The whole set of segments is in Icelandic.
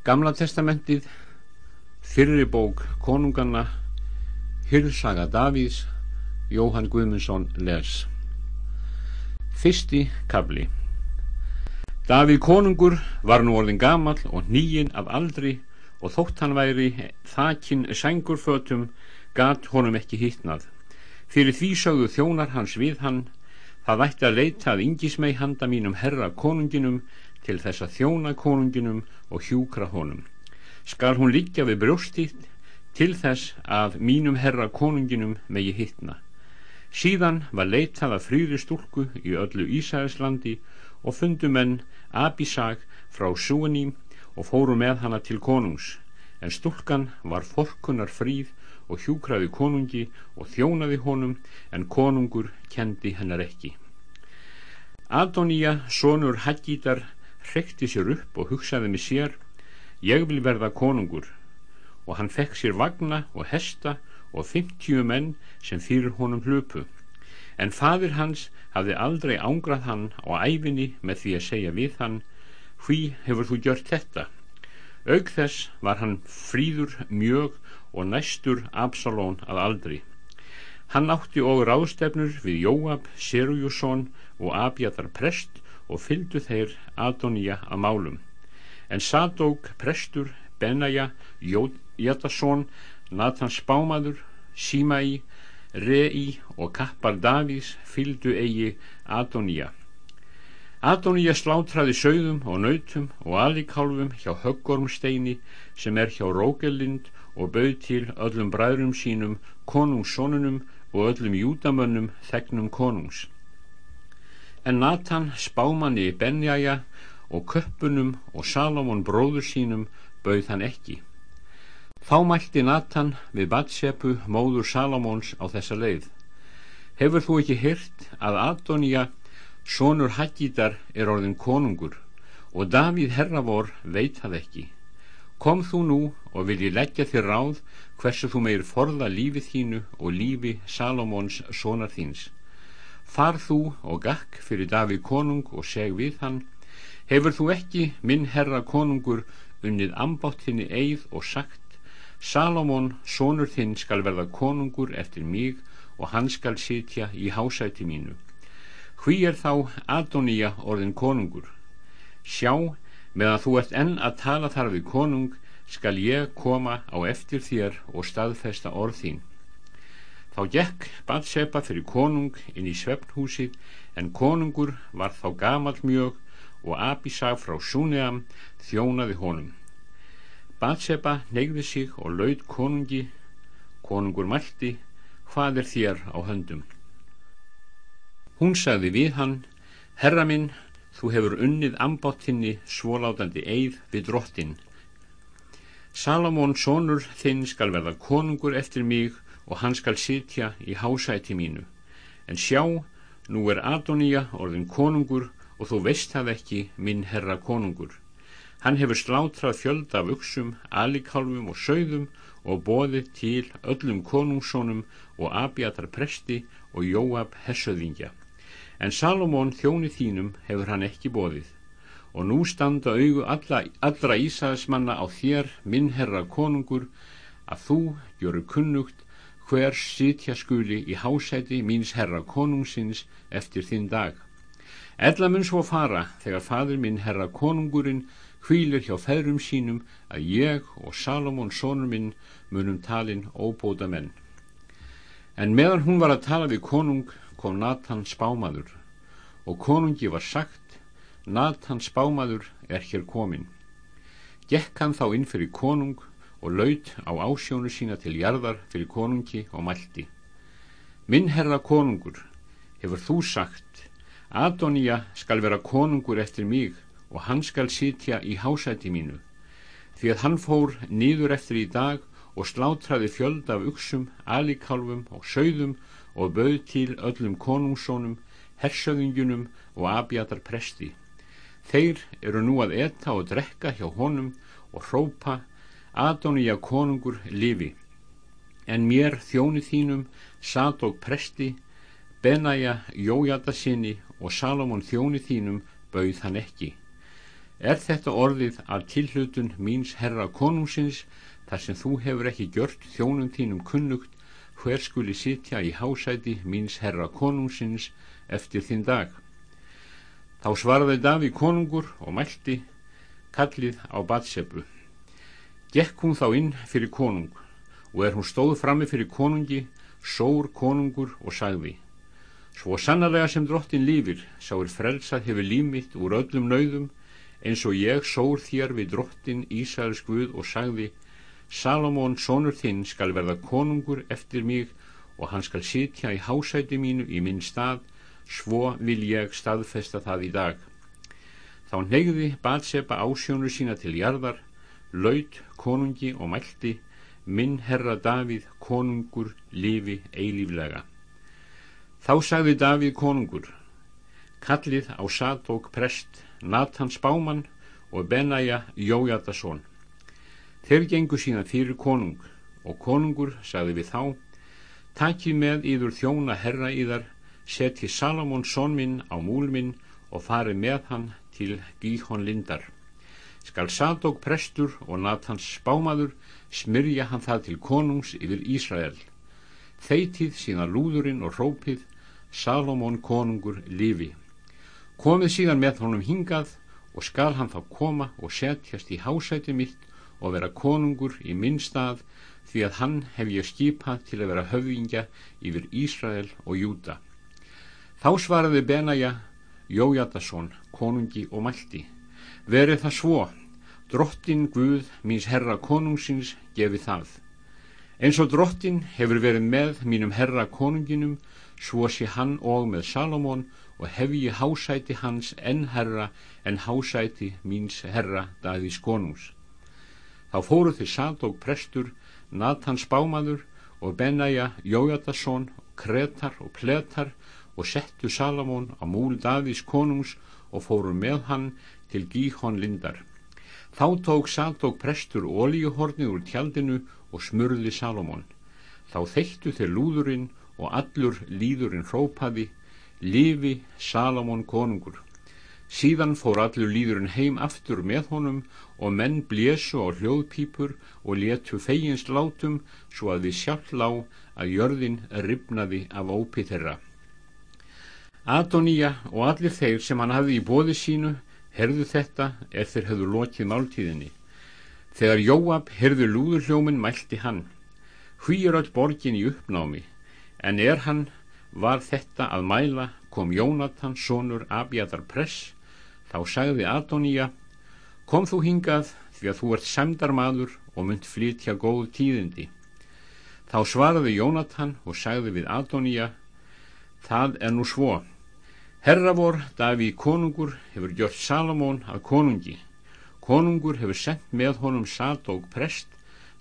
Gamla testamentið, fyrri bók konunganna, Hylsaga Davís, Jóhann Guðmundsson les. Fyrsti kabli Davíð konungur var nú orðin gamal og nýjinn af aldri og þótt hann væri þakin sængurfötum gat honum ekki hittnað. Fyrir því sögðu þjónar hans við hann, það vætti að leita að yngismei handa mínum herra konunginum til þess að þjóna konunginum og hjúkra honum. Skal hún líka við brjóstitt til þess að mínum herra konunginum megi hittna. Síðan var leitað að frýri stúlku í öllu Ísæðislandi og fundu menn Abisag frá Súaním og fóru með hana til konungs en stúlkan var forkunar fríð og hjúkraði konungi og þjónaði honum en konungur kendi hennar ekki Adoníja, sonur Haggítar hrekti sér upp og hugsaði með sér ég vil verða konungur. Og hann fekk sér vagna og hesta og 50 menn sem fyrir honum hlupu. En fadir hans hafði aldrei ángrað hann á æfinni með því að segja við hann hví hefur þú gjört þetta? Auk þess var hann fríður mjög og næstur Absalón að aldri. Hann átti og ráðstefnur við Jóab, Serujusson og Abjatar prest og fylgdu þeir Adoníja að málum en Sadók prestur Benaja, Jótasson Nathan Spámaður Símæi Rei og kappar Davís fyldu eigi Adoníja. Adoníja sláttraði sögðum og nautum og alikálfum hjá höggormsteini sem er hjá Rókelind og bauð til öllum bræðrum sínum konungssonunum og öllum júdamönnum þegnum konungs. En Natan spámanni Benjaja og köppunum og Salomon bróður sínum bauð hann ekki. Þá mælti Natan við Batsepu móður Salomons á þessa leið. Hefur þú ekki hyrt að Adonija, sonur Haggítar, er orðin konungur og Davíð herravor veit það ekki. Kom þú nú og vil ég leggja þér ráð hversu þú meir forða lífið þínu og lífi Salomons sonar þíns. Far þú og gakk fyrir Davíð konung og seg við hann, hefur þú ekki minn herra konungur unnið ambáttinni eið og sagt Salomón, sonur þinn, skal verða konungur eftir mig og hann skal sitja í hásæti mínu. Hví er þá Adoníja orðin konungur? Sjá, meðan þú ert enn að tala þar við konung, skal ég koma á eftir þér og staðfesta orð þín. Þá gekk Batsepa fyrir konung inn í svefnhúsið, en konungur var þá gamal mjög og Abisag frá Súneam þjónaði honum. Batseba neyði sig og laud konungi. Konungur mælti hvað er þér á höndum? Hún sagði við hann herra minn, þú hefur unnið ambáttinni svólátandi eið við drottin Salamón sonur þinn skal verða konungur eftir mig og hann skal sitja í hásæti mínu. En sjá, nú er Adoníja orðin konungur og þú veist það ekki minn herra konungur. Hann hefur slátrað fjöld af uksum, alikálfum og sögðum og bóðið til öllum konungssónum og abjatar presti og jóab hessöðingja. En Salomón þjóni þínum hefur hann ekki bóðið og nú standa augu alla, allra Ísæðismanna á þér, minn herra konungur, að þú gjöru kunnugt hver sitja skuli í hásæti míns herra konungsins eftir þinn dag. Ella mun svo fara þegar fadur minn herra konungurinn hvílir hjá feðrum sínum að ég og Salomón sonur minn munum talin óbóta menn. En meðan hún var að tala við konung kom Nathan spámaður og konungi var sagt Nathan spámaður er hér komin. Gekk hann þá inn fyrir konung og laut á ásjónu sína til jarðar fyrir konungi og mælti. Minn herra konungur, hefur þú sagt, Adoníja skal vera konungur eftir mig og hann skal sitja í hásæti mínu því að hann fór nýður eftir í dag og slátraði fjöld af uksum, alikálfum og sögðum og bauð til öllum konungssónum, hersöðingunum og abjatar presti. Þeir eru nú að etta og drekka hjá honum og hrópa Adonija konungur lifi. En mér þjóni þínum Sadok presti, Benaja jójata sinni og Salomon þjóni þínum bauð hann ekki Er þetta orðið af tilhlutun míns herra konungsins þar sem þú hefur ekki gjört þjónum þínum kunnugt hver skuli sitja í hásæti míns herra konungsins eftir þinn dag. Þá svaraði Daví konungur og mælti kallið á Batsebu. Gekk hún þá inn fyrir konung og er hún stóð frammi fyrir konungi, sór konungur og sagði Svo sannarlega sem drottin lífir, sáir frelsað hefur límitt úr öllum nauðum, eins og ég sór þér við drottin Ísæðars Guð og sagði, Salomón, sonur þinn, skal verða konungur eftir mig og hann skal sitja í hásæti mínu í minn stað, svo vil ég staðfesta það í dag. Þá negði Batseba ásjónu sína til jarðar, laut konungi og mælti, minn herra Davíð, konungur, lifi eilíflega. Þá sagði Davíð konungur, kallið á Sadók prest, Nathan Spáman og Benæja Jójatason. Þeir gengu síðan fyrir konung og konungur sagði við þá, takið með íður þjóna herra íðar, setji Salamón son minn á múl minn og farið með hann til Gíhon Lindar. Skal Sadók prestur og Nathans spámaður smyrja hann það til konungs yfir Ísrael. Þeitið síðan lúðurinn og rópið Salomón konungur lifi. Komið síðan með honum hingað og skal hann þá koma og setjast í hásæti mitt og vera konungur í minn stað því að hann hef ég skipað til að vera höfingja yfir Ísrael og Júta. Þá svaraði Benaja Jójatason konungi og mælti. Verið það svo, drottin Guð míns herra konungsins gefi það. Eins og drottin hefur verið með mínum herra konunginum svo sé hann og með Salomón og hef ég hásæti hans enn herra en hásæti míns herra dæðis konungs. Þá fóru þið Sadók prestur, Nathan spámaður og Benæja Jójatason, Kretar og Pletar og settu Salomón á múl dæðis konungs og fóru með hann til Gíhon lindar. Þá tók Sadók prestur ólíuhornið úr tjaldinu og smurði Salomón. Þá þeittu þeir lúðurinn og allur líðurinn hrópaði lifi Salamón konungur síðan fór allur líðurinn heim aftur með honum og menn blésu á hljóðpípur og letu feginst látum svo að við sjálf lá að jörðin ripnaði af ópi þeirra Adoníja og allir þeir sem hann hafði í bóði sínu herðu þetta er þeir hefðu lokið máltíðinni. Þegar Jóab herðu lúðurhljómin mælti hann hví er öll borgin í uppnámi? En er hann var þetta að mæla kom Jónatan sonur Abjadar press. Þá sagði Adoníja kom þú hingað því að þú ert semdarmadur og mynd flytja góð tíðindi. Þá svaraði Jónatan og sagði við Adoníja það er nú svo herra vor Daví konungur hefur gjört Salomón að konungi konungur hefur sendt með honum Sadók prest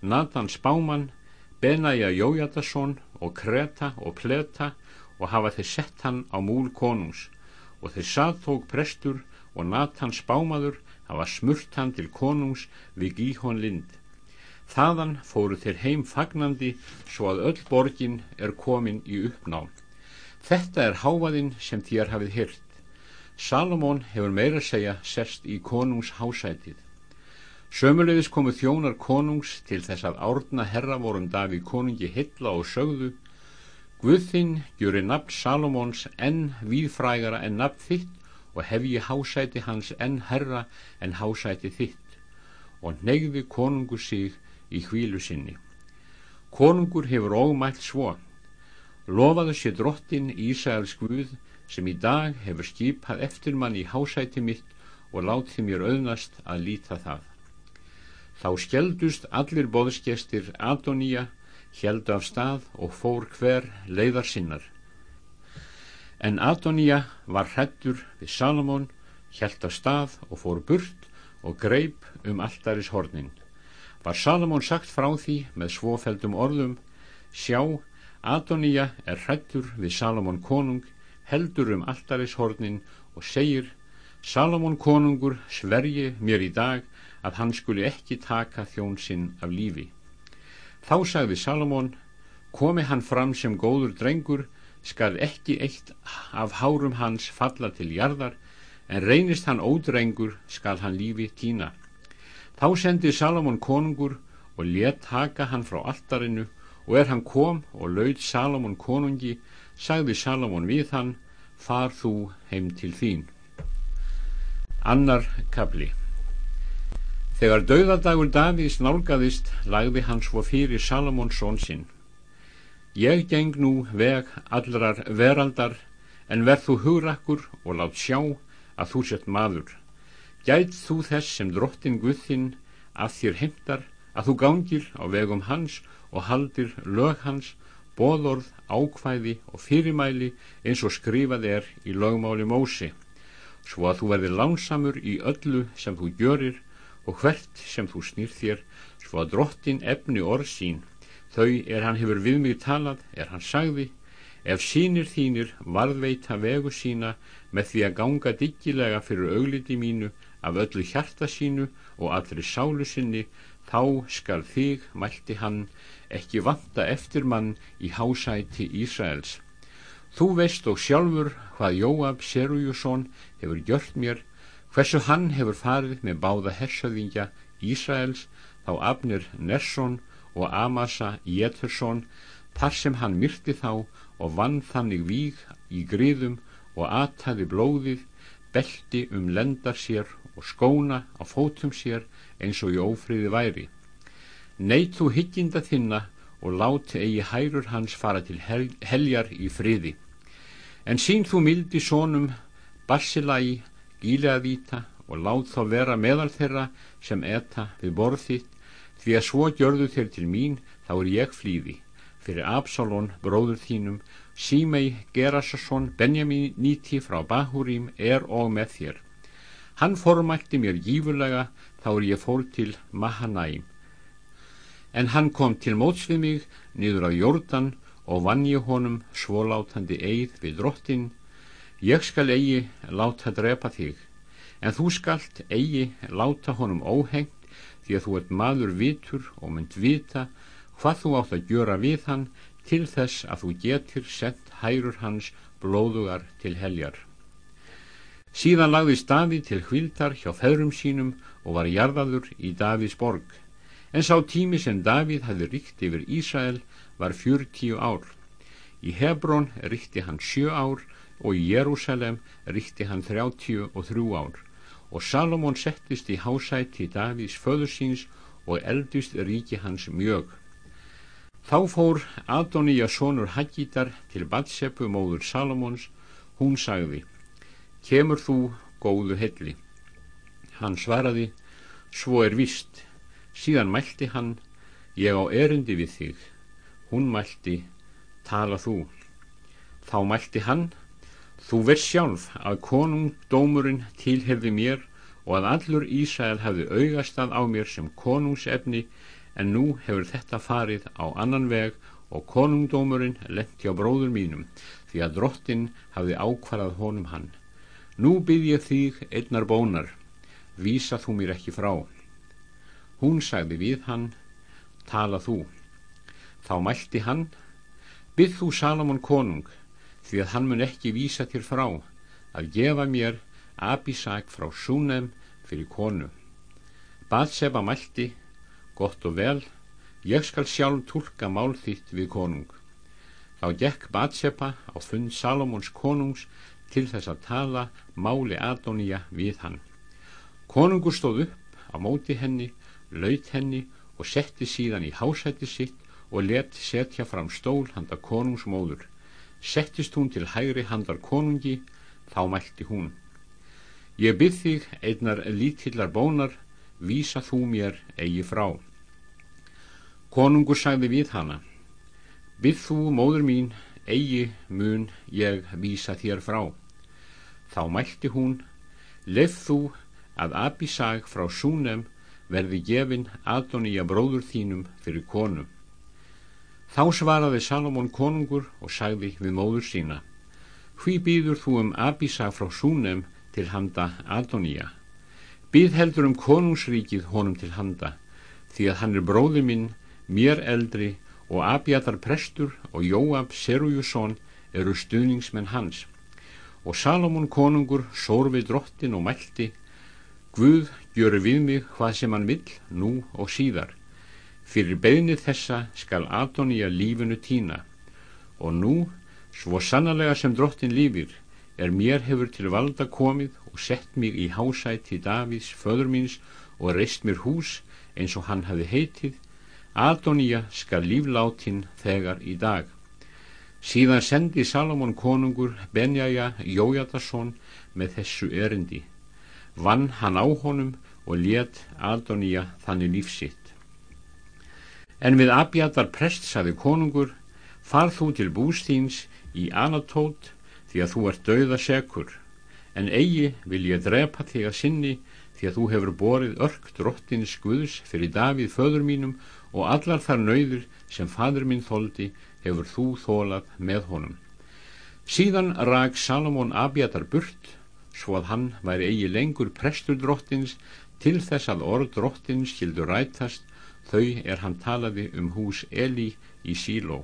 Nathan Spáman Benæja Jójatason og Kreta og Pleta og hafa þeir sett hann á múl konungs og þeir saðtók prestur og Nathan spámaður hafa smurt hann til konungs við Gíhon Lind. Þaðan fóru þeir heim fagnandi svo að öll borgin er komin í uppnám. Þetta er háfaðinn sem þér hafið hyrt. Salomón hefur meira segja sest í konungs hásætið. Sömulegis komu þjónar konungs til þess að árna herra vorum Daví konungi hitla og sögðu Guðþinn gjöri nafn Salomons enn víðfrægara en nafn þitt og hef ég hásæti hans enn herra en hásæti þitt og negði konungur sig í hvílu sinni. Konungur hefur ómælt svo lofaðu sér drottin Ísæls Guð sem í dag hefur skipað eftir mann í hásæti mitt og látið mér auðnast að líta það. Þá skjeldust allir boðskestir Adoníja, hjeldu af stað og fór hver leiðar sinnar. En Adoníja var hrettur við Salomón, hjælt af stað og fór burt og greip um alltaris hornin. Var Salomón sagt frá því með svofeldum orðum, sjá, Adoníja er hrettur við Salomón konung, heldur um alltaris hornin og segir, Salomón konungur svergi mér í dag að hann skuli ekki taka þjón sinn af lífi. Þá sagði Salomón, komi hann fram sem góður drengur, skal ekki eitt af hárum hans falla til jarðar, en reynist hann ódrengur skal hann lífi tína. Þá sendi Salomon konungur og let taka hann frá altarinu og er hann kom og laud Salomon konungi, sagði Salomon við hann, far þú heim til þín. Annar kapli Þegar dauðadagur Davís nálgæðist, lagði hann svo fyrir Salomon són sinn. Ég geng nú veg allrar veraldar, en verð þú hugrakkur og lát sjá að þú sett maður. Gæt þú þess sem drottin Guðinn að þér heimtar, að þú gangir á vegum hans og haldir lög hans, bóðorð, ákvæði og fyrirmæli eins og skrifað er í lögmáli Mósi, svo að þú verði lánsamur í öllu sem þú gjörir og hvert sem þú snýr þér svo að drottin efni orð sín. Þau er hann hefur við mig talað er hann sagði ef sínir þínir varðveita vegu sína með því að ganga diggilega fyrir augliti mínu af öllu hjarta sínu og allri sálu sinni þá skal þig, mælti hann, ekki vanta eftir mann í hásæti Ísraels. Þú veist og sjálfur hvað Jóab Serujusson hefur gjört mér Hversu hann hefur farið með báða hersöðingja Ísraels þá Abner Nesson og Amasa Jetersson þar sem hann myrti þá og vann þannig víg í griðum og ataði blóðið, belti um lendar sér og skóna á fótum sér eins og í ófríði væri. Neitt þú hygginda þinna og láti eigi hærur hans fara til hel heljar í friði. En sín þú mildi sónum Barsilai Gíleavíta og lát þá vera meðal þeirra sem etta við borð þitt. Því að svo gjörðu þér til mín þá er ég flýði. Fyrir Absalón bróður þínum Símei Gerasasson Benjamin Níti frá Bahúrím er og með þér. Hann formætti mér gífurlega þá er ég fór til Mahanæm en hann kom til móts við mig niður á Jórdan og vann ég honum svólátandi eigð við drottin Ég skal eigi láta drepa þig, en þú skalt eigi láta honum óhengt því að þú ert maður vitur og mynd vita hvað þú átt að gjöra við hann til þess að þú getur sett hærur hans blóðugar til heljar. Síðan lagði Davíð til hvildar hjá feðrum sínum og var jarðaður í Davíðs borg, en sá tími sem Davíð hafði ríkt yfir Ísrael var fjörtíu ár. Í Hebrón ríkti hann sjö ár og í Jérúsalem ríkti hann 33 ár og Salomón settist í hásæti Davís föðursins og eldust ríki hans mjög. Þá fór Adoníja sonur Hagítar til Batseppu móður Salomóns, hún sagði, kemur þú góðu helli? Hann svaraði, svo er vist, síðan mælti hann, ég á erindi við þig, hún mælti, tala þú. Þá mælti hann, Þú veist sjálf að konungdómurinn tilherði mér og að allur Ísæl hefði augastað á mér sem konungsefni en nú hefur þetta farið á annan veg og konungdómurinn lendi á bróður mínum því að drottin hafði ákvarað honum hann. Nú bygg ég þig einnar bónar, vísa þú mér ekki frá. Hún sagði við hann, tala þú. Þá mælti hann, bygg þú Salamón konung, því að hann mun ekki vísa þér frá að gefa mér Abísak frá Súnem fyrir konu. Batseba mælti, gott og vel, ég skal sjálf tólka mál þitt við konung. Þá gekk Batseba á fund Salomons konungs til þess að tala máli Adonija við hann. Konungur stóð upp á móti henni, laut henni og setti síðan í hásætti sitt og let setja fram stól handa konungsmóður settist hún til hægri handar konungi, þá mælti hún. Ég byrð þig einnar lítillar bónar, vísa þú mér eigi frá. Konungur sagði við hana, byrð þú, móður mín, eigi mun ég vísa þér frá. Þá mælti hún, lef þú að Abisag frá Súnem verði gefin Adoníja bróður þínum fyrir konum. Þá svaraði Salomón konungur og sagði við móður sína Hví býður þú um Abísa frá Súnem til handa Adoníja? Býð heldur um konungsríkið honum til handa því að hann er bróði minn, mér eldri og Abjatar prestur og Jóab Serujusson eru stuðningsmenn hans Og Salomon konungur sór við drottin og mælti, Guð gjöru við mig hvað sem hann vill, nú og síðar. Fyrir beðnið þessa skal Adonija lífinu týna. Og nú, svo sannlega sem drottin lífir, er mér hefur til valda komið og sett mig í hásæti Davís, föður míns, og reist mér hús eins og hann hafi heitið, Adonija skal lífláttinn þegar í dag. Síðan sendi Salomon konungur Benjaja Jójatason með þessu erindi. Vann hann á honum og let Adonija þannig lífsitt. En við Abjatar prest saði konungur, far þú til bústíns í Anatót því að þú ert dauða sekur, en eigi vil ég drepa þig að sinni því að þú hefur borið örk drottins Guðs fyrir Davíð föður mínum og allar þar nöyður sem fadur minn þóldi hefur þú þólað með honum. Síðan rak Salomón Abjatar burt, svo að hann væri eigi lengur prestur drottins til þess að orð drottins skildur rætast, þau er hann talaði um hús Eli í Síló.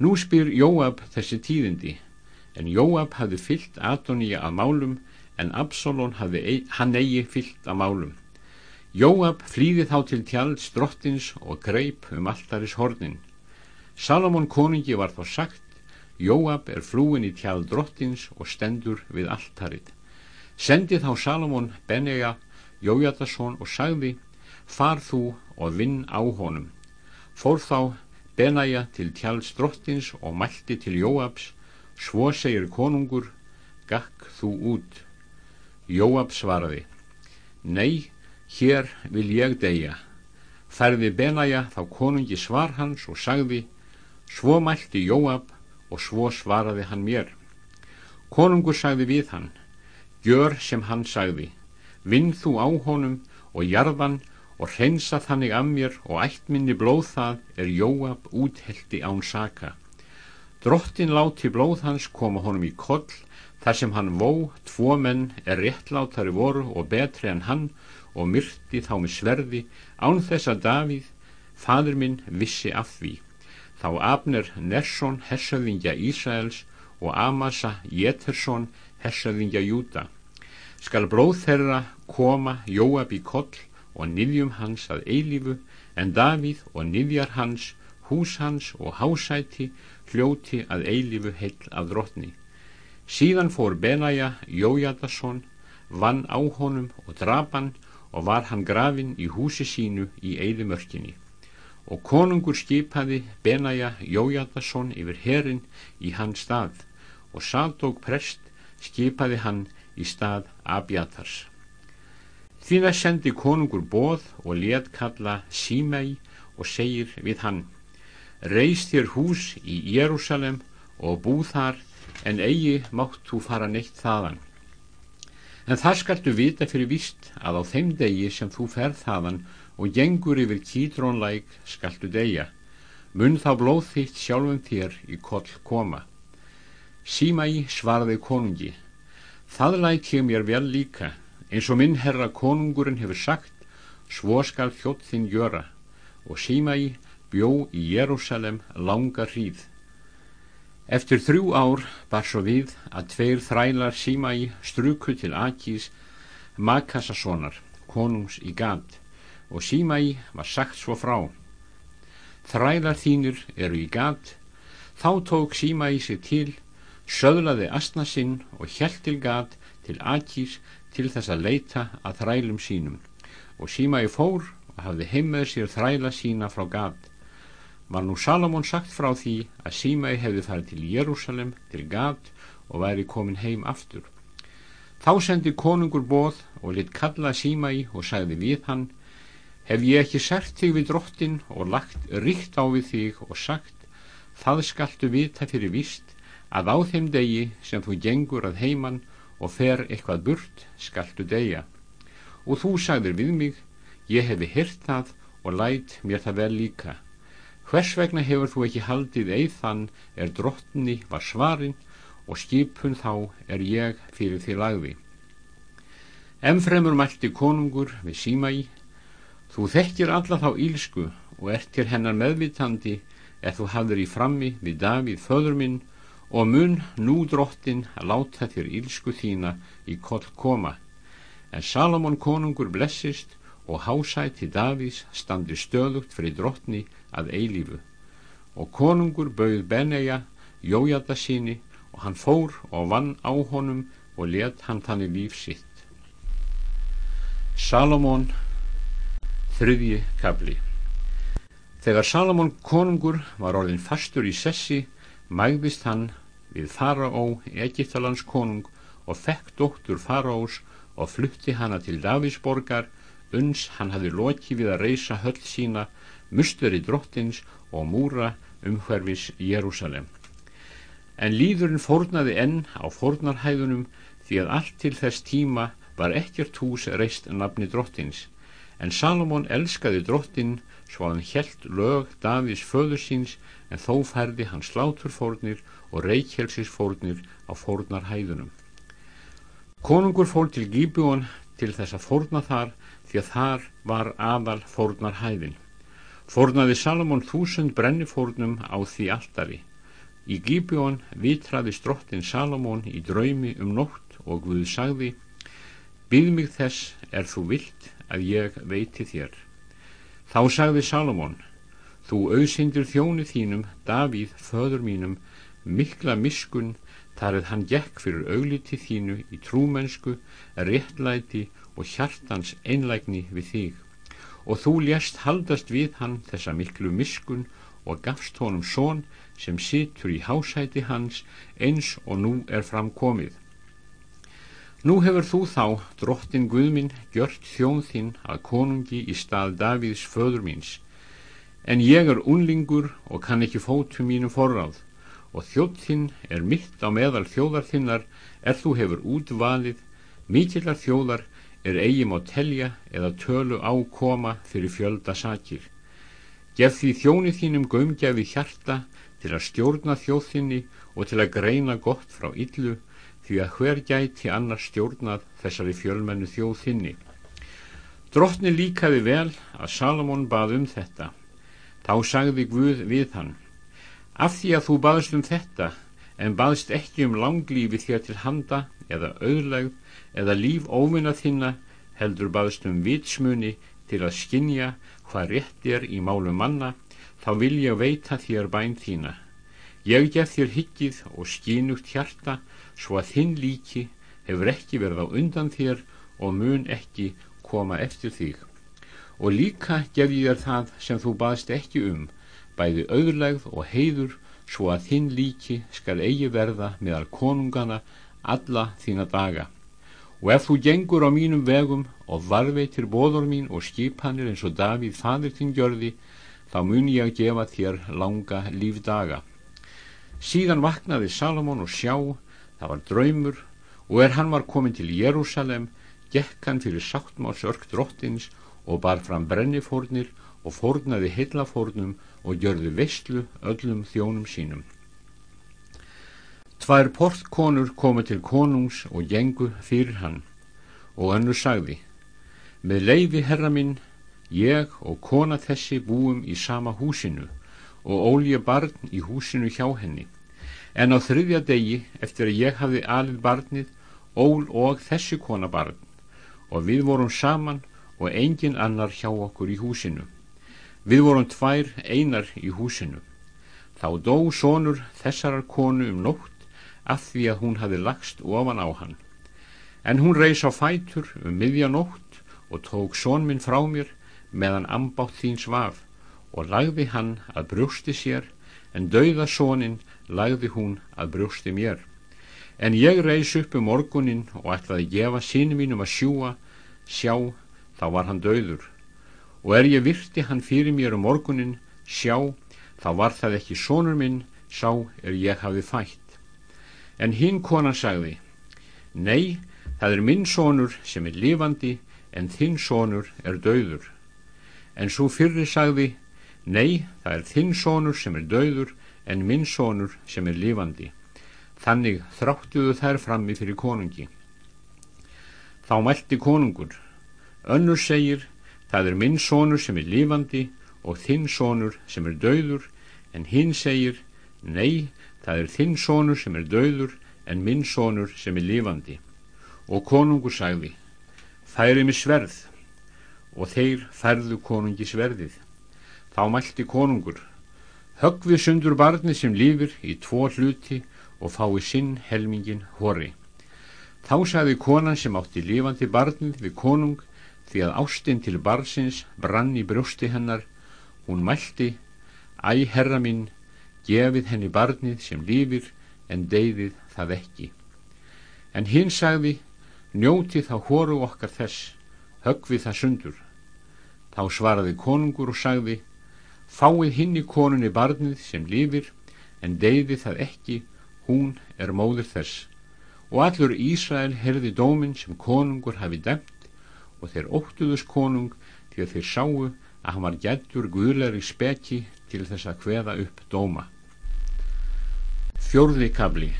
Nú spyr Jóab þessi tíðindi, en Jóab hafði fyllt Adoníja að málum, en Absalón hafði hann eigi fyllt að málum. Jóab flýði þá til tjalds drottins og greip um alltaris hornin. Salomon koningi var þá sagt, Jóab er flúin í tjald drottins og stendur við alltarið. Sendi þá Salomon Benega, Jójatason og sagði, far þú og vinn á honum. Fór þá Benaja til tjalds drottins og mælti til Jóabs, svo segir konungur, gakk þú út. Jóab svaraði, nei, hér vil ég deyja. Færði Benaja þá konungi svar hans og sagði, Svo mælti Jóab og svo svaraði hann mér. Konungur sagði við hann, gjör sem hann sagði, vinn þú á honum og jarðan og hreinsa þannig af mér og ættminni blóð það er Jóab úthelti án saka. Drottin láti blóð hans koma honum í koll þar sem hann vó, tvo menn er réttlátari voru og betri en hann og myrti þá með sverði án þess að Davíð, fadur minn, vissi af því. Þá Abner Nersson hessöðingja Ísraels og Amasa Jetersson hessöðingja Júta. Skal blóð þeirra koma Jóab í koll og nýðjum hans að eilífu en Davíð og nýðjar hans, hús hans og hásæti hljóti að eilífu heill af drotni. Síðan fór Benaja Jójadason, vann á honum og drapan og var hann grafin í húsi sínu í eilumörkinni og konungur skipaði Benaja Jójadason yfir herin í hans stað og Sadok prest skipaði hann í stað Abjatars. Því það sendi konungur bóð og let kalla Símei og segir við hann Reist þér hús í Jérúsalem og búð þar en eigi mátt þú fara neitt þaðan. En það skaltu vita fyrir víst að á þeim degi sem þú ferð þaðan og gengur yfir kítrónlæk skaltu deyja, mun þá blóð þitt sjálfum þér í koll koma. Símæ svaraði konungi, það læk ég mér vel líka, eins og minn herra konungurinn hefur sagt, svo skal þjótt þinn gjöra, og Símæ bjó í Jérúsalem langa hríð. Eftir þrjú ár bar svo við að tveir þrælar Símæ struku til Akís Makassasonar, konungs í Gand, og símæi var sagt svo frá. Þrælar þínur eru í gat, þá tók símæi sig til, söðlaði asna sinn og hjælt til gat til Akís til þess að leita að þrælum sínum og símæi fór og hafði heimmeð sér þræla sína frá gat. Var nú Salamón sagt frá því að símæi hefði farið til Jérúsalem til gat og væri komin heim aftur. Þá sendi konungur bóð og lit kalla símæi og sagði við hann Hef ég ekki sært þig við drottin og lagt ríkt á við þig og sagt, það skaltu vita fyrir víst að á þeim degi sem þú gengur að heiman og fer eitthvað burt skaltu degja. Og þú sagðir við mig, ég hefi hirt það og læt mér það vel líka. Hvers vegna hefur þú ekki haldið eið þann er drottni var svarin og skipun þá er ég fyrir því lagði. Emfremur mælti konungur við símægi Þú þekkir alla þá ílsku og ert til hennar meðvitandi ef þú hafður í frammi við Davíð föður minn og mun nú drottin að láta þér ílsku þína í koll koma. En Salomon konungur blessist og hásæti Davís standi stöðugt fyrir drottni að eilífu. Og konungur bauð Beneja, Jójata síni og hann fór og vann á honum og let hann þannig líf sitt. Salomon þriðji kabli Þegar Salomon konungur var orðin fastur í sessi mægðist hann við Faraó, Egiptalands konung og fekk dóttur Faraós og flutti hana til Davísborgar uns hann hafi loki við að reysa höll sína, musteri drottins og múra umhverfis Jérúsalem. En líðurinn fórnaði enn á fórnarhæðunum því að allt til þess tíma var ekkert hús reist nafni drottins. En Salomon elskaði drottin svo að hann helt lög Davís föður síns en þó færði hann sláturfórnir og reykjelsisfórnir á fórnarhæðunum. Konungur fór til Gíbjón til þess að fórna þar því að þar var aðal fórnarhæðin. Fórnaði Salomon þúsund brennifórnum á því alltari. Í Gíbjón vitraði strottin Salomon í draumi um nótt og Guð sagði Byð mig þess er þú vilt að ég veiti þér. Þá sagði Salomon Þú auðsindir þjóni þínum, Davíð, föður mínum, mikla miskun þar að hann gekk fyrir augliti þínu í trúmennsku, réttlæti og hjartans einlægni við þig. Og þú lést haldast við hann þessa miklu miskun og gafst honum són sem situr í hásæti hans eins og nú er framkomið. Nú hefur þú þá, drottin Guðminn, gjört þjón þinn að konungi í stað Davíðs föður míns, En ég er unlingur og kann ekki fótu mínu forráð. Og þjóttinn er mitt á meðal þjóðar þinnar er þú hefur útvalið, mikillar þjóðar er eigim á telja eða tölu ákoma fyrir fjölda sakir. Gef því þjónið þínum gömgjafi hjarta til að stjórna þjóðþinni og til að greina gott frá illu því að hver gæti annar stjórnað þessari fjölmennu þjóðþinni. Drottni líkaði vel að Salomón bað um þetta Þá sagði Guð við hann, af því að þú baðst um þetta, en baðst ekki um langlífi þér til handa, eða auðlegð eða líf óvinna þinna, heldur baðst um vitsmuni til að skinja hvað rétt er í málu manna, þá vil ég veita þér bæn þína. Ég gef þér hyggið og skinugt hjarta, svo að þinn líki hefur ekki verið á undan þér og mun ekki koma eftir þig og líka gef ég þér það sem þú baðst ekki um, bæði auðlegð og heiður, svo að þinn líki skal eigi verða meðal konungana alla þína daga. Og ef þú gengur á mínum vegum og varveitir bóður mín og skipanir eins og Davíð fadir þinn gjörði, þá mun ég að gefa þér langa lífdaga. Síðan vaknaði Salomón og sjá, það var draumur, og er hann var komin til Jérúsalem, gekk hann fyrir sáttmálsörk drottins og bar fram brennifórnir og fórnaði heillafórnum og gjörði veistlu öllum þjónum sínum. Tvær portkonur komu til konungs og gengu fyrir hann og önnu sagði með leiði herra minn ég og kona þessi búum í sama húsinu og ólja barn í húsinu hjá henni en á þriðja degi eftir að ég hafði alið barnið ól og þessi kona barn og við vorum saman og engin annar hjá okkur í húsinu. Við vorum tvær einar í húsinu. Þá dó sonur þessarar konu um nótt af því að hún hafi lagst ofan á hann. En hún reys á fætur um miðjanótt og tók son minn frá mér meðan ambátt þín svaf og lagði hann að brjósti sér en dauða sonin lagði hún að brjósti mér. En ég reys upp um morgunin og ætlaði að gefa síni mínum að sjúa, sjá þá var hann döður og er ég virti hann fyrir mér um morgunin sjá, þá var það ekki sónur minn sá er ég hafi fætt. En hinn konan sagði nei, það er minn sónur sem er lifandi en þinn sónur er döður en svo fyrri sagði nei, það er þinn sónur sem er döður en minn sónur sem er lifandi þannig þráttuðu þær frammi fyrir konungi þá mælti konungur Önnur segir, það er minn sonur sem er lifandi og þinn sonur sem er dauður, en hinn segir, nei, það er þinn sonur sem er döður en minn sonur sem er lifandi. Og konungur sagði, færi mig sverð, og þeir færðu konungi sverðið. Þá mælti konungur, höggvið sundur barnið sem lífur í tvo hluti og fái sinn helmingin hori. Þá sagði konan sem átti lifandi barnið við konung því að ástinn til barsins brann í brjósti hennar, hún mælti, æ herra minn, gefið henni barnið sem lífir en deyðið það ekki. En hinn sagði, njóti þá hóru okkar þess, höggvið það sundur. Þá svaraði konungur og sagði, fáið hinn í konunni barnið sem lifir, en deyði það ekki, hún er móður þess. Og allur Ísrael herði dóminn sem konungur hafi dæmt og þeir óttuðus konung til þeir sáu að hann var gættur guðlegri speki til þess að hveða upp dóma. Fjórði kabli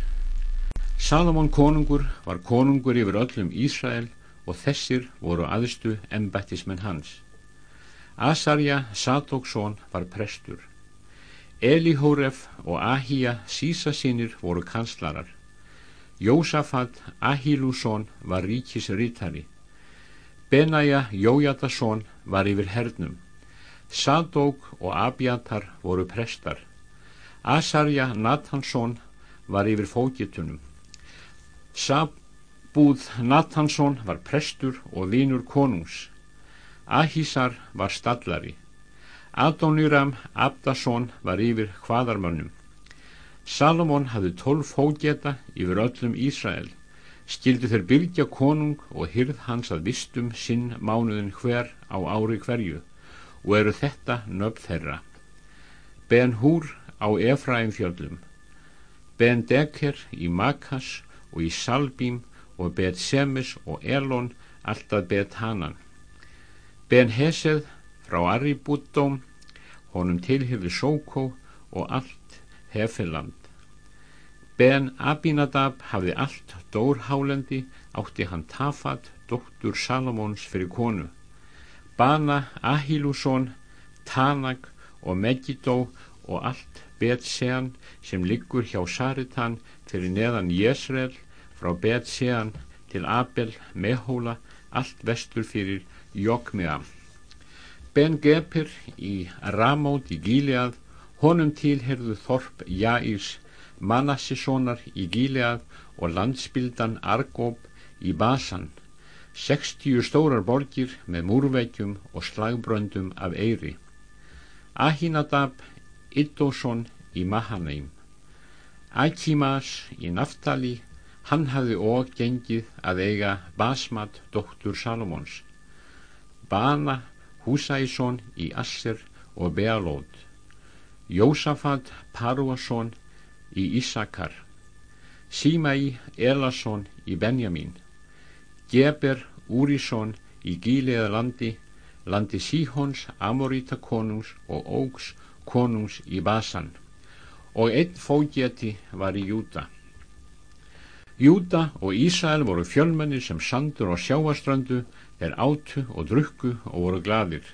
Salomón konungur var konungur yfir öllum Ísrael og þessir voru aðstu embættismenn hans. Asarja Sadóksson var prestur. Elihóref og Ahíja sísasínir voru kanslarar. Jósafat Ahílusson var ríkisrítari. Benaja Jójatason var yfir hernum. Sadók og Abjatar voru prestar. Asarja Nathansson var yfir fókitunum. Sabúð Nathansson var prestur og vinur konungs. Ahisar var stallari. Adoniram Abdason var yfir hvaðarmönnum. Salomon hafði tólf fógeta yfir öllum Ísrael. Skildu þeir byrja konung og hyrð hans að vistum sinn mánuðin hver á ári hverju og eru þetta nöfn þeirra. Ben Húr á Efraim fjöllum, Ben Deker í Makas og í Salbím og Bet Semes og Elon alltaf Bet Hanan. Ben Hesed frá Aribúddóm, honum tilhyrði Sókó og allt Hefiland. Ben Abinadab hafði allt Dórhálendi, átti hann Tafat, doktur Salomons fyrir konu. Bana, Ahílusson, Tanak og Megidó og allt Bet-Sean sem liggur hjá Saritan fyrir neðan Jésrel frá Bet-Sean til Abel, Mehóla, allt vestur fyrir Jokmeam. Ben-Gepir í Ramót í Gíleað, honum tilherðu Þorp Jæs, Manassissonar í Gíleað og landsbildan Argóp í Basan, 60 stórar borgir með múrveikjum og slagbröndum af Eyri. Ahinadab Iddósson í Mahanaim. Akimas í Naftali, hann hafði og gengið að eiga Basmat, doktur Salomons. Bana Húsæsson í Asser og Bealóð. Jósafat Paruasson í Ísakar. Símæi Elason í Benjamin. Geber Úrisson í Gíleða landi, Síhons, Amoríta konungs og Ógs konungs í Basan og einn fógeti var í Júta. Júta og Ísæl voru fjölmenni sem sandur á sjáaströndu þeir átu og drukku og voru gladir.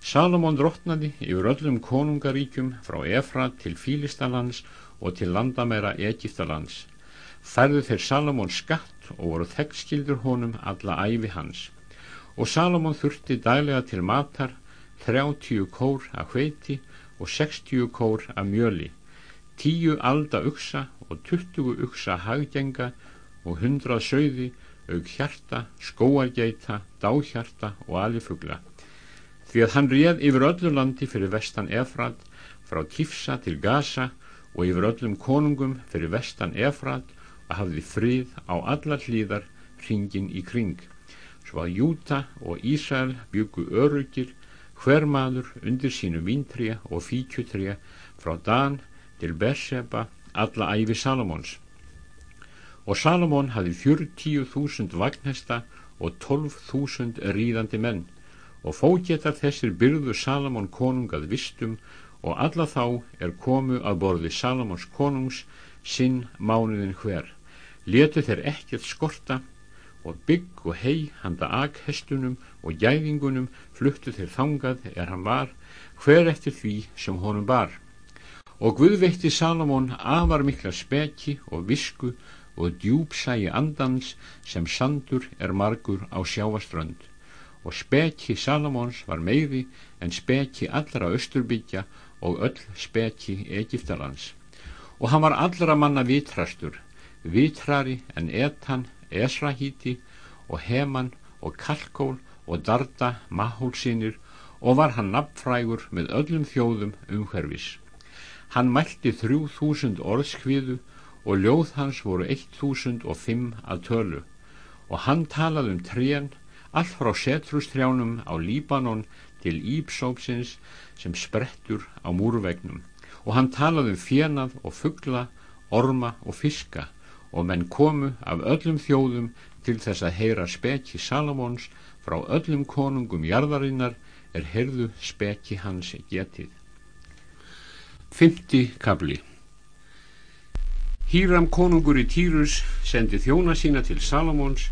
Salomón drottnaði yfir öllum konungaríkjum frá Efrat til Fílistalands og til landamæra Egiptalands. Færðu þeir Salomón skatt og voru þekkskildur honum alla æfi hans. Og Salomón þurfti dælega til matar 30 kór af hveiti og 60 kór af mjöli, 10 alda uksa og 20 uksa haggenga og 100 sögði, auk hjarta, skóargeita, dáhjarta og alifugla. Því að hann réð yfir öllu landi fyrir vestan Efrat, frá Kifsa til Gaza og yfir öllum konungum fyrir vestan Efrat og hafði frið á allar hlýðar hringin í kring. Svo að Júta og Ísæl byggu örugir hver maður undir sínu víntrija og fíkjutrija frá Dan til Berseba alla æfi Salomons. Og Salomon hafði fjörtíu þúsund vagnhesta og tólf þúsund ríðandi menn og fógetar þessir byrðu Salomon konungað vistum og alla þá er komu að borði Salomons konungs sinn mánuðin hver. Letu þeir ekkert skorta og bygg og hei handa aghestunum og gæðingunum fluttu þeir þangað er hann var hver eftir því sem honum bar og Guð veitti Salomón afar mikla speki og visku og djúpsægi andans sem sandur er margur á sjáaströnd og speki Salomóns var meiri en speki allra austurbyggja og öll speki Egiptalands og hann var allra manna vitrastur vitrari en Etan Esrahíti og Heman og Kalkól og Darda Mahólsinir og var hann nafnfrægur með öllum þjóðum umhverfis. Hann mælti þrjú þúsund orðskviðu og ljóð hans voru eitt þúsund og fimm að tölu. Og hann talaði um trén allt frá setrustrjánum á Líbanon til Ípsópsins sem sprettur á múrvegnum og hann talaði um fjenað og fuggla, orma og fiska. Og menn komu af öllum þjóðum til þess að heyra speki Salamóns frá öllum konungum jarðarinnar er herðu speki hans getið. Fymti kabli Hýram konungur í Týrus sendi þjóna sína til Salamóns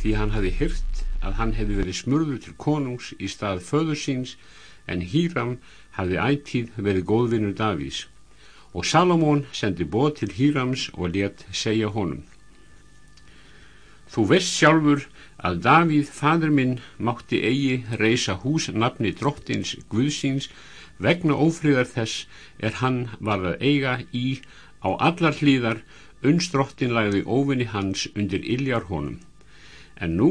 því hann hafi hyrt að hann hefði verið smurður til konungs í stað föður síns en Hýram hafi ætíð verið góðvinnur Davís og Salamón sendi bóð til Hýrams og let segja honum Þú veist sjálfur að Davíð, fadur minn, mátti eigi reysa hús nafni drottins Guðsins. Vegna ófríðar þess er hann var að eiga í á allar hlýðar unnstrottin lagði óvinni hans undir illjar honum. En nú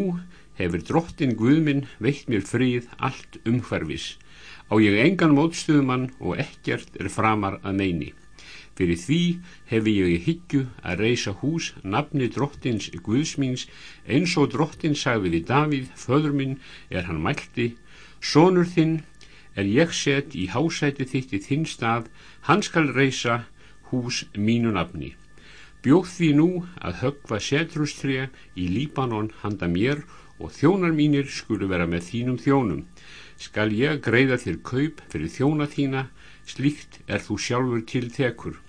hefur drottin Guðminn veikt mér fríð allt umhverfis. Á ég engan mótstuðumann og ekkert er framar að meini. Fyrir því hefi ég í hyggju að reysa hús nafni drottins Guðsmings eins og drottin sagði við Davíð, föður minn er hann mælti, sonur þinn er ég sett í hásæti þitt í þinn stað, hann skal reysa hús mínu nafni. Bjóð því nú að högva setrustrija í Líbanon handa mér og þjónar mínir skulu vera með þínum þjónum. Skal ég greiða þér kaup fyrir þjóna þína, slíkt er þú sjálfur til tekur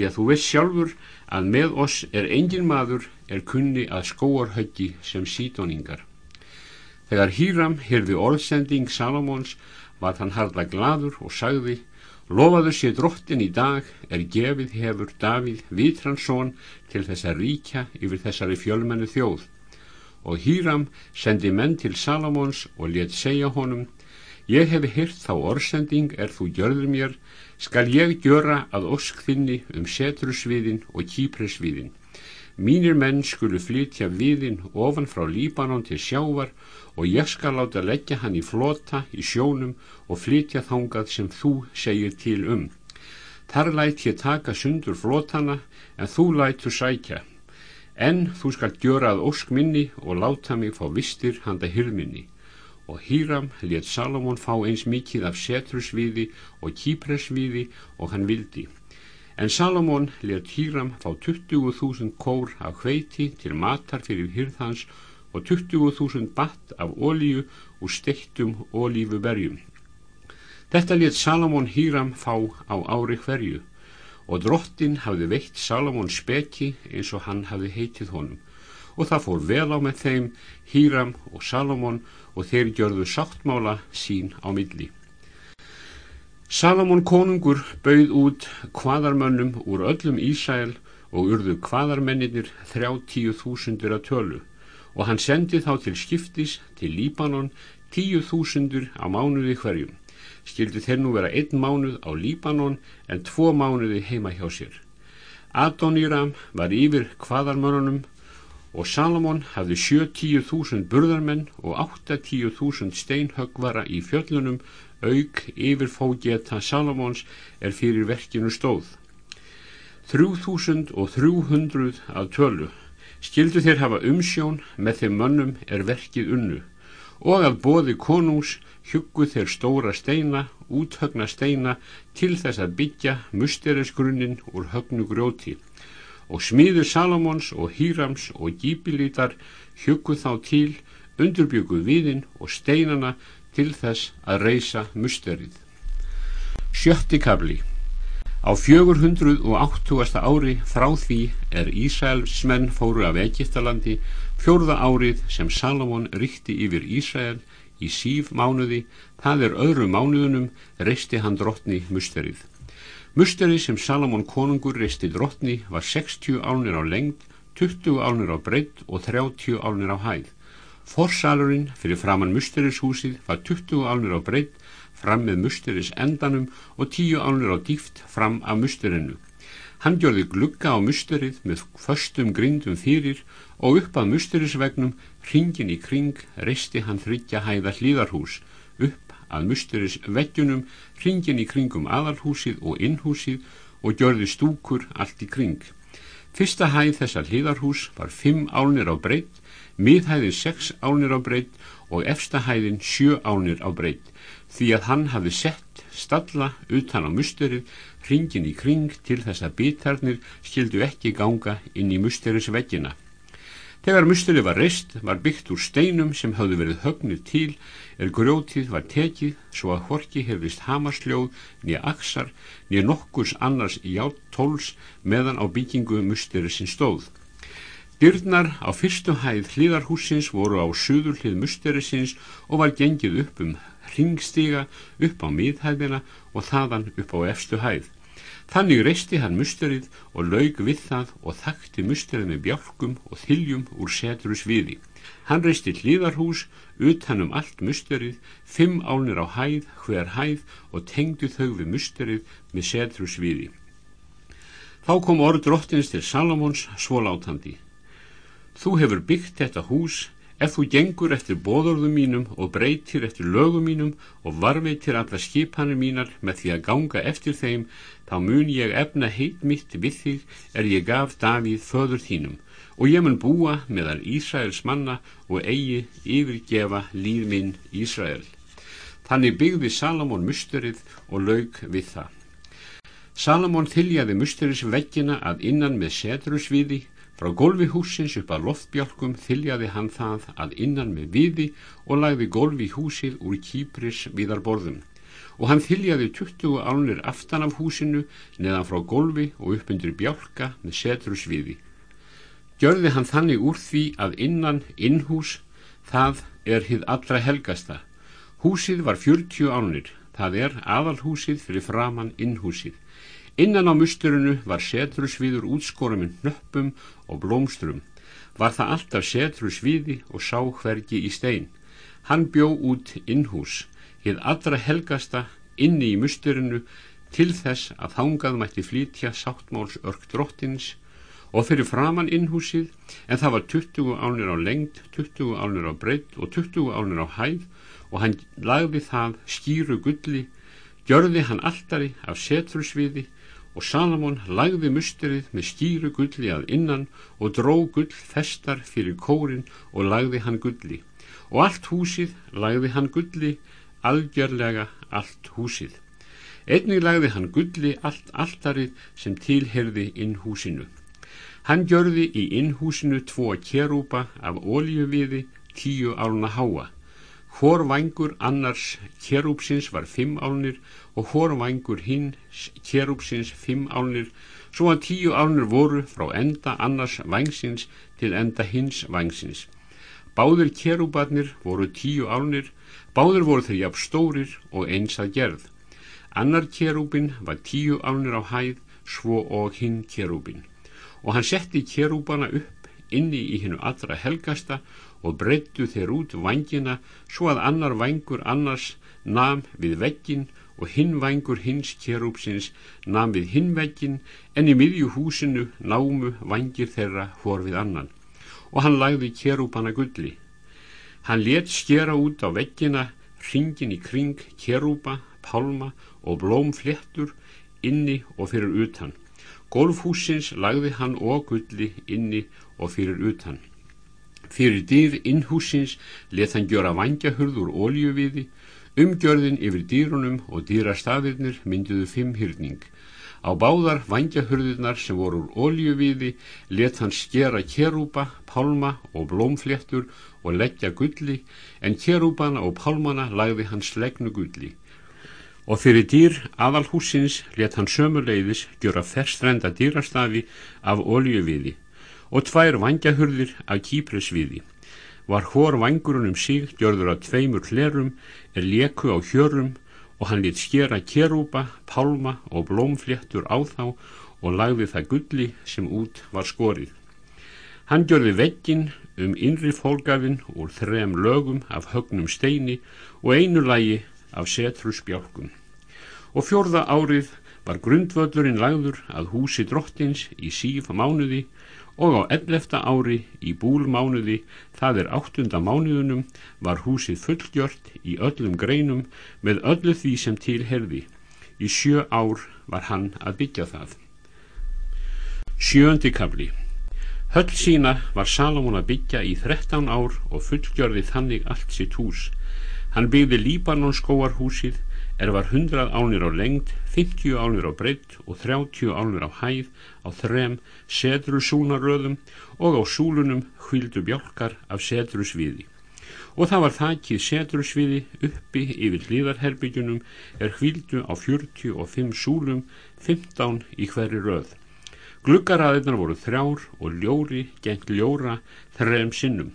því að þú veist sjálfur að með oss er engin maður er kunni að skóarhöggi sem sítóningar. Þegar Hýram hyrði orðsending Salomons var hann harda gladur og sagði Lofaðu sér drottin í dag er gefið hefur Davíð Vitransson til þess að ríkja yfir þessari fjölmennu þjóð og Hýram sendi menn til Salomons og let segja honum Ég hefi hyrt þá orðsending er þú gjörður mér skal ég gjöra að osk þinni um setrusviðin og kýpresviðin. Mínir menn skulu flytja viðin ofan frá Líbanon til sjávar og ég skal láta leggja hann í flota í sjónum og flytja þangað sem þú segir til um. Þar læt ég taka sundur flotana en þú lætu sækja. En þú skal gjöra að osk minni og láta mig fá vistir handa hyrminni og Híram let Salomón fá eins mikið af setrusviði og kýpresviði og hann vildi. En Salomón let Híram fá 20.000 kór af hveiti til matar fyrir hýrðhans og 20.000 batt af ólíu og steittum ólífuberjum. Þetta let Salomón Híram fá á ári hverju og drottin hafði veitt Salomón speki eins og hann hafði heitið honum og það fór vel á með þeim Híram og Salomón og þeir gjörðu sáttmála sín á milli. Salomón konungur bauð út kvaðarmönnum úr öllum Ísæl og urðu kvaðarmennir þrjá tíu þúsundir að tölu og hann sendi þá til skiptis til Líbanon tíu þúsundur á mánuði hverjum. Skildi þeir nú vera einn mánuð á Líbanon en tvo mánuði heima hjá sér. Adoniram var yfir kvaðarmönnunum og Salomon hafði 70.000 burðarmenn og 80.000 steinhöggvara í fjöllunum auk yfir fógeta Salomons er fyrir verkinu stóð. 3.300 að tölu. Skildu þeir hafa umsjón með þeim mönnum er verkið unnu. Og að bóði konungs huggu þeir stóra steina úthögna steina til þess að byggja musterisgrunnin úr högnu grjóti. Og smiður Salomons og Hírams og Gíbilítar hjögguð þá til, undurbygguð viðinn og steinana til þess að reysa musterið. Sjötti kabli Á 480. ári frá því er Ísæls menn fóru af Egiptalandi fjórða árið sem Salomon ríkti yfir Ísæl í síf mánuði, það er öðru mánuðunum reisti hann drottni musterið. Musteri sem Salamón konungur reisti drottni var 60 álnir á lengd, 20 álnir á breytt og 30 álnir á hæð. Forsalurinn fyrir framann musterishúsið var 20 álnir á breytt, fram með musteris endanum og 10 álnir á dýft fram af musterinu. Hann gjörði glugga á musterið með föstum grindum fyrir og upp að musterisvegnum, hringin í kring, reisti hann þryggja hæða hlýðarhús, upp að musteris veggjunum hringin í kringum aðalhúsið og innhúsið og gjörði stúkur allt í kring. Fyrsta hæð þessar hliðarhús var fimm álnir á breytt, miðhæðin sex álnir á breytt og efsta hæðin sjö álnir á breytt því að hann hafi sett stalla utan á musterið hringin í kring til þess að bitarnir skildu ekki ganga inn í musteris veggina. Þegar musterið var reist var byggt úr steinum sem hafðu verið högnir til er grjótið var tekið svo að horki hefðist hamarsljóð nýja aksar nýja nokkurs annars játt tóls meðan á byggingu musterisins stóð. Dyrnar á fyrstu hæð hlýðarhúsins voru á suður hlið musterisins og var gengið upp um ringstiga upp á miðhæðina og þaðan upp á efstu hæð. Þannig reisti hann musterið og laug við það og þakti musterið með bjálkum og þiljum úr setru sviði. Hann reisti hlýðarhús utan um allt musterið, fimm álnir á hæð, hver hæð og tengdu þau við musterið með setru sviði. Þá kom orð drottins til Salomons svólátandi. Þú hefur byggt þetta hús ef þú gengur eftir bóðorðum mínum og breytir eftir lögum mínum og varveitir alla skipanir mínar með því að ganga eftir þeim, þá mun ég efna heit mitt við þig er ég gaf Davíð föður þínum og ég mun búa meðal Ísraels manna og eigi yfirgefa líð minn Ísrael. Þannig byggði Salamón musterið og laug við það. Salamón þyljaði musteris veggina að innan með setrusviði, frá golfi húsins upp að loftbjálkum þyljaði hann það að innan með viði og lagði golfi húsið úr kýpris viðar borðum. Og hann þyljaði 20 álnir aftan af húsinu neðan frá golfi og upp undir bjálka með setrusviði gjörði hann þannig úr því að innan innhús það er hið allra helgasta. Húsið var 40 ánir, það er aðalhúsið fyrir framann innhúsið. Innan á musturinu var setrusviður útskóra með nöppum og blómstrum. Var það alltaf setrusviði og sá hvergi í stein. Hann bjó út innhús, hið allra helgasta inni í musturinu til þess að þángað mætti flítja sáttmáls örk drottins og fyrir framann innhúsið en það var 20 álnir á lengd, 20 álnir á breytt og 20 álnir á hæð og hann lagði það skýru gulli, gjörði hann alltari af setrursviði og Salamón lagði musterið með skýru gulli að innan og dró gull festar fyrir kórin og lagði hann gulli og allt húsið lagði hann gulli, algjörlega allt húsið. Einnig lagði hann gulli allt alltarið sem tilherði inn húsinu. Hann gjörði í innhúsinu tvo kerúpa af ólíuviði tíu álna háa. Hór vangur annars kerúpsins var fimm álnir og hór vangur hinn kerúpsins fimm álnir svo að tíu álnir voru frá enda annars vangsins til enda hins vangsins. Báður kerúparnir voru tíu álnir, báður voru þeir jafn stórir og eins að gerð. Annar kerúpin var tíu álnir á hæð svo og hinn kerúpin og hann setti kerúbana upp inni í hennu allra helgasta og breyttu þeir út vangina svo að annar vangur annars nam við veggin og hinn vangur hins kerúpsins nam við hinn veggin en í miðju húsinu námu vangir þeirra hór við annan og hann lagði kerúbana gulli. Hann let skera út á veggina ringin í kring kerúba, pálma og blómflettur inni og fyrir utan Golfhúsins lagði hann og gulli inni og fyrir utan. Fyrir dýr innhúsins let hann gjöra vangjahurð úr óljuviði, umgjörðin yfir dýrunum og dýrastadirnir mynduðu fimm hyrning. Á báðar vangjahurðirnar sem voru úr óljuviði let hann skera kerúpa, pálma og blómfléttur og leggja gulli, en kerúpana og pálmana lagði hann slegnu gulli og fyrir dýr aðalhúsins let hann sömuleiðis gjöra ferstrenda dýrastafi af oljuviði og tvær vangjahurðir af kýpresviði. Var hór vangurinn um sig gjörður af tveimur hlerum er leku á hjörum og hann lit skera kerúpa, pálma og blómfléttur á þá og lagði það gulli sem út var skorið. Hann gjörði veggin um innri fólgafinn úr þrem lögum af högnum steini og einu lægi af setrusbjálkum. Og fjórða árið var grundvöldurinn lagður að húsi drottins í síf mánuði og á ellefta ári í búlmánuði, það er áttunda mánuðunum, var húsið fullgjört í öllum greinum með öllu því sem tilherði. Í sjö ár var hann að byggja það. Sjöndi kabli Höll sína var Salomón að byggja í 13 ár og fullgjörði þannig allt sitt hús. Hann byggði Líbanon skóarhúsið er var 100 ánir á lengd, 50 ánir á breytt og 30 ánir á hæð á þrem sedru súnaröðum og á súlunum hvildu bjálkar af sedru sviði. Og það var þakkið sedru sviði uppi yfir hlýðarherbyggjunum er hvildu á 45 súlum, 15 í hverju röð. Gluggaraðirnar voru þrjár og ljóri gengt ljóra þrem sinnum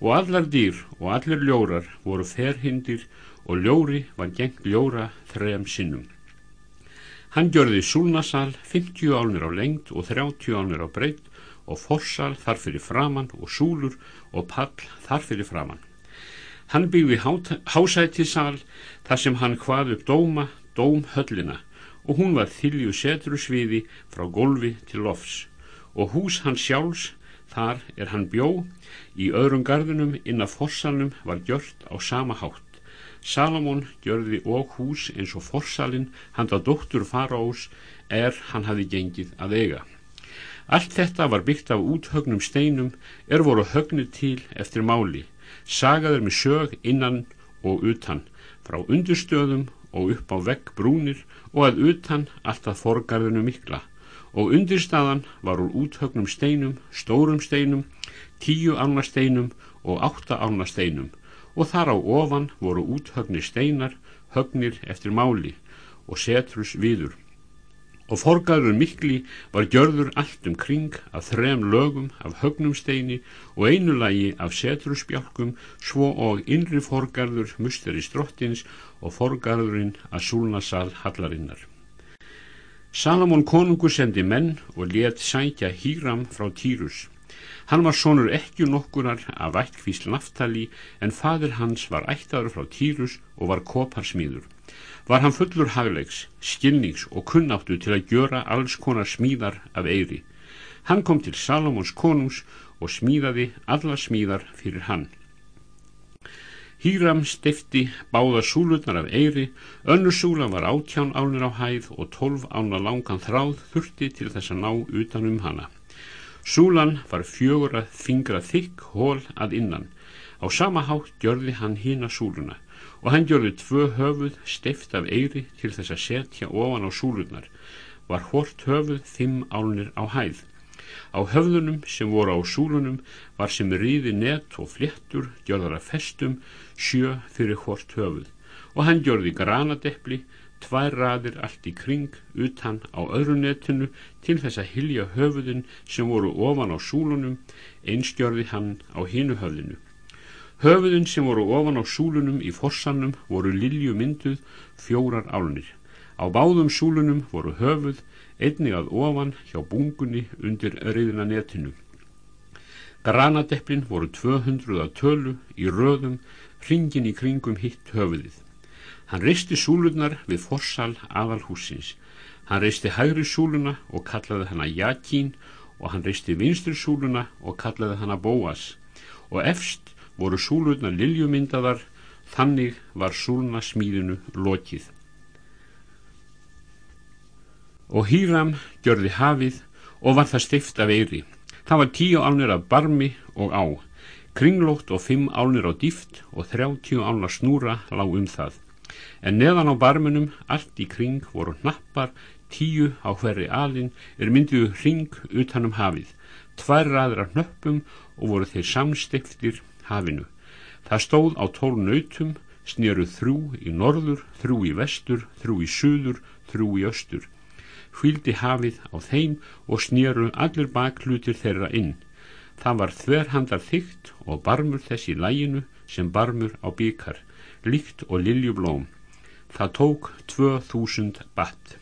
og allar dýr og allir ljórar voru ferhindir og ljóri var gengt ljóra þrem sinnum. Hann gjörði súlnasal 50 álnir á lengd og 30 álnir á breytt og forsal þar fyrir framann og súlur og pall þar fyrir framann. Hann byggði hásættisal þar sem hann hvað upp dóma, dómhöllina og hún var þylju setru sviði frá golfi til lofs og hús hans sjálfs, þar er hann bjó, í öðrum gardunum inn að fossalnum var gjört á sama hátt. Salomón gjörði og hús eins og fossalinn handa dóttur faraós er hann hafi gengið að eiga. Allt þetta var byggt af úthögnum steinum er voru högnir til eftir máli, sagaður með sög innan og utan, frá undurstöðum og upp á vegg brúnir og að utan alltaf forgarðinu mikla og undirstaðan var úr úthögnum steinum, stórum steinum, tíu ána steinum og átta ána steinum og þar á ofan voru úthögnir steinar, högnir eftir máli og setrus viður og forgarður mikli var gjörður allt um kring af þrem lögum af högnum steini og einu lagi af setrusbjálkum svo og innri forgarður musteri strottins og forgarðurinn að súlnasal hallarinnar. Salamón konungur sendi menn og let sækja Híram frá Týrus. Hann var sonur ekki nokkurar af ættkvísl naftali en fadir hans var ættaður frá Týrus og var koparsmíður var hann fullur hagleiks, skilnings og kunnáttu til að gjöra alls konar smíðar af eiri. Hann kom til Salomons konungs og smíðaði alla smíðar fyrir hann. Hýram stifti báða súlutnar af eiri, önnur súla var átján ánir á hæð og tólf ána langan þráð þurfti til þess að ná utanum hana. Súlan var fjögur að fingra þykk hól að innan. Á sama hátt gjörði hann hína súluna og hann gjörði tvö höfuð steift af eiri til þess að setja ofan á súlurnar. Var hort höfuð fimm álnir á hæð. Á höfðunum sem voru á súlunum var sem ríði net og fléttur gjörðar að festum sjö fyrir hort höfuð. Og hann gjörði granadeppli tvær raðir allt í kring utan á öðru netinu til þess að hilja höfuðin sem voru ofan á súlunum einstjörði hann á hinu höfðinu Höfuðin sem voru ofan á súlunum í fossanum voru lilju mynduð fjórar álnir. Á báðum súlunum voru höfuð einnig að ofan hjá bungunni undir riðina netinu. Granadeplin voru 200 að tölu í röðum hringin í kringum hitt höfuðið. Hann reisti súlunar við fossal aðalhúsins. Hann reisti hægri súluna og kallaði hana Jakín og hann reisti vinstri súluna og kallaði hana Bóas og efst voru súlurnar liljumyndaðar, þannig var súlna smíðinu lokið. Og Hýram gjörði hafið og var það stift af eiri. Það var tíu álnir af barmi og á, kringlótt og fimm álnir á dýft og þrjáttíu álnar snúra lág um það. En neðan á barminum, allt í kring, voru hnappar, tíu á hverri alin, er myndiðu hring utanum hafið, tvær raður af hnöppum og voru þeir samstiftir hafinu. Það stóð á tól nautum, snýru þrjú í norður, þrjú í vestur, þrjú í suður, þrjú í östur. Hvildi hafið á þeim og snýru allir baklutir þeirra inn. Það var þverhandar þygt og barmur þessi læginu sem barmur á byggar, líkt og liljublóm. Það tók 2000 batt.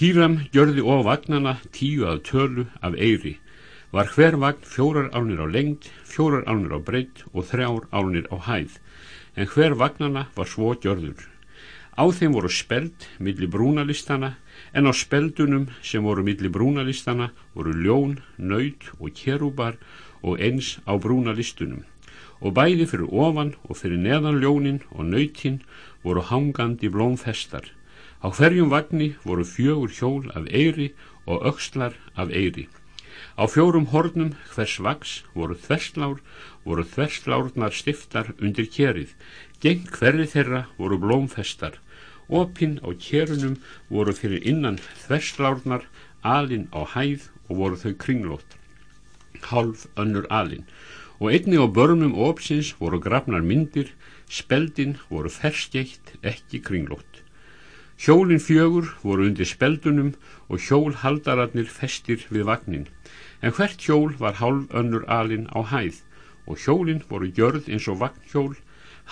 Hýram gjörði of vagnana tíu að tölu af eiri. Var hver vagn fjórar álnir á lengt, fjórar álnir á breytt og þrjár álnir á hæð. En hver vagnana var svo gjörður. Á þeim voru speld millir brúnalistana en á speldunum sem voru millir brúnalistana voru ljón, nöyt og kerúbar og eins á brúnalistunum. Og bæði fyrir ofan og fyrir neðan ljónin og nöytin voru hangandi blómfestar Á hverjum vagnni voru fjögur hjól af eiri og aukslar af eiri. Á fjórum hornum hvers vags voru þverslár, voru þverslárnar stiftar undir kerið. Geng hverri þeirra voru blómfestar. Opinn á kerunum voru fyrir innan þverslárnar, alin á hæð og voru þau kringlótt. Half önnur alin. Og einni á börnum opsins voru grafnar myndir, speldin voru ferskeitt, ekki kringlótt. Hjólinn fjögur voru undir speldunum og hjólhaldararnir festir við vagnin, en hvert hjól var hálf önnur alin á hæð og hjólinn voru gjörð eins og vagnhjól,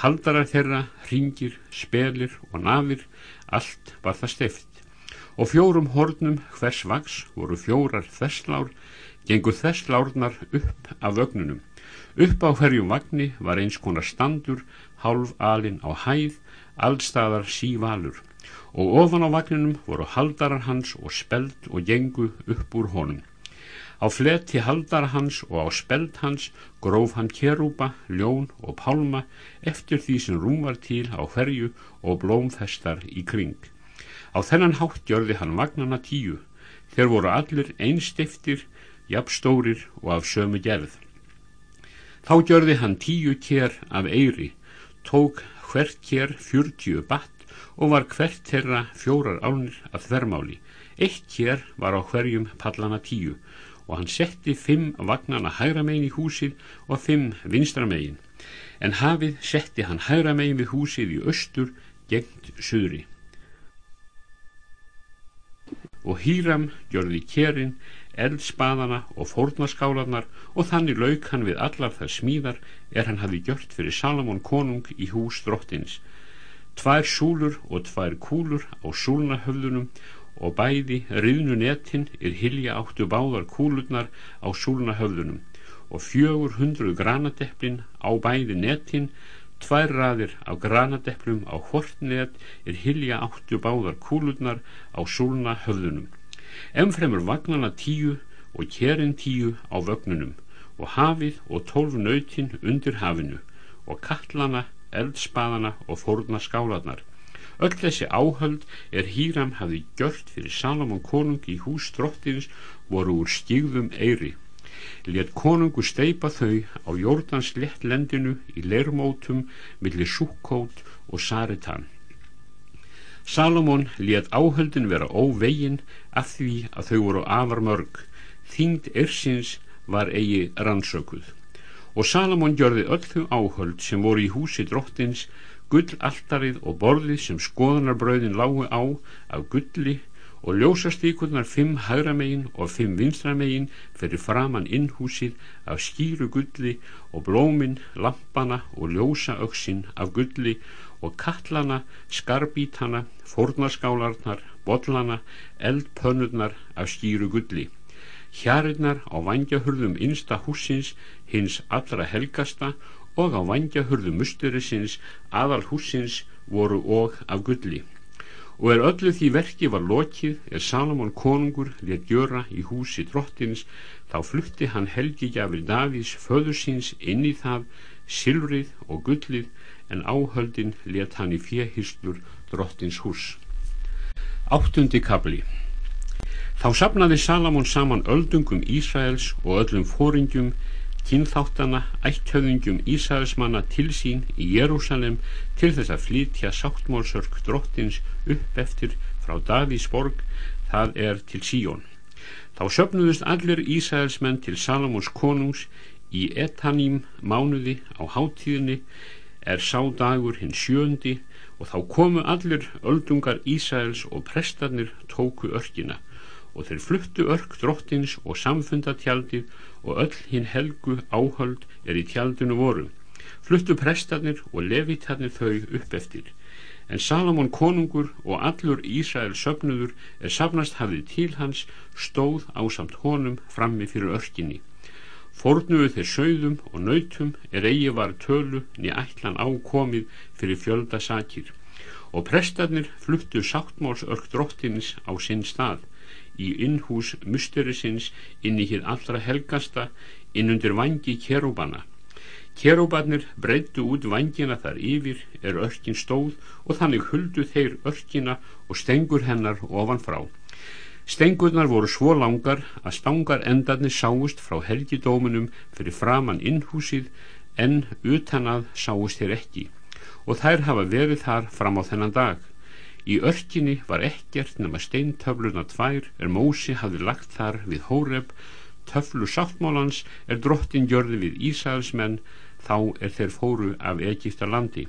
haldarar þeirra, ringir, spelir og nafir, allt var það steft. Og fjórum hornum hvers vags voru fjórar þesslár, gengur þesslárnar upp af vögnunum. Upp á hverjum vagni var eins konar standur, hálf alin á hæð, allstaðar sívalur og ofan á vagninum voru haldarar hans og speld og gengu upp úr honum. Á fleti haldara hans og á speld hans gróf hann kerúpa, ljón og pálma eftir því sem rúm var til á hverju og blómfestar í kring. Á þennan hátt gjörði hann vagnana tíu, þeir voru allir einstiftir, jafnstórir og af sömu gerð. Þá gjörði hann tíu kér af eiri, tók hvert kér fjörtíu batt og var hvert þeirra fjórar álnir af þvermáli. Eitt hér var á hverjum pallana tíu og hann setti fimm vagnana hægra megin í húsið og fimm vinstra megin. En hafið setti hann hægra megin við húsið í austur gengt suðri. Og hýram gjörði kérinn, eldspaðana og fórnaskálanar og þannig lauk hann við allar það smíðar er hann hafi gjört fyrir Salamón konung í hús drottins tvær súlur og tvær kúlur á súlnahöfðunum og bæði riðnu netin er hilja áttu báðar kúlurnar á súlnahöfðunum og fjögur hundru granadeplin á bæði netin tvær raðir af granadeplum á hortnet er hilja áttu báðar kúlurnar á súlnahöfðunum Emfremur vagnana tíu og kérinn tíu á vögnunum og hafið og tólf nautin undir hafinu og kallana eldspaðana og fórna skálanar. Öll þessi áhöld er Híram hafi gjört fyrir Salomon konung í hús drottins voru úr stígðum eiri. Let konungu steipa þau á Jordans lettlendinu í leirmótum millir Sukkót og Saretan. Salomon let áhöldin vera óvegin af því að þau voru afar mörg. Þingd ersins var eigi rannsökuð og Salamón gjörði öll þau áhöld sem voru í húsi drottins gullaltarið og borðið sem skoðanarbröðin lágu á af gulli og ljósastíkurnar fimm hægramegin og fimm vinstramegin fyrir framann innhúsið af skýru gulli og blómin, lampana og ljósaöksin af gulli og kallana, skarbítana, fórnaskálarnar, bollana, eldpönnurnar af skýru gulli. Hjarinnar á vangjahurðum innsta húsins hins allra helgasta og á vangjahurðum musturisins aðal húsins voru og af gulli. Og er öllu því verki var lokið er Salomon konungur létt gjöra í húsi drottins þá flutti hann helgigjafir Davís föður síns inn í það silrið og gullið en áhöldin létt hann í fjehistur drottins hús. Áttundi kabli Þá sapnaði Salamón saman öldungum Ísraels og öllum fóringjum kynþáttana ætthöfðingjum Ísæðismanna til sín í Jérúsalem til þess að flytja sáttmálsörk drottins upp eftir frá Davísborg, það er til Síón. Þá söpnuðust allir Ísæðismenn til Salomons konungs í Etaním mánuði á háttíðinni er sá dagur hinn sjöndi og þá komu allir öldungar Ísæðils og prestarnir tóku örkina. Og þeir fluttu örk drottins og samfundatjaldið og öll hinn helgu áhöld er í tjaldinu voru. Fluttu prestarnir og levitarnir þau upp eftir. En Salamón konungur og allur Ísrael söfnuður er safnast hafið til hans stóð á samt honum frammi fyrir örkinni Fornuðu þeir sögðum og nautum er eigi var tölu ný ætlan ákomið fyrir fjölda sakir og prestarnir fluttu sáttmálsörk drottins á sinn stað í innhús musterisins inn í hér allra helgasta inn undir vangi kerúbana Kerúbarnir breyttu út vangina þar yfir er örkin stóð og þannig huldu þeir örkina og stengur hennar ofan frá. Stengurnar voru svo langar að stangar endarnir sáust frá helgidóminum fyrir framann innhúsið en utanað sáust þeir ekki og þær hafa verið þar fram á þennan dag. Í örkinni var ekkert nema steintöflurna tvær er Mósi hafði lagt þar við Hóreb, töflu sáttmálans er drottin gjörði við Ísæðismenn þá er þeir fóru af Egiptalandi.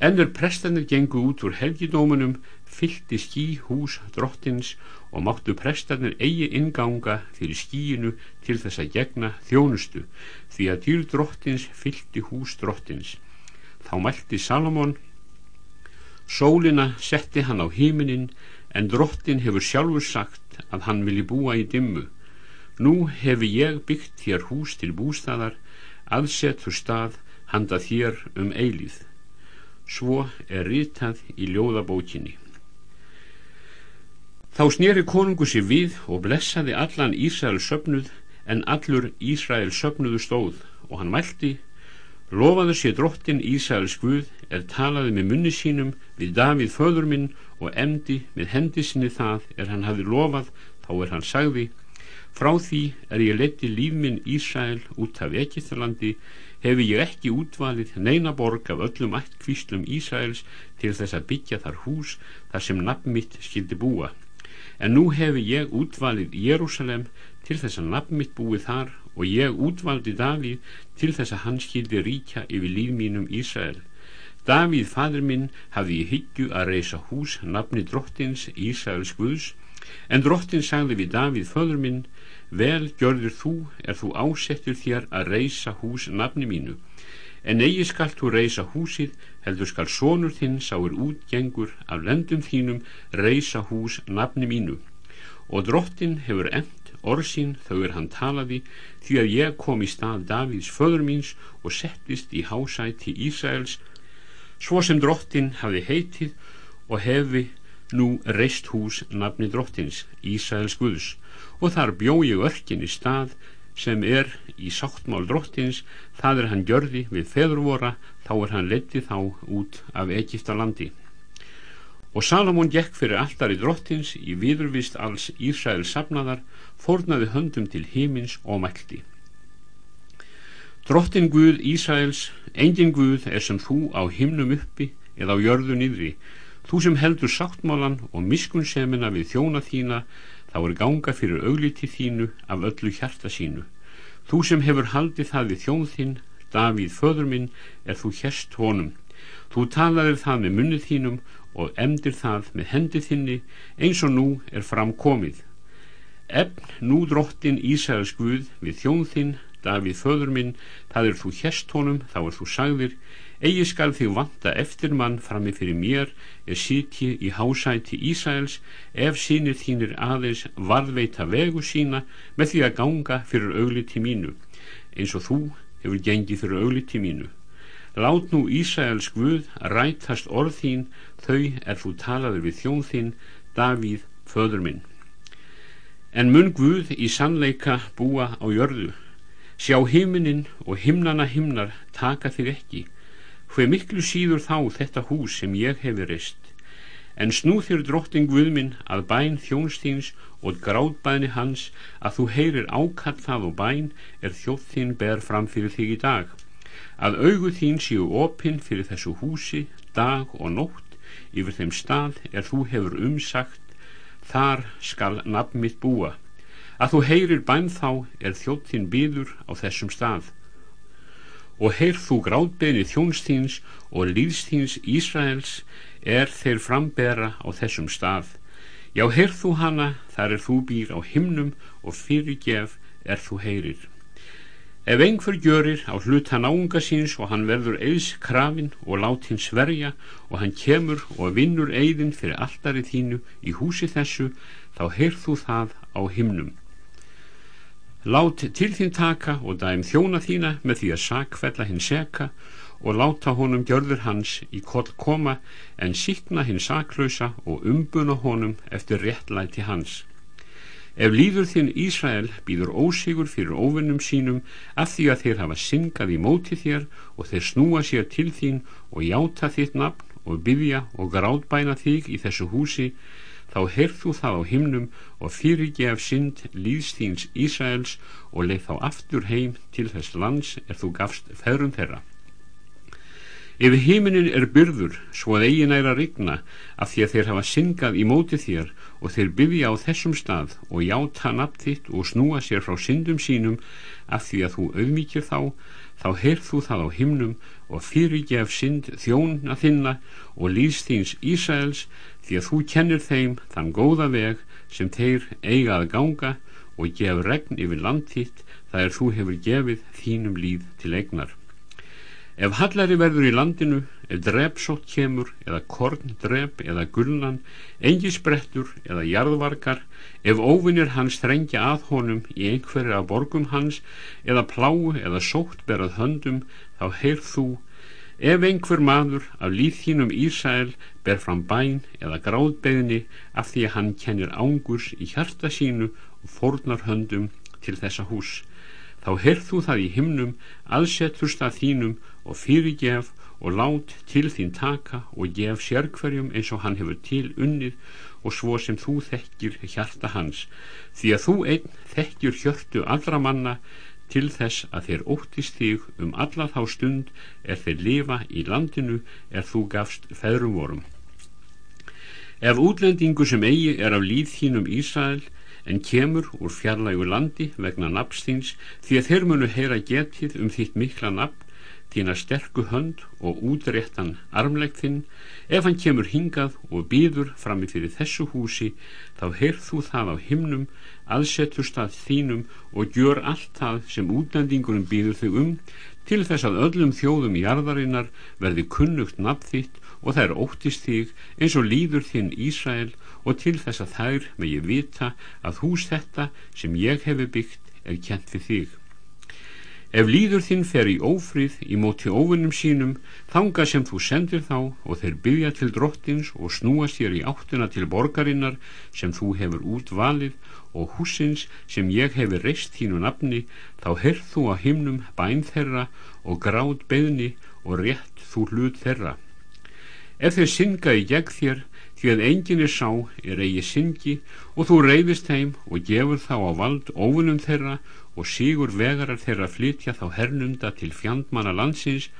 Ennur prestanir gengu út úr helgidómunum, fylti skí hús drottins og máttu prestanir eigi inganga fyrir skíinu til þess að gegna þjónustu, því að dýr drottins fylti hús drottins. Þá mælti Salomón, sólina setti hann á híminin, en drottin hefur sjálfur sagt að hann vilji búa í dimmu. Nú hefur ég byggt þér hús til bústaðar, aðsetur stað handa þér um eilíð svo er ritað í ljóðabókinni þá snýri konungu sér við og blessaði allan Ísrael söpnuð en allur Ísrael söpnuðu stóð og hann mælti lofaðu sér drottin Ísraels Guð er talaði með munni sínum við Davíð föður minn og emdi með hendi sinni það er hann hafi lofað þá er hann sagði Frá því er ég leti lífminn Ísæl út af Egiptalandi hefi ég ekki útvalið neina borg af öllum ættkvíslum Ísæls til þess að byggja þar hús þar sem nafn mitt skildi búa. En nú hefi ég útvalið Jérúsalem til þess að nafn mitt búi þar og ég útvaldi Davíð til þess að hann skildi ríkja yfir lífmínum Ísæl. Davíð, fadur minn, hafði í hyggju að reysa hús nafni drottins Ísæls Guðs en drottin sagði við Davíð, föður minn, vel gjörður þú er þú ásettur þér að reysa hús nafni mínu en eigi skall þú reysa húsið heldur skall sonur þinn sáir útgengur af lendum þínum reysa hús nafni mínu. Og drottin hefur end orðsinn þau er hann talaði því að ég kom í stað Davíðs föður míns og settist í hásæti Ísraels svo sem drottin hafi heitið og hefi nú reist hús nafni drottins Ísraels Guðs. Og þar bjó ég örkin í stað sem er í sáttmál drottins það er hann gjörði við feðurvora þá er hann letið þá út af Egiptalandi og Salamón gekk fyrir alltari drottins í viðurvist alls Ísrael safnaðar fórnaði höndum til himins og mælti Drottin Guð Ísraels engin Guð er sem þú á himnum uppi eða á jörðu nýðri þú sem heldur sáttmálan og miskunnsemina við þjóna þína þá er ganga fyrir augliti þínu af öllu hjarta sínu. Þú sem hefur haldið það við þjóð þinn Davíð föður minn er þú hérst honum. Þú talaðir það með munnið þínum og emdir það með hendi þinni eins og nú er framkomið efn nú drottin Ísæðars Guð við þjóð þinn Davíð föður minn það er þú hérst honum þá er þú sagðir eigi skal þig vanta eftir mann frammi fyrir mér er sitji í hásæti Ísæls ef sínir þínir aðeins varðveita vegu sína með því að ganga fyrir augliti mínu eins og þú hefur gengið fyrir augliti mínu. Lát nú Ísæls Guð rætast orð þín þau er þú talaður við þjón þín Davíð föður minn. En mun Guð í sannleika búa á jörðu. Sjá himinin og himnana himnar taka þig ekki hver miklu síður þá þetta hús sem ég hefi reist. En snú þér drottin Guðminn að bæn þjónstíns og gráðbæni hans að þú heyrir ákall það og bæn er þjótt þín ber fram fyrir þig í dag. Að augu þín séu opinn fyrir þessu húsi dag og nótt yfir þeim stað er þú hefur umsagt þar skal nafn mitt búa. Að þú heyrir bæn þá er þjótt þín býður á þessum stað og heyrð þú gráðbeni þjónstíns og líðstíns Ísraels er þeir frambera á þessum stað já heyrð þú hana þar er þú býr á himnum og fyrirgef er þú heyrir Ef einhver gjörir á hluta náunga síns og hann verður eils krafin og lát hinn sverja og hann kemur og vinnur eigðin fyrir alltari þínu í húsi þessu, þá heyrð þú það á himnum. Lát til þín taka og dæm þjóna þína með því að sakfella hinn seka og láta honum gjörður hans í koll koma en síkna hinn saklausa og umbuna honum eftir réttlæti hans. Ef líður þinn Ísrael býður ósigur fyrir óvinnum sínum af því að þeir hafa syngað í móti þér og þeir snúa sér til þín og játa þitt nafn og byggja og gráðbæna þig í þessu húsi, þá heyrð þú það á himnum og fyrirgef synd líðst þíns Ísraels og leið þá aftur heim til þess lands er þú gafst feðrum þeirra. Ef heiminin er byrður svo að eigin er að rigna af því að þeir hafa syngað í móti þér og þeir byggja á þessum stað og játa nafn þitt og snúa sér frá syndum sínum af því að þú auðmíkir þá þá heyrð þú það á himnum og fyrirgef synd þjóna þinna og líðst þíns Ísæls því að þú kennir þeim þann góða veg sem þeir eiga að ganga og gef regn yfir land þitt það er þú hefur gefið þínum líð til egnar Ef hallari verður í landinu, ef drepsótt kemur, eða korndrep, eða gullan, engisbrettur, eða jarðvarkar, ef óvinnir hans þrengja að honum í einhverju af borgum hans, eða pláu, eða sótt berað höndum, þá heyrð þú, ef einhver maður af líð þínum Ísæl ber fram bæn eða gráðbeðni af því að hann kennir ángurs í hjarta sínu og fórnar höndum til þessa hús þá heyrð þú það í himnum aðsetturst að þínum og fyrirgef og lát til þín taka og gef sérkverjum eins og hann hefur til unnið og svo sem þú þekkir hjarta hans. Því að þú einn þekkjur hjörtu allra manna til þess að þeir óttist þig um alla þá stund er þeir lifa í landinu er þú gafst feðrum vorum. Ef útlendingu sem eigi er af líð þínum Ísrael en kemur úr fjarlægu landi vegna nafnstins því að þeir munu heyra getið um þitt mikla nafn þína sterku hönd og útréttan armlegð þinn. Ef hann kemur hingað og býður frammi fyrir þessu húsi þá heyrð þú það á himnum aðsettur stað þínum og gjör allt það sem útnendingunum býður þau um til þess að öllum þjóðum jarðarinnar verði kunnugt nafn þitt og þær óttist þig eins og líður þinn Ísrael og til þess að þær með ég vita að hús þetta sem ég hefi byggt er kent við þig. Ef líður þinn fer í ófrið í móti óvinnum sínum, þanga sem þú sendir þá og þeir byggja til drottins og snúa sér í áttina til borgarinnar sem þú hefur útvalið og húsins sem ég hefur reist þínu nafni, þá herð þú á himnum bæn þeirra og gráð beðni og rétt þú hlut þeirra. Ef þeir synga í gegn þér, því að enginn er sá er eigi syngi og þú reyðist heim og gefur þá á vald óvinnum þeirra og sígur vegarar þeirra flytja þá hernunda til fjandmanna landsins,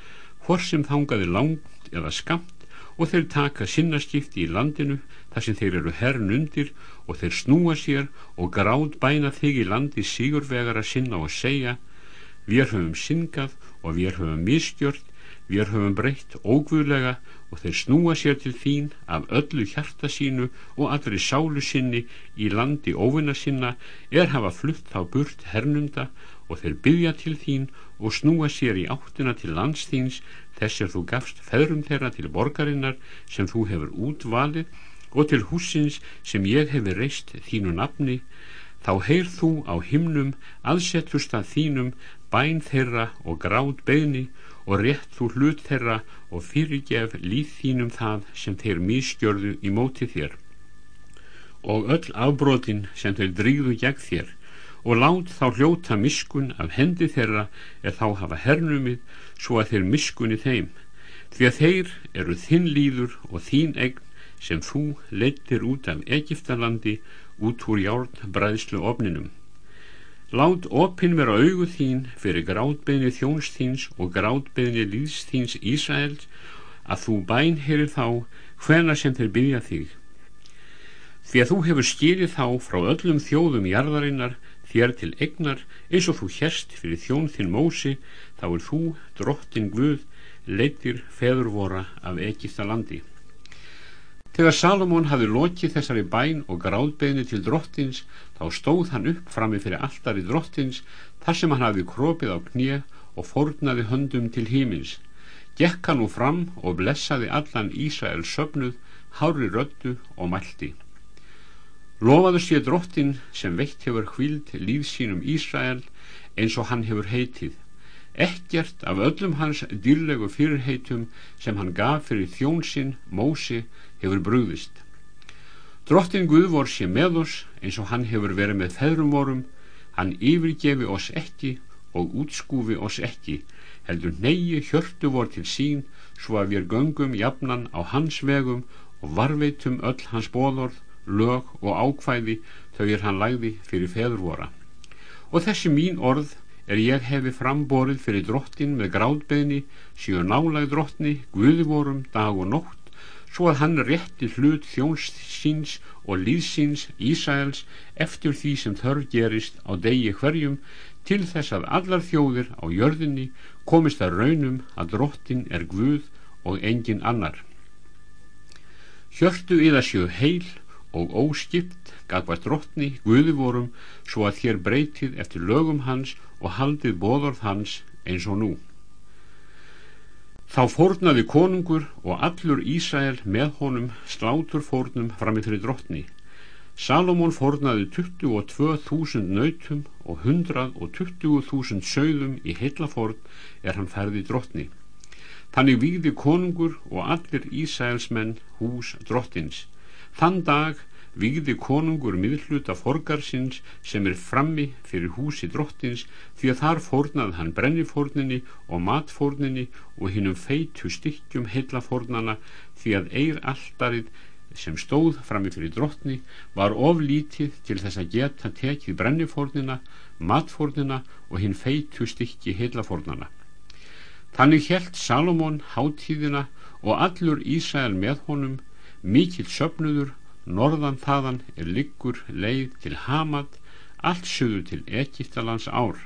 hvort sem þangaði langt eða skamt og þeir taka sinnaskipti í landinu þar sem þeir eru hernundir og þeir snúa sér og gráð bæna þig í landi sígurvegara sinna og segja við höfum syngað og við höfum misgjört við höfum breytt ógvöðlega og þeir snúa sér til þín af öllu hjarta sínu og allri sálu sinni í landi óvinna sinna er hafa flutt á burt hernunda og þeir byggja til þín og snúa sér í áttina til landsþíns þess er þú gafst feðrum þeirra til borgarinnar sem þú hefur útvalið og til húsins sem ég hefur reist þínu nafni. Þá heyrð þú á himnum aðsettust að þínum bæn þeirra og gráð beðni og rétt þú hlut þeirra og fyrirgef líð þínum það sem þeir mískjörðu í móti þér. Og öll afbrotin sem þeir drýðu gegn þér og lát þá hljóta miskun af hendi þeirra er þá hafa hernumið svo að þeir miskunni þeim. Því að þeir eru þinn líður og þín egn sem þú leittir út af Egiptalandi út úr járn bræðslu ofninum Lát opinn vera augu þín fyrir grátbeðni þjóns þíns og grátbeðni líðs þíns Ísraels að þú bænherir þá hvena sem þeir byggja þig. Því að þú hefur skilið þá frá öllum þjóðum jarðarinnar þér til egnar eins og þú hérst fyrir þjón þinn Mósi þá er þú, drottin Guð, leitir feðurvora af Egipta landi. Þegar Salomón hafi lokið þessari bæn og gráðbeginni til drottins, þá stóð hann upp frammi fyrir alltari drottins, þar sem hann hafi kropið á knið og fornaði höndum til hímins. Gekk hann nú fram og blessaði allan Ísrael söpnuð, hári röttu og mælti. Lofaðu sé drottin sem veitt hefur hvild líf sínum Ísrael eins og hann hefur heitið. Ekkert af öllum hans dýrlegu fyrirheitum sem hann gaf fyrir þjónsinn, Mósi, hefur brúðist. Drottin Guðvor sé með oss eins og hann hefur verið með feðrum vorum, hann yfirgefi oss ekki og útskúfi oss ekki, heldur neyju hjörtu vor til sín svo að við göngum jafnan á hans vegum og varveitum öll hans bóðorð lög og ákvæði þau er hann lagði fyrir feðurvora og þessi mín orð er ég hefi framborið fyrir drottin með gráðbeðni síu nálag drottni guðvorum dag og nótt svo að hann rétti hlut þjóns síns og líðsins Ísæls eftir því sem þörf gerist á degi hverjum til þess að allar þjóðir á jörðinni komist að raunum að drottin er guð og engin annar hjörtu í það séu heil og óskipt gagvart drottni Guði vorum svo að þér breytið eftir lögum hans og haldið bóðorð hans eins og nú. Þá fórnaði konungur og allur Ísæl með honum slátur fórnum framið fyrir drottni. Salomón fórnaði 22.000 nautum og 120.000 sögðum í heillafórn er hann ferði drottni. Þannig výði konungur og allir Ísælsmenn hús drottins Þann dag vigði konungur miðluta forgarsins sem er frammi fyrir húsi drottins því að þar fórnað hann brennifórninni og matfórninni og hinnum feitu stykkjum heillafórnana því að eir alldarið sem stóð frammi fyrir drottni var oflítið til þess að geta tekið brennifórnina, matfórnina og hinn feitu stykki heillafórnana. Þannig helt Salomón hátíðina og allur Ísæl með honum mikill söpnuður norðan þaðan er liggur leið til Hamad allt sögur til Egiptalands ár.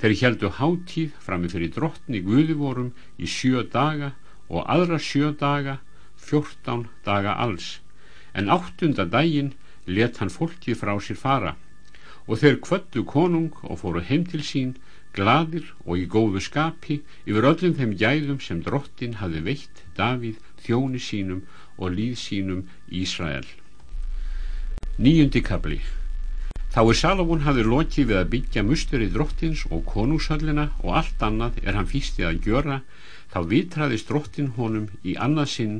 Þeir heldu háttíð frammi fyrir drottni Guðivorum í sjö daga og aðra sjö daga fjórtán daga alls. En áttunda daginn let hann fólkið frá sér fara. Og þeir kvöttu konung og fóru heim til sín gladir og í góðu skapi yfir öllum þeim gæðum sem drottin hafi veitt Davíð þjóni sínum og líð sínum Ísrael Nýjundi kabli Þá er Salomón hafið lokið við að byggja musteri drottins og konúshöllina og allt annað er hann fýstið að gjöra þá vitraðist drottin honum í annað sinn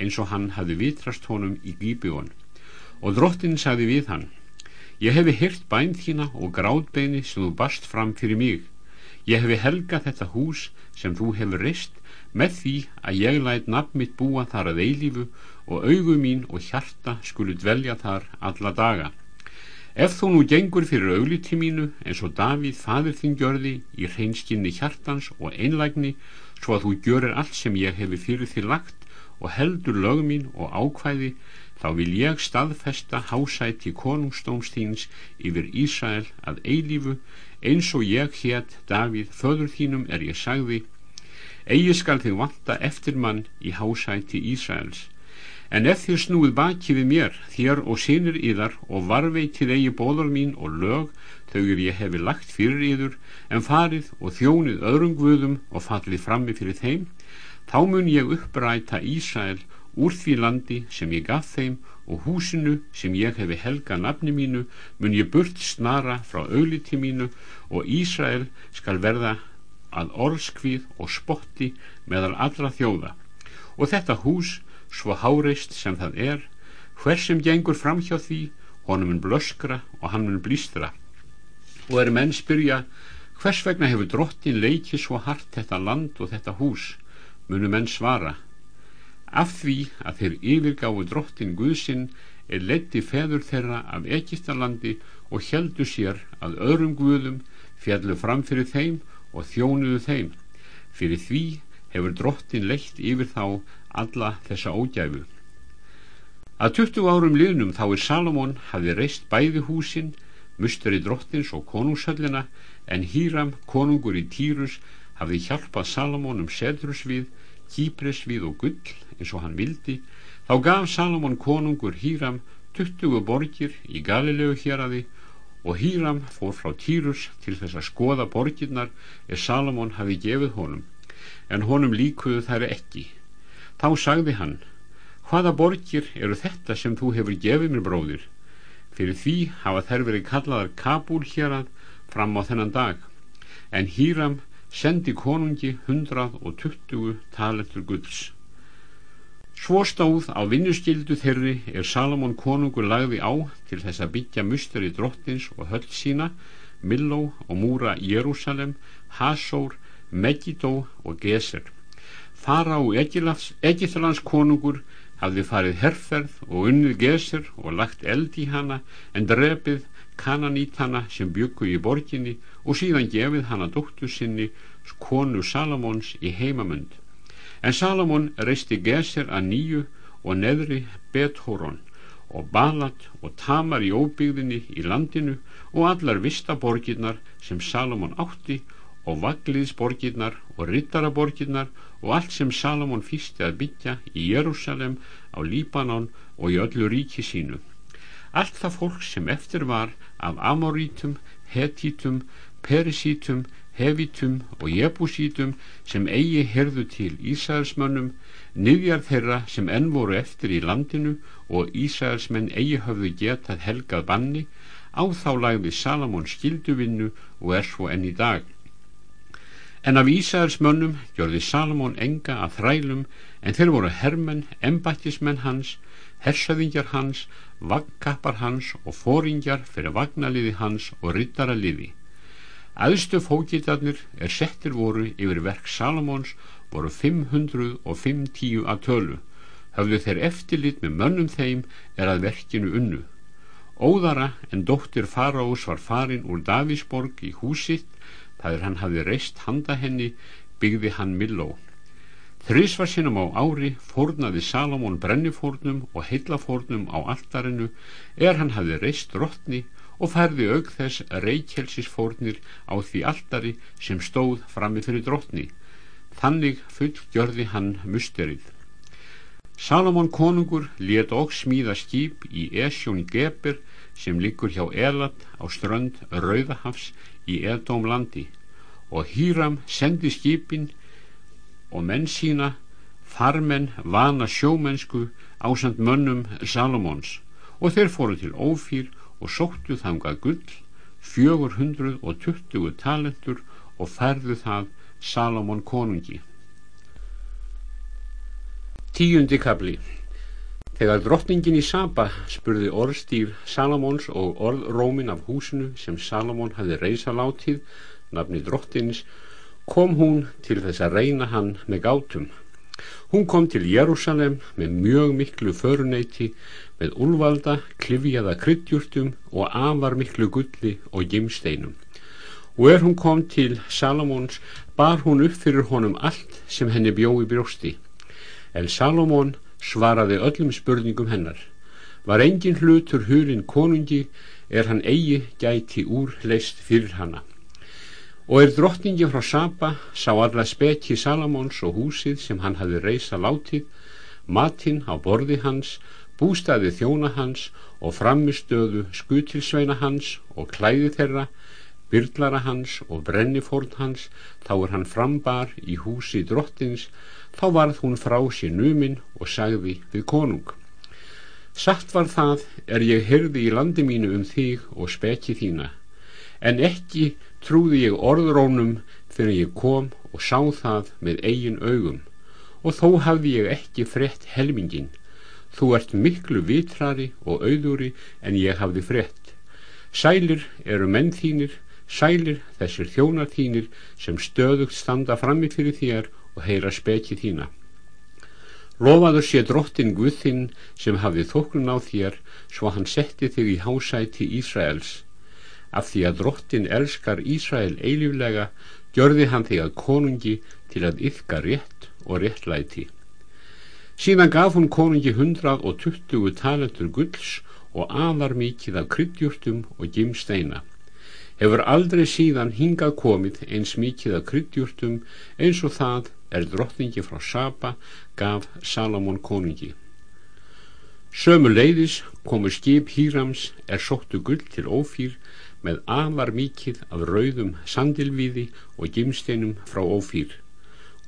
eins og hann hafi vitrast honum í Gíbjón og drottin sagði við hann Ég hefi hirt bæn þína og gráðbeini sem þú bast fram fyrir mig. Ég hefi helgað þetta hús sem þú hefur reist með því að ég læt nafn mitt búa þar að eilífu og augu mín og hjarta skulu dvelja þar alla daga. Ef þú nú gengur fyrir augliti mínu eins og Davíð fadir þinn gjörði í hreinskinni hjartans og einlægni svo að þú gjörir allt sem ég hefi fyrir því lagt og heldur lög mín og ákvæði þá vil ég staðfesta hásæti konungstómstíns yfir Ísrael að eilífu eins og ég hétt Davíð föður þínum er ég sagði. Eigi skal þig vanta eftir mann í hásæti Ísraels en ef þið snúið baki við mér þér og sinir yðar og varveitið eigi bóðar mín og lög er ég hefi lagt fyrir yður en farið og þjónið öðrum guðum og fallið frammi fyrir þeim þá mun ég uppræta Ísrael úr því landi sem ég gaf þeim og húsinu sem ég hefi helga nafni mínu mun ég burt snara frá augliti mínu og Ísrael skal verða að orðskvið og spotti meðal allra þjóða. Og þetta hús svo háreist sem það er hver sem gengur fram hjá því honum mun blöskra og hann mun blístra. Og er menn spyrja hvers vegna hefur drottin leikið svo hart þetta land og þetta hús? Munu menn svara af því að þeir yfirgáfu drottin Guðsinn er letti feður þeirra af Egiptalandi og heldu sér að öðrum Guðum fjallu fram fyrir þeim og þjónuðu þeim. Fyrir því hefur drottin leitt yfir þá alla þessa ógæfu. Að 20 árum liðnum þá er Salomón hafi reist bæði húsin musteri drottins og konungshöllina en Híram konungur í Týrus hafi hjálpað Salomón um sedrusvið, kýpresvið og gull eins og hann vildi. Þá gaf Salomon konungur Híram 20 borgir í Galilegu héradi og Híram fór frá Týrus til þess að skoða borgirnar er Salomon hafi gefið honum. En honum líkuðu þær ekki þá sagði hann hvaða borgir eru þetta sem þú hefur gefið mér bróðir? Fyrir því hafa þær verið kallaðar Kabul hérad fram á þennan dag. En Híram sendi konungi 120 talentur guds Svo stóð á vinnuskildu þeirri er Salomon konungur lagði á til þess að byggja musteri drottins og höll sína, Milló og múra Jérúsalem, Hasór, Megidó og Geser. Fara á Egithlands konungur hafði farið herrferð og unnið Geser og lagt eld í hana en drefið kananítana sem byggu í borginni og síðan gefið hana dóttu sinni konu Salomons í heimamönd. En Salomon reisti Geser að nýju og neðri Bethoron og Balat og Tamar í óbyggðinni í landinu og allar vistaborgirnar sem Salomon átti og vagliðsborgirnar og rittaraborgirnar og allt sem Salomon fýsti að byggja í Jérúsalem, á Líbanon og í öllu ríki sínu. Allt það fólk sem eftir var af Amorítum, Hetitum, Perisítum, Hevitum og Jebusítum sem eigi herðu til Ísæðarsmönnum, niðjar þeirra sem enn voru eftir í landinu og Ísæðarsmenn eigi höfðu getað helgað banni, á þá lagði Salamón skilduvinnu og er svo enn í dag. En af Ísæðarsmönnum gjörði Salamón enga að þrælum en þeir voru hermenn, embættismenn hans, hersaðingjar hans, vagnkappar hans og fóringjar fyrir vagnaliði hans og rittaraliði. Æðstu fókitarnir er settir voru yfir verk Salomons voru 550 að tölu höfðu þeir eftirlit með mönnum þeim er að verkinu unnu Óðara en dóttir Faraós var farin úr Davísborg í húsitt það er hann hafi reist handa henni byggði hann Milló Þrísvar sinnum á ári fórnaði Salomón brennifórnum og heillafórnum á alltarinu er hann hafi reist drottni og færði auk þess reykjelsisfórnir á því altari sem stóð frammi fyrir drottni. Þannig fullgjörði hann musterið. Salomon konungur let og smíða skýp í Esjón Geber sem liggur hjá Elat á strönd Rauðahafs í Edóm landi. Og Hýram sendi skýpin og menn sína farmenn vana sjómennsku ásand mönnum Salomons og þeir fóru til Ófýr og sóttu þangað gull fjögur hundruð og tuttugu talentur og færðu það Salomon konungi. Tíundi kabli Þegar drottningin í Saba spurði orðstýr Salomons og orðrómin af húsinu sem Salomon hafi reysa látið, nafni drottins, kom hún til þess að reyna hann með gátum. Hún kom til Jérúsalem með mjög miklu föruneyti með úlvalda, klifjaða kryddjúrtum og afar miklu gulli og gimsteinum. Og er hún kom til Salomons, bar hún upp fyrir honum allt sem henni bjói brjósti. En Salomon svaraði öllum spurningum hennar. Var engin hlutur hurinn konungi, er hann eigi gæti úr leist fyrir hanna. Og er drottningi frá Saba sá alla spekki Salomons og húsið sem hann hafi reysa látið, matinn á borði hans, bústaði þjóna hans og framistöðu skutilsveina hans og klæði þeirra, byrlara hans og brennifórn hans, þá er hann frambar í húsi drottins, þá varð hún frá sér numin og sagði við konung. Satt var það er ég hyrði í landi mínu um þig og spekki þína, en ekki trúði ég orðrónum fyrir ég kom og sá það með eigin augum, og þó hafði ég ekki frett helmingin, Þú ert miklu vitrari og auðuri en ég hafði frett. Sælir eru menn þínir, sælir þessir þjónar þínir sem stöðugt standa frammi fyrir þér og heyra speki þína. Lofaður sé drottin Guðinn sem hafði þóknun á þér svo hann setti þig í hásæti Ísraels. Af því að drottin elskar Ísrael eilíflega gjörði hann þig að konungi til að yfka rétt og réttlæti. Síðan gaf hún konungi hundrað og tuttugu talentur gulls og afar mikið af kryddjúrtum og gimsteina. Hefur aldrei síðan hingað komið eins mikið af kryddjúrtum eins og það er drottningi frá Saba gaf Salamón konungi. Sömu leiðis komu skip Hírams er sóttu gull til Ófýr með afar mikið af rauðum sandilvíði og gimsteinum frá Ófýr.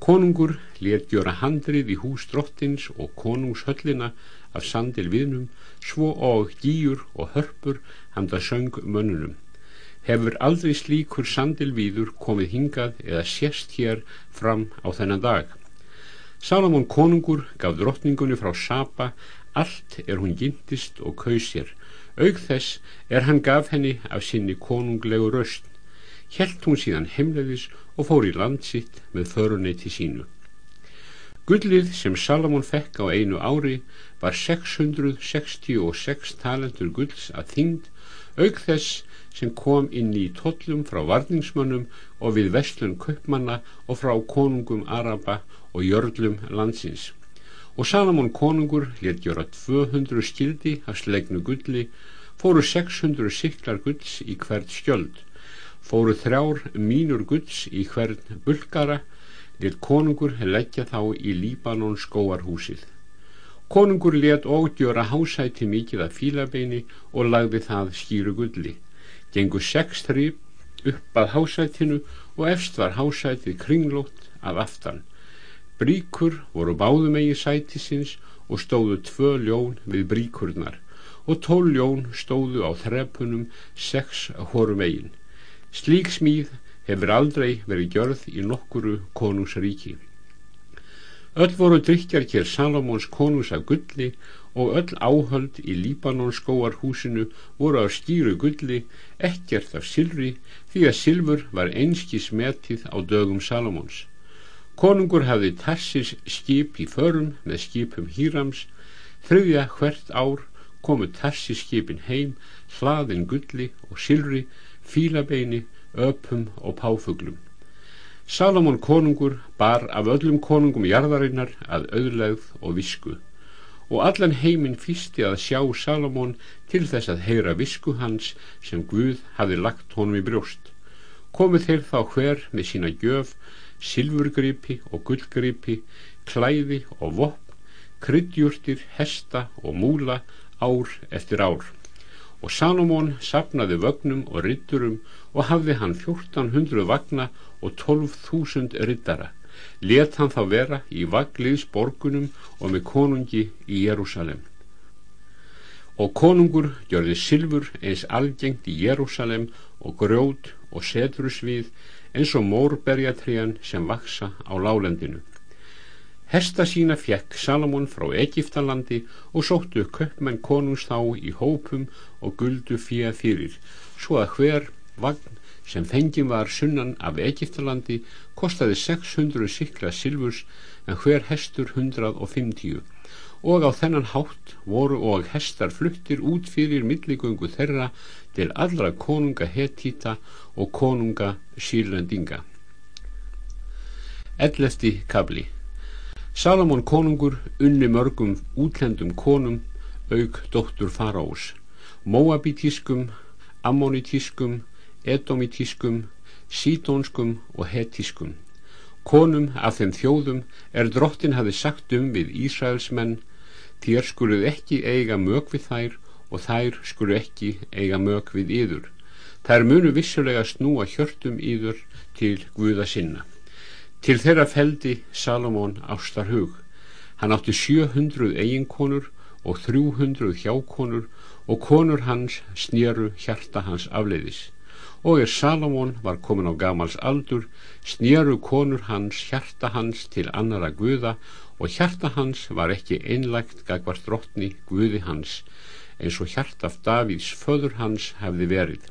Konungur let gjöra handrið í hús drottins og konungshöllina af sandilvíðnum svo og gýjur og hörpur handa söng mönnunum hefur aldrei slíkur sandilvíður komið hingað eða sérst hér fram á þennan dag. Salomón konungur gaf drottningunni frá Saba allt er hún gindist og kaus sér. Aug þess er hann gaf henni af sinni konunglegu röst. Helt hún síðan heimleðis og fór í land sitt með föruneyti sínu. Gullið sem Salomón fekk á einu ári var 666 talentur gulls að þyngd, aug þess sem kom inn í tollum frá varningsmönnum og við vestlun kaupmanna og frá konungum Araba og jörlum landsins. Og Salamón konungur let gjöra 200 skildi af slegnu gulli, fóru 600 siklar gulls í hvert skjöld, fóru þrjár mínur gulls í hvern bulgara, let konungur leggja þá í Líbanon skóarhúsið. Konungur let ógjöra hásæti mikið af fílabeini og lagði það skýru gulli gengu sex þrýp upp að hásætinu og efst var hásætið kringlótt af aftan. Bríkur voru báðumegi sætisins og stóðu tvö ljón við bríkurnar og tól ljón stóðu á þrepunum sex hórum eigin. Slík smíð hefur aldrei verið gjörð í nokkuru konungsríki. Öll voru drikjarkjær Salomons konungs af gulli og öll áhöld í Líbanonskóarhúsinu voru af skýru gulli, ekkert af silri, því að silfur var einski smetið á dögum Salomons. Konungur hafði tassis skip í förum með skipum Hírams, þriðja hvert ár komu tassis skipin heim, hlaðin gulli og silri, fílabeini, öpum og páfuglum. Salomon konungur bar af öllum konungum jarðarinnar að auðlegð og visku og allan heiminn fýsti að sjá Salomon til þess að heyra visku hans sem Guð hafi lagt honum í brjóst. Komið þeir þá hver með sína gjöf, silfurgripi og gullgripi, klæði og vopp, kryddjúrtir, hesta og múla ár eftir ár. Og Salomon sapnaði vögnum og ritturum og hafði hann 1400 vagna og 12.000 rittara let hann þá vera í vagliðs borgunum og með konungi í Jérúsalem og konungur gjörði silfur eins algengt í Jérúsalem og grjót og setrusvið eins og mórberjatriðan sem vaksa á lálendinu Hesta sína fjekk Salomon frá Egiptalandi og sóttu köpmenn konungs þá í hópum og guldu fíða fyrir svo að hver vagn sem fengið var sunnan af Egiptalandi kostaði 600 sikla silfurs en hver hestur 150 og á þennan hátt voru og hestar fluttir út fyrir milligöngu þeirra til allra konunga hetita og konunga sílendinga. Ellefti kabli Salomón konungur unni mörgum útlendum konum auk dóttur faraós, móabitískum, ammonitískum, edomitískum, sídónskum og hetískum. Konum af þeim þjóðum er drottin hafi sagt um við Ísraelsmenn þér skuluð ekki eiga mög við þær og þær skulu ekki eiga mög við yður. Þær munu vissulega snúa hjörtum yður til Guða sinna. Til þeirra feldi Salomón ástar hug. Hann átti 700 eiginkonur og 300 hjákonur og konur hans snýru hjarta hans afleiðis og er Salomón var komin á gamals aldur snýru konur hans hjarta hans til annara guða og hjarta hans var ekki einlægt gagvar drottni guði hans eins og hjartaf Davíðs föður hans hefði verið.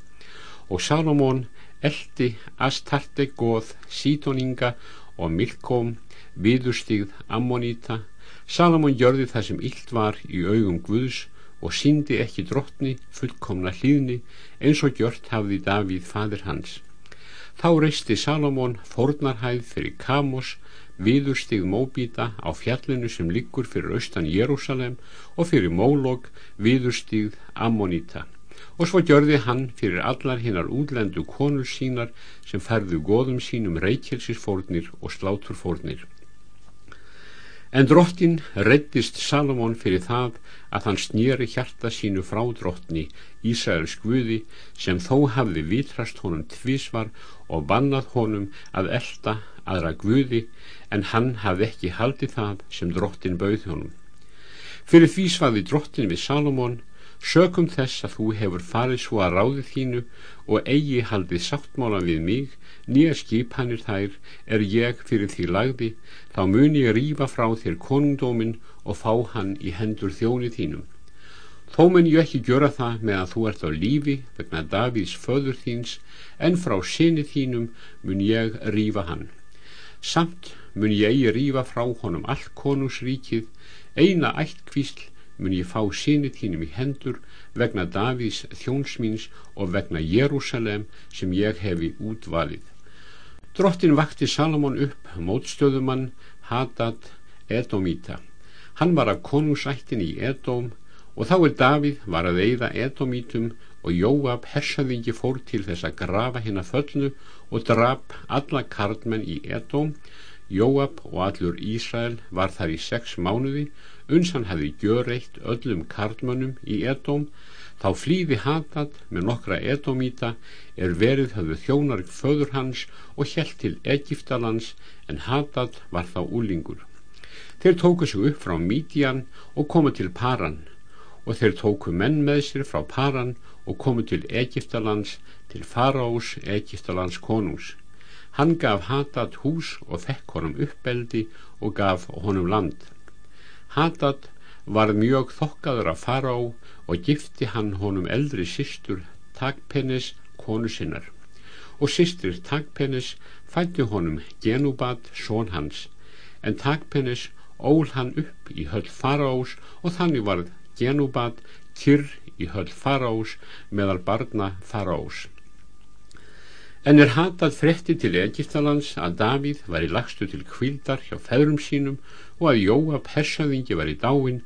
Og Salomón eldi Astarte goð Sítoninga og Milkom viðurstíð Ammonita. Salomón gjörði það sem illt var í augum Guðs og síndi ekki drottni fullkomna hlýðni eins og gjört hafði Davíð fadir hans. Þá reisti Salomón fornarhæð fyrir Kamos, viðurstig Móbíta á fjallinu sem liggur fyrir austan Jérúsalem og fyrir Mólog, viðurstig Ammonita. Og svo gjörði hann fyrir allar hinnar útlendu konur sínar sem ferðu góðum sínum reykjelsisfórnir og sláturfórnir. En drottin reddist Salomón fyrir það að hann snýri hjarta sínu frá drottni Ísraels guði sem þó hafði vitrast honum tvísvar og bannað honum að elda aðra guði en hann hafði ekki haldið það sem drottin bauð honum. Fyrir því svaði drottin við Salomón sökum þess að þú hefur farið svo að ráðið þínu og eigi haldið sáttmálan við mig nýja skipanir þær er ég fyrir því lagði þá mun ég rýfa frá þér konungdómin og fá hann í hendur þjóni þínum. Þó mun ég ekki gjöra það með að þú ert á lífi vegna Davíðs föður þíns en frá sinni þínum mun ég rýfa hann. Samt mun ég rýfa frá honum all konungsríkið eina ættkvísl mun ég fá sinni þínum í hendur vegna Davíðs þjónsmíns og vegna Jérúsalem sem ég hefi útvalið Drottin vakti Salomon upp mótstöðumann Hadad Edomíta. Hann var af konungsættin í Edóm og þá er Davíð var að eigða Edomítum og Jóab hersaðingi fór til þess að grafa hérna föllnu og drap alla karlmenn í Edóm. Jóab og allur Ísrael var þar í sex mánuði, uns hann hefði gjöreitt öllum karlmönnum í Edóm Þá flýði Hadad með nokkra edomíta er verið höfðu þjónar föður hans og hjælt til Egiptalands en Hadad var þá úlingur. Þeir tóku sig upp frá Mídian og komu til Paran og þeir tóku menn með sér frá Paran og komu til Egiptalands til Faraós Egiptalands konús. Hann gaf Hadad hús og fekk honum uppbeldi og gaf honum land. Hadad var mjög þokkaður að Faraó og gifti hann honum eldri sýstur Tagpennis konu sinnar. Og sýstir Tagpennis fætti honum Genubat són hans. En Tagpennis ól hann upp í höll Faraós og þannig varð Genubat kyrr í höll Faraós meðal barna Faraós. En er hatað fretti til Egiptalands að Davíð var í lagstu til kvildar hjá feðrum sínum og að Jóab hersaðingi var í dáin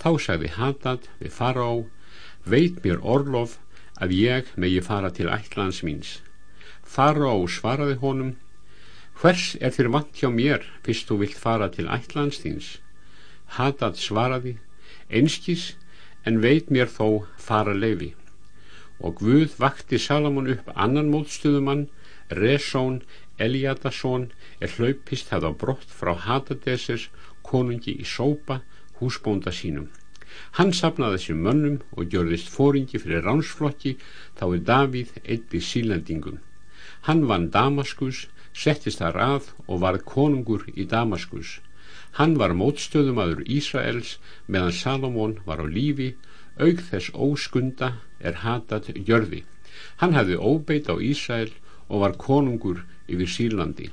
Þá sagði Hadad við fara á, veit mér orlof að ég megi fara til ætlands míns. Fara á svaraði honum, hvers er þér vant hjá mér fyrst þú vilt fara til ætlands þíns? Hadad svaraði, einskís en veit mér þó fara leifi. Og Guð vakti Salamón upp annan mótstuðumann, Resón Eliadasson er hlaupist það á brott frá Hadadeses konungi í Sópa húsbónda sínum. Hann sapnaði þessum mönnum og gjörðist fóringi fyrir ránsflokki þá er Davíð eitt í sílendingum. Hann vann Damaskus, settist þar að og varð konungur í Damaskus. Hann var mótstöðumadur Ísraels meðan Salomón var á lífi, aug þess óskunda er hatat gjörði. Hann hefði óbeit á Ísrael og var konungur yfir Sírlandi.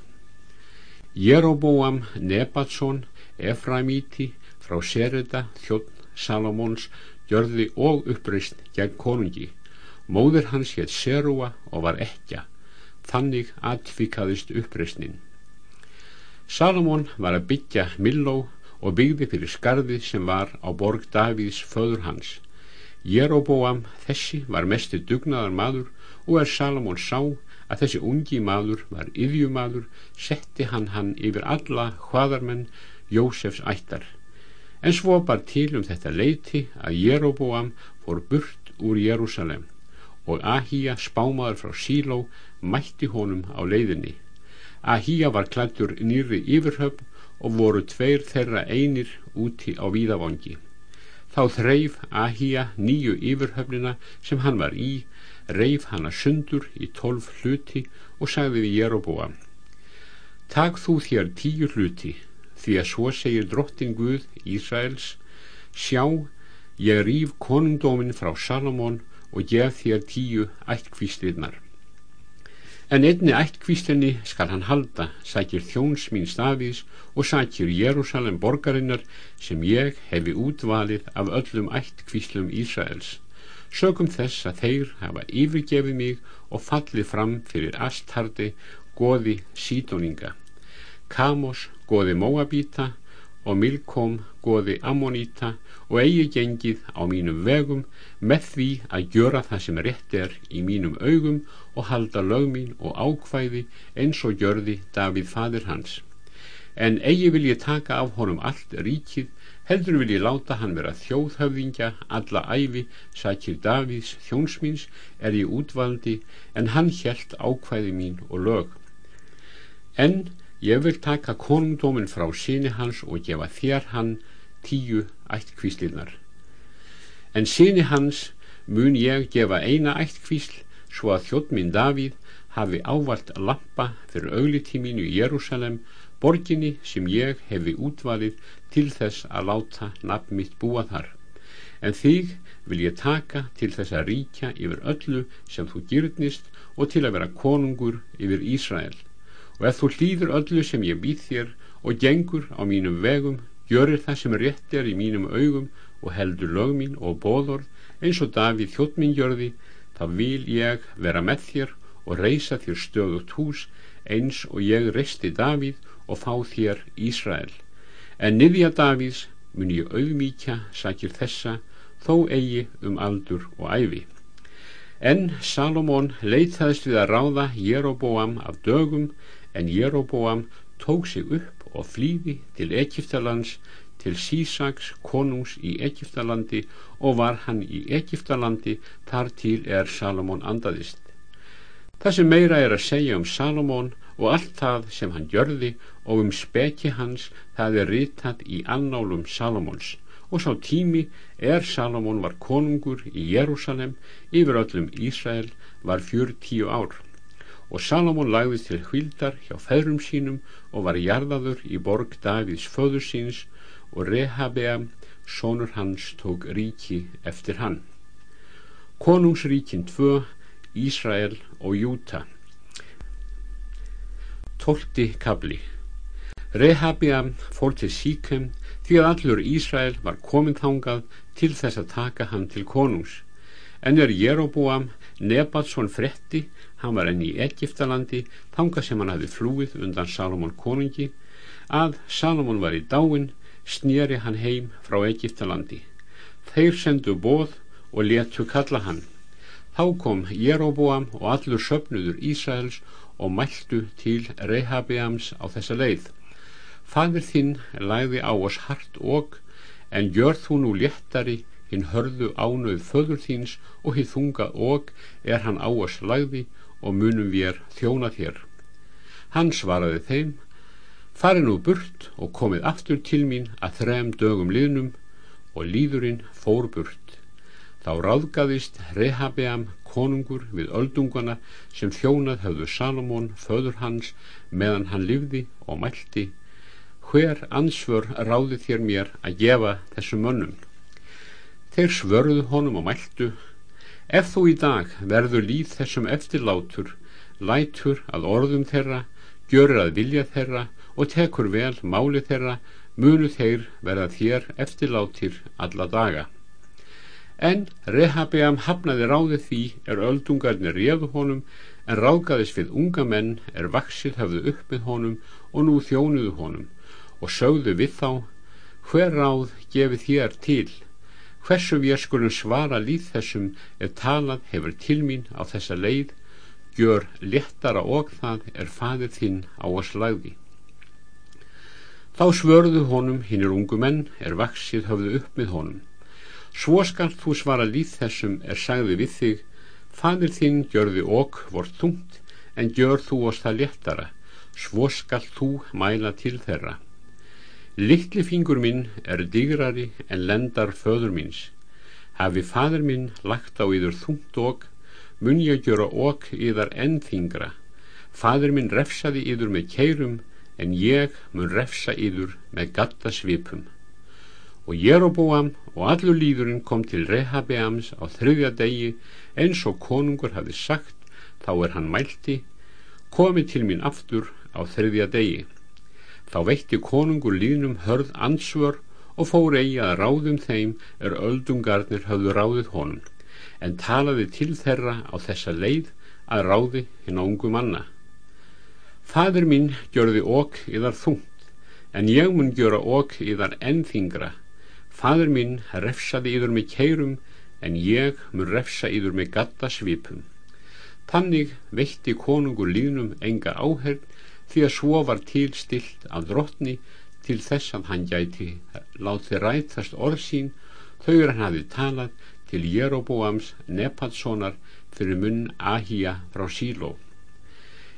Jeroboam Nebatsson, Efraimíti, frá Sereda, þjótt Salomons, gjörði og uppreist gegn konungi. Móður hans hétt Serúa og var ekja. Þannig atfikaðist uppreistnin. Salomon var að byggja Milló og byggði fyrir skarði sem var á borg Davíðs föður hans. Jeroboam þessi var mesti dugnaðar maður og er Salomon sá að þessi ungi maður var yðjumadur, setti hann hann yfir alla hvaðarmenn Jósefs ættar. En svo bar til um þetta leiti að Jeroboam fór burt úr Jérúsalem og Ahíja spámaður frá Síló mætti honum á leiðinni. Ahíja var klættur nýri yfirhöfn og voru tveir þeirra einir úti á víðavangi. Þá þreif Ahíja nýju yfirhöfnina sem hann var í reif hana sundur í tólf hluti og sagði við Jeroboam Takk þú þér tíu hluti því að svo segir drottin Guð Ísraels sjá ég rýf konungdómin frá Salomón og gef þér tíu ættkvíslinnar en einni ættkvíslinni skal hann halda sækir þjóns mín staðís og sækir Jérúsalem borgarinnar sem ég hefi útvalið af öllum ættkvíslum Ísraels. Sögum þess að þeir hafa yfirgefið mig og fallið fram fyrir astardi goði sídóninga Kamos goði Móabíta og Milkom goði Ammoníta og eigi gengið á mínum vegum með því að gjöra það sem rétt er í mínum augum og halda lögmín og ákvæði eins og gjörði Davíð fadir hans. En eigi vil ég taka af honum allt ríkið heldur vil ég láta hann vera þjóðhöfðingja alla æfi sakir Davíðs þjónsmýns er ég útvaldi en hann helt ákvæði mín og lög. En ég vil taka konungdómin frá síni hans og gefa þér hann tíu ættkvíslinnar. En síni hans mun ég gefa eina ættkvísl svo að þjóttminn Davíð hafi ávalt lampa fyrir auglitíminu í Jérúsalem borginni sem ég hefi útvalið til þess að láta nafn mitt búa þar. En þig vil ég taka til þess að ríkja yfir öllu sem þú gyrnist og til að vera konungur yfir Ísrael og ef þú hlýður öllu sem ég býð þér og gengur á mínum vegum gjörir það sem rétt er í mínum augum og heldur lög mín og bóðorð eins og Davíð þjóttminn gjörði þá vil ég vera með þér og reysa þér stöðut hús eins og ég reisti Davíð og fá þér Ísrael. En niðja Davíðs mun ég auðmíkja sakir þessa þó eigi um aldur og æfi en Salomón leitaðist við að ráða Jeroboam af dögum en Jeroboam tók sig upp og flýði til Egiptalands til Sísaks konungs í Egiptalandi og var hann í Egiptalandi þar til er Salomón andaðist. Það sem meira er að segja um Salomón og allt það sem hann gjörði og um speki hans það er ritað í annálum Salomóns og sá tími er Salomón var konungur í Jérúsalem yfir öllum Ísrael var fjör tíu ár og Salomón lagðist til hvildar hjá feðrum sínum og var jarðaður í borg Davids föður síns og Rehabea sonur hans tók ríki eftir hann. Konungsríkin tvö Ísrael og Júta. Tólti kabli Rehabea fór til Síkem því að allur Ísrael var komin þangað til þess að taka hann til konungs. En er Jeroboam Nebatsson fretti hann var enn í Egiptalandi þangað sem hann hafi flúið undan Salomon konungi. Að Salomon var í dáin snýri hann heim frá Egiptalandi þeir sendu bóð og letu kalla hann. Þá kom Jeroboam og allur söpnuður Ísraels og mæltu til Rehabeams á þessa leið. Fadir þinn læði á oss hart og en gjör þú nú léttari hinn hörðu ánöð föður þíns og hinn þunga og er hann á oss læði og munum við þjóna þér. Hann svaraði þeim farið nú burt og komið aftur til mín að þrem dögum liðnum. Og líðurinn fór burt. Þá ráðgaðist Rehabeam konungur við öldungana sem þjónað höfðu Salomón föður hans meðan hann livði og mælti hver ansvör ráði þér mér að gefa þessu mönnum? Þeir svörðu honum og mæltu ef þú í dag verður líð þessum eftirlátur lætur að orðum þeirra gjörur að vilja þeirra og tekur vel máli þeirra munu þeir verða þér eftirlátir alla daga. En Rehabeam hafnaði ráðið því er öldungarnir réðu honum en ráðgaðis við unga menn er vaksið hafðu upp með honum og nú þjónuðu honum og sögðu við þá hver ráð gefið þér til hversu við skulum svara líð þessum ef talað hefur til mín á þessa leið gjör léttara og það er fadir þinn á oss lagði Þá svörðu honum hinnir ungu menn er vaksið höfðu upp með honum. Svo skall þú svara líð þessum er sagði við þig, fadir þinn gjörði okk vort þungt, en gjör þú oss það léttara, svo skall þú mæla til þeirra. Littli fingur minn er digrari en lendar föður míns. Hafi fadir minn lagt á yður þungt okk, mun ég gjöra okk yðar enn þingra. Fadir minn refsaði yður með keirum, en ég mun refsa yður með gatta svipum og Jeroboam og allur líðurinn kom til Rehabeams á þriðja degi eins og konungur hafi sagt þá er hann mælti komi til mín aftur á þriðja degi þá veitti konungur líðnum hörð ansvör og fór eigi að ráðum þeim er öldungarnir höfðu ráðið honum en talaði til þeirra á þessa leið að ráði hinn á ungu manna Fadur minn gjörði okk yðar þungt, en ég mun gjöra okk yðar ennþingra. Fadur minn refsaði yður með keirum, en ég mun refsa yður með gatta svipum. Þannig veitti konungur líðnum enga áherð, því að svo var tilstilt af drottni til þess að hann gæti láti rætast orð sín. Þau er hann hafi talað til Jeroboams Nepatssonar fyrir munn Ahía frá Síló.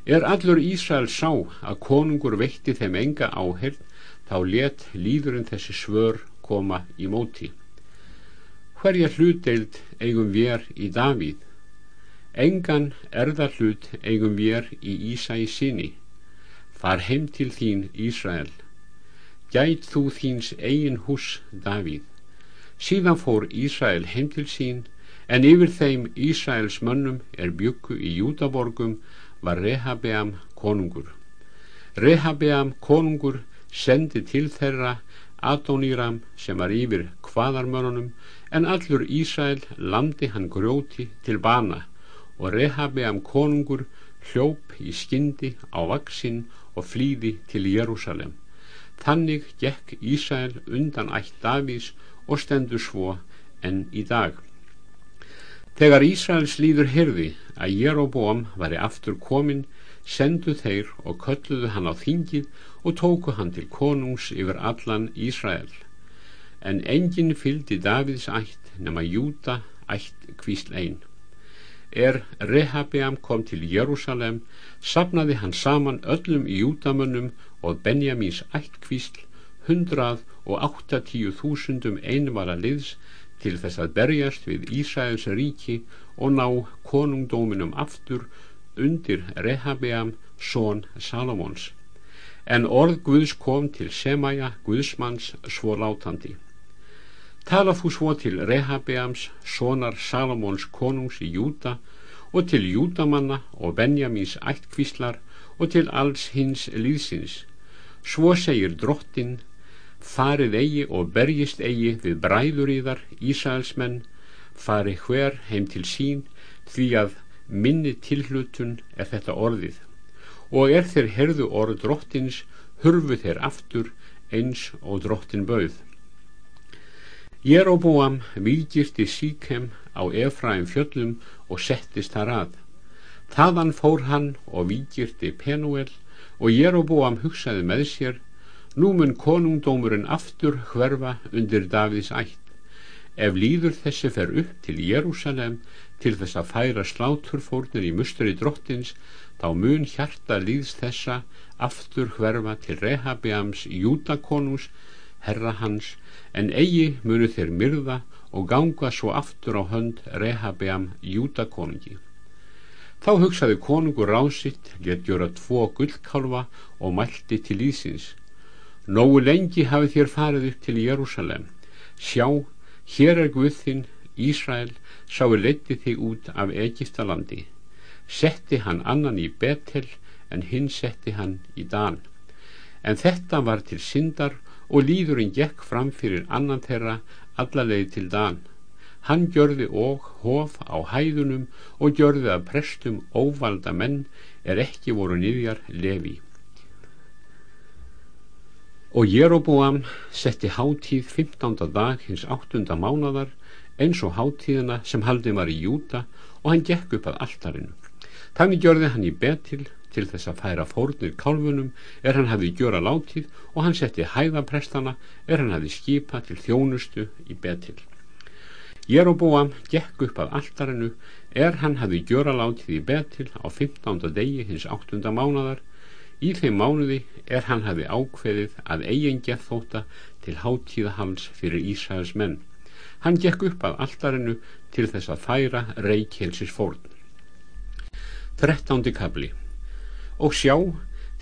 Er allur Ísrael sá að konungur veitti þeim enga áherð þá let líðurinn þessi svör koma í móti. Hverja hlutdeild eigum við í Davíð? Engan erða hlut eigum við í Ísæi sinni far heim til þín Ísrael. Gæt þú þíns eigin hús Davíð. Síðan fór Ísrael heim til sín en yfir þeim Ísraels mönnum er byggu í Júdaborgum var Rehabeam konungur. Rehabeam konungur sendi til þeirra Adónýram sem var yfir hvaðarmönunum en allur Ísrael landi hann grjóti til bana og Rehabeam konungur hljóp í skyndi á vaksinn og flýði til Jérúsalem. Þannig gekk Ísæl undan ætt Davís og stendur svo enn í dag. Þegar Ísæls líður herði að Jeroboam væri aftur komin, sendu þeir og kölluðu hann á þingið og tóku hann til konungs yfir allan Ísrael. En enginn fyldi Davids ætt nema Júta ætt kvísl einn er Rehabeam kom til Jérúsalem sapnaði hann saman öllum júdamönnum og Benjamins ættkvísl hundrað og áttatíu þúsundum einvara liðs til þess að berjast við Ísæðs ríki og ná konungdóminum aftur undir Rehabeam són Salomons. En orð Guðs kom til Semaja Guðsmanns svo látandi tala þú svo til Rehabeams sonar Salomons konungs í Júta og til Júdamanna og Benjamins ættkvíslar og til alls hins líðsins svo segir drottin farið eigi og berjist eigi við bræður í þar Ísælsmenn fari hver heim til sín því að minni tilhlutun er þetta orðið. Og er þeir herðu orð drottins hurfu þeir aftur eins og drottin bauð Jeroboam výgirti Síkem á Efraim fjöllum og settist þar að. Þaðan fór hann og výgirti Penuel og Jeroboam hugsaði með sér, nú mun konungdómurinn aftur hverfa undir Davids ætt. Ef líður þessi fer upp til Jérúsalem til þess að færa sláturfórnir í musteri drottins, þá mun hjarta líðs þessa aftur hverfa til Rehabiams Júdakonús, herra hans, en eigi munu þeir myrða og ganga svo aftur á hönd Rehabeam Júdakonungi. Þá hugsaði konungur rásitt, let gjöra tvo gullkálfa og mælti til Ísins. Nógu lengi hafi þér farið upp til Jérúsalem. Sjá, hér er Guðinn, Ísrael, sáu leti þig út af Egiptalandi. Setti hann annan í Betel en hinn setti hann í Dan. En þetta var til syndar og líðurinn gekk fram fyrir annan þeirra allalegi til Dan. Hann gjörði og hof á hæðunum og gjörði að prestum óvalda menn er ekki voru niðjar lefi. Og Jeroboam setti hátíð 15. dag hins 8. mánadar eins og hátíðina sem haldið var í Júta og hann gekk upp að alltarinu. Þannig gjörði hann í betil til þess að færa fórnir kálfunum er hann hafi gjöra látið og hann setti hæðaprestana er hann hafi skipa til þjónustu í betil. Jeroboam gekk upp að alltarinu er hann hafi gjöra látið í betil á 15. degi hins 8. mánadar í þeim mánuði er hann hafi ákveðið að eigin gethóta til hátíðahals fyrir Ísæðs menn. Hann gekk upp að alltarinu til þess að færa reykjelsis fórn. 13. kabli og sjá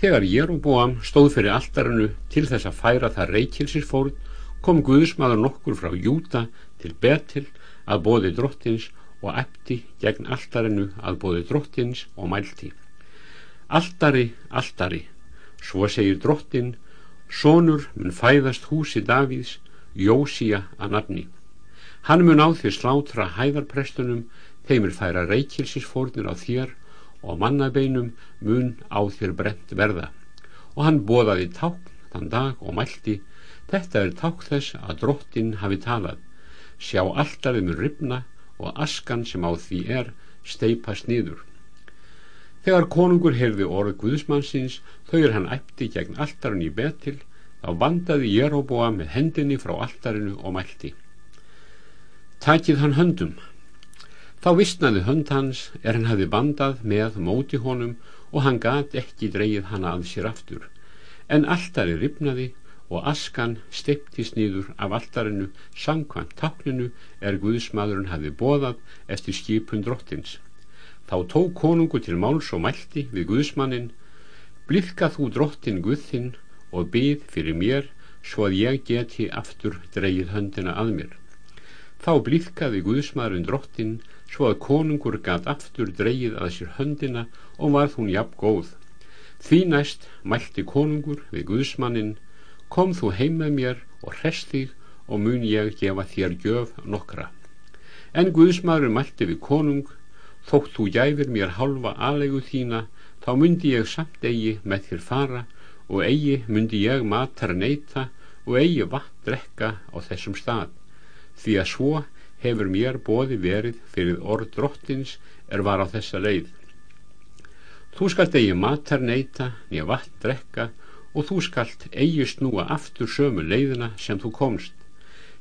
þegar Jeroboam stóð fyrir alltarinu til þess að færa það reykilsir fórn kom Guðsmaður nokkur frá Júta til Betil að bóði drottins og efti gegn alltarinu að bóði drottins og mælti Alltari, alltari svo segir drottin Sónur mun fæðast húsi Davíðs Jósía að nafni. Hann mun á því slátra hæðarprestunum þeim er færa reykilsisfórnir á þér og mannabeinum mun á þér brent verða og hann bóðaði ták þann dag og mælti þetta er ták þess að drottin hafi talað sjá alltaf um ripna og askan sem á því er steipast nýður Þegar konungur heyrði orð Guðsmannsins, þau er hann æpti gegn alltarinn í betil, þá vandaði Jeroboa með hendinni frá alltarinu og mælti. Takið hann höndum. Þá vissnaði hönd hans er hann hafi bandað með móti honum og hann gat ekki dreyið hana að sér aftur. En alltari ripnaði og askan steiptist nýður af alltarinu samkvæmt takninu er Guðsmadurinn hafi bóðað eftir skipun drottins. Þá tók konungu til máls og mælti við Guðsmannin Blifka þú drottin Guðinn og byð fyrir mér svo að ég geti aftur dreyið höndina að mér. Þá blifkaði Guðsmadurinn drottin svo að konungur gat aftur dreyið að sér höndina og varð hún jafn góð. Því næst mælti konungur við Guðsmannin kom þú heim með mér og hrest þig og mun ég gefa þér gjöf nokkra en Guðsmaður mælti við konung þótt þú gæfir mér halva aðlegu þína þá myndi ég samt eigi með þér fara og eigi myndi ég matar neyta og eigi vatn drekka á þessum stað því að svo hefur mér bóði verið fyrir orð drottins er var á þessa leið. Þú skalt eigi matar neyta nýja vatn drekka og þú skalt eigi snúa aftur sömu leiðina sem þú komst.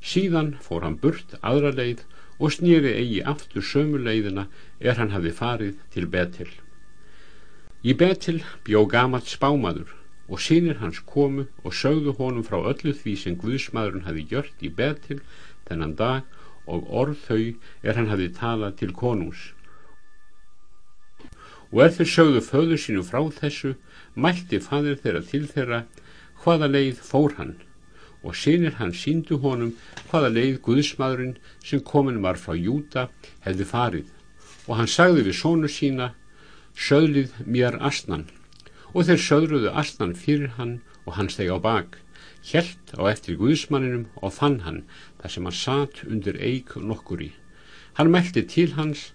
Síðan fór hann burt aðra leið og snýri eigi aftur sömu leiðina er hann hafi farið til Betil í Betil bjó gamalt spámaður og sínir hans komu og sögðu honum frá öllu því sem Guðsmaðurinn hafi gjört í Betil þennan dag og orð þau er hann hafi talað til konús og ef þeir sögðu föðu sínu frá þessu mælti fadir þeirra til þeirra hvaða leið fór hann? Og sinir hann síndu honum hvaða leið Guðsmaðurinn sem komin var frá Júta hefði farið. Og hann sagði við sónu sína söðlið mér astnan og þeir söðruðu astnan fyrir hann og hann steg á bak helt á eftir Guðsmanninum og fann hann þar sem hann satt undir eik nokkur í hann mælti til hans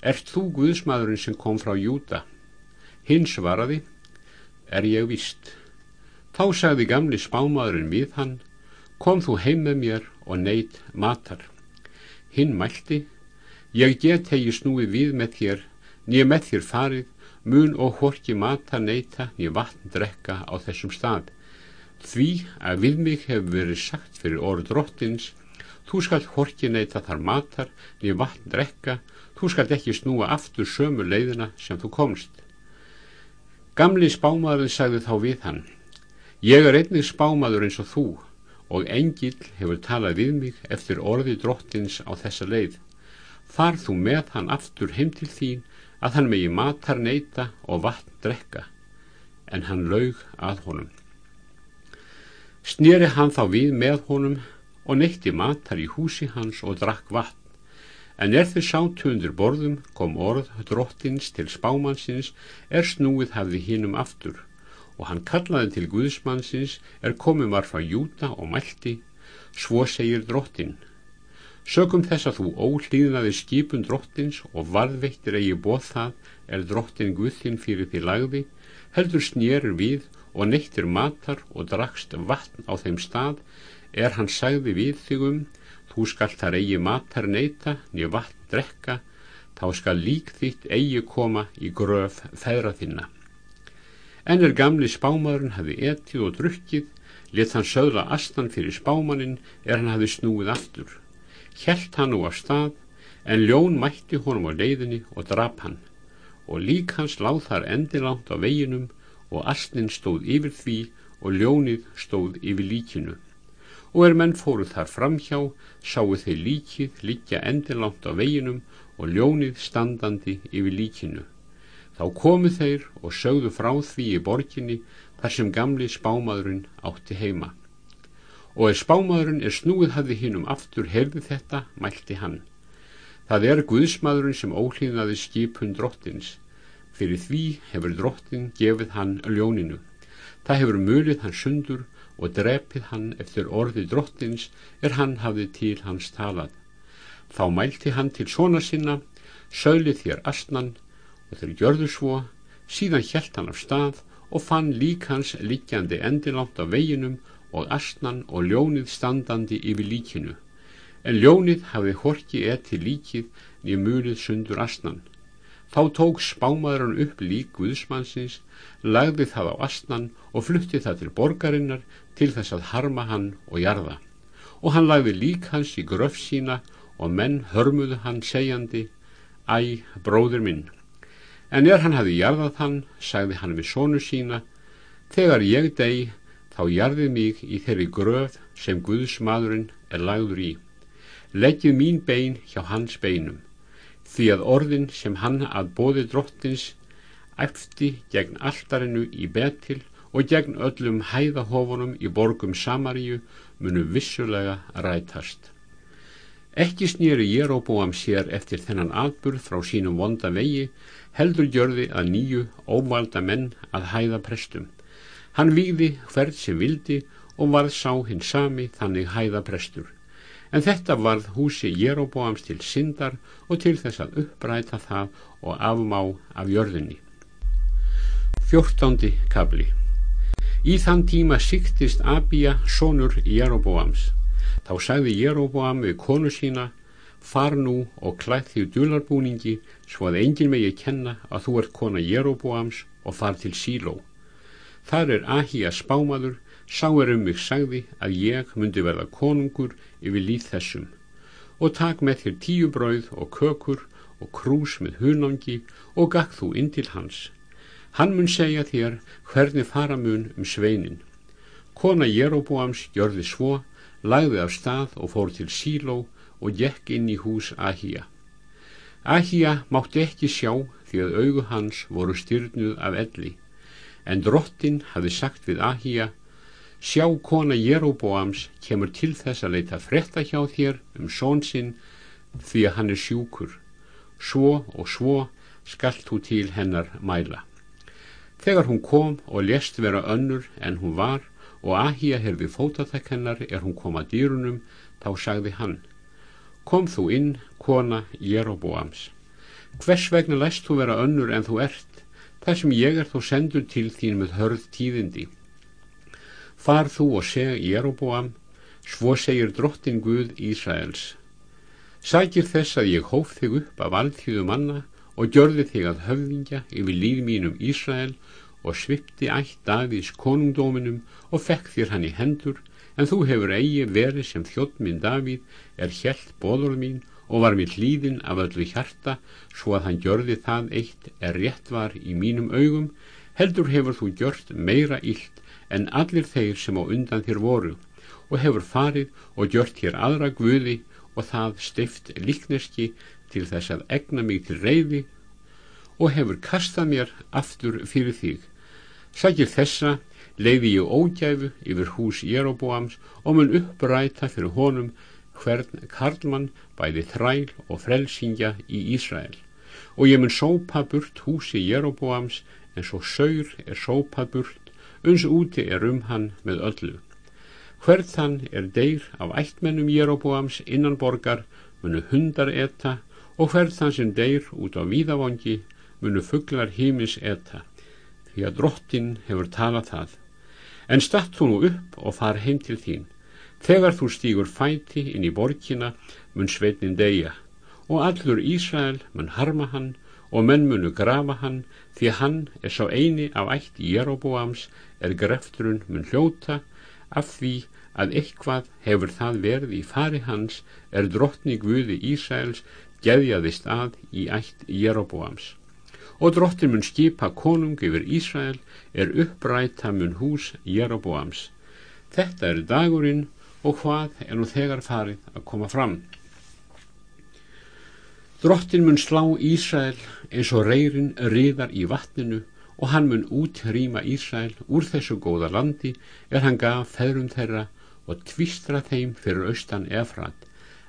Ert þú Guðsmaðurinn sem kom frá Júta? Hinn svaraði er ég vist. Þá sagði gamli spámaðurinn við hann, kom þú heim með mér og neitt matar. Hinn mælti, ég get hegi snúi við með þér, nýja með þér farið, mun og horki mata neita nýja vatn drekka á þessum stað. Því að við mig hefur verið sagt fyrir orð drottins, þú skalt horki neita þar matar nýja vatn drekka, þú skalt ekki snúa aftur sömu leiðina sem þú komst. Gamli spámaðurinn sagði þá við hann Ég er einnig spámaður eins og þú og engil hefur talað við mig eftir orði drottins á þessa leið. Þar þú með hann aftur heim til þín að hann megi matar neyta og vatn drekka. En hann laug að honum. Snýri hann þá við með honum og neytti matar í húsi hans og drakk vatn. En er þau sátu undir borðum kom orð drottins til spámannsins er snúið hafði hinnum aftur. Og hann kallaði til Guðsmannsins er komið var frá Júta og mælti svo segir drottin sögum þess að þú óhlýðnaði skipun drottins og varðveittir eigi bóð það er drottin Guðinn fyrir því lagði heldur snýrir við og neittir matar og drakst vatn á þeim stað er hann sagði við þig um Þú skall þar eigi matar neyta, niður vatn drekka, þá skal lík þitt eigi koma í gröf feðra þinna. En er gamli spámaðurinn hafi etið og drukkið, let hann söðla astan fyrir spámanin er hann hafi snúið aftur. Hjælt hann nú af stað, en ljón mætti honum á leiðinni og drap hann. Og lík hans láð þar endilánt á veginum og astnin stóð yfir því og ljónið stóð yfir líkinu og er menn fóru þar framhjá sáu þeir líkið líkja endilangt á veginum og ljónið standandi yfir líkinu. Þá komu þeir og sögðu frá því í borginni þar sem gamli spámaðurinn átti heima. Og ef spámaðurinn er snúið hafði hinn um aftur herði þetta, mælti hann. Það er Guðsmaðurinn sem óhlýðnaði skipun drottins. Fyrir því hefur drottin gefið hann ljóninu. Það hefur mölið hann sundur og drepið hann eftir orði drottins er hann hafði til hans talað. Þá mælti hann til svona sinna, söglið þér astnan og þeir gjörðu svo, síðan hjælt hann af stað og fann lík hans líkjandi endilátt á veginum og astnan og ljónið standandi yfir líkinu. En ljónið hafði horki eti líkið nýjum mulið sundur astnan. Þá tók spámaðurinn upp lík Guðsmannsins, lagði það á astnan og flutti það til borgarinnar til þess að harma hann og jarða. Og hann lagði lík hans í gröf sína og menn hörmuðu hann segjandi, Æ, bróður minn. En er hann hafi jarðað hann, sagði hann við sónu sína, þegar ég deg, þá jarði mig í þeirri gröf sem Guðsmadurinn er lagður í. Leggjið mín bein hjá hans beinum því að orðin sem hann að bóði drottins efti gegn alltarinu í betil og gegn öllum hæðahofunum í borgum Samaríu munu vissulega rætast. Ekki snýri Jeróbóam sér eftir þennan atburð frá sínum vonda vegi, heldur gjörði að nýju óvalda menn að hæða prestum. Hann výði hvert sem vildi og varð sá hinn sami þannig hæða prestur en þetta varð húsi Jeroboams til syndar og til þess að uppræta það og afmá af jörðinni. Fjórtándi kabli Í þann tíma síktist Abia sonur Jeroboams. Þá sagði Jeroboam við konu sína far nú og klætt því djúlarbúningi svo að engin megi kenna að þú ert kona Jeroboams og far til Síló. Þar er Ahía spámaður Sá er um mig sagði að ég myndi verða konungur yfir líð þessum og tak með þér tíu brauð og kökur og krús með hunangi og gakk þú inn til hans. Hann mun segja þér hvernig fara mun um sveinin. Kona Jeroboams gjörði svo, lagði af stað og fór til Síló og gekk inn í hús Ahía. Ahía mátti ekki sjá því að augu hans voru styrnuð af elli, en drottin hafi sagt við Ahía Sjá kona Jeroboams kemur til þess að leita frétta hjá þér um són sinn því að hann er sjúkur. Svo og svo skallt þú til hennar mæla. Þegar hún kom og lest vera önnur en hún var og Ahía herði fótaþekk hennar er hún kom að dýrunum, þá sagði hann Kom þú inn, kona Jeroboams. Hvers vegna læst þú vera önnur en þú ert, þar sem ég er þó sendur til þín með hörð tíðindi. Far þú og seg Jeroboam, svo segir drottin Guð Ísraels. Sækir þess að ég hóf þig upp af alltíðu manna og gjörði þig að höfðingja yfir líð mínum Ísrael og svipti ætt Davíðs konungdóminum og fekk þér hann í hendur, en þú hefur eigi verið sem þjótt minn Davíð er hjælt bóður mín og var mér hlýðin af öllu hjarta, svo að hann gjörði það eitt er rétt var í mínum augum, heldur hefur þú gjört meira illt en allir þeir sem á undan þér voru og hefur farið og gjört hér aðra guði og það stift líkneski til þess að egna mig til reyði og hefur kastað mér aftur fyrir þig. Sækir þessa leiði ég ógæfu yfir hús Jeroboams og mun uppræta fyrir honum hvern karlmann bæði þræl og frelsingja í Ísrael og ég mun sópa burt húsi Jeroboams en svo saur er sópað burt uns úti er um hann með öllu. Hvert þann er deyr af ættmennum Jeroboams innan borgar munu hundar etta og hvert þann sem deyr út á víðavangi munu fugglar hímis etta því að drottin hefur talað það. En statt þú nú upp og far heim til þín. Þegar þú stýgur fæti inn í borkina mun sveitnin deyja og allur Ísrael mun harma hann og menn munu grafa hann því hann er sá eini af ætt Jeroboams er grefturinn mun hljóta af því að eitthvað hefur það verið í fari hans er drottni Guði Ísæls geðjaðist að í ætt Jeroboams og drottin mun skipa konung yfir Ísæl er uppræta mun hús Jeroboams. Þetta er dagurinn og hvað er nú þegar farið að koma fram. Drottin mun slá Ísæl eins og reyrin riðar í vatninu og hann mun útrýma Ísrael úr þessu góða landi er hann gaf feðrum þeirra og tvistra þeim fyrir austan Efrat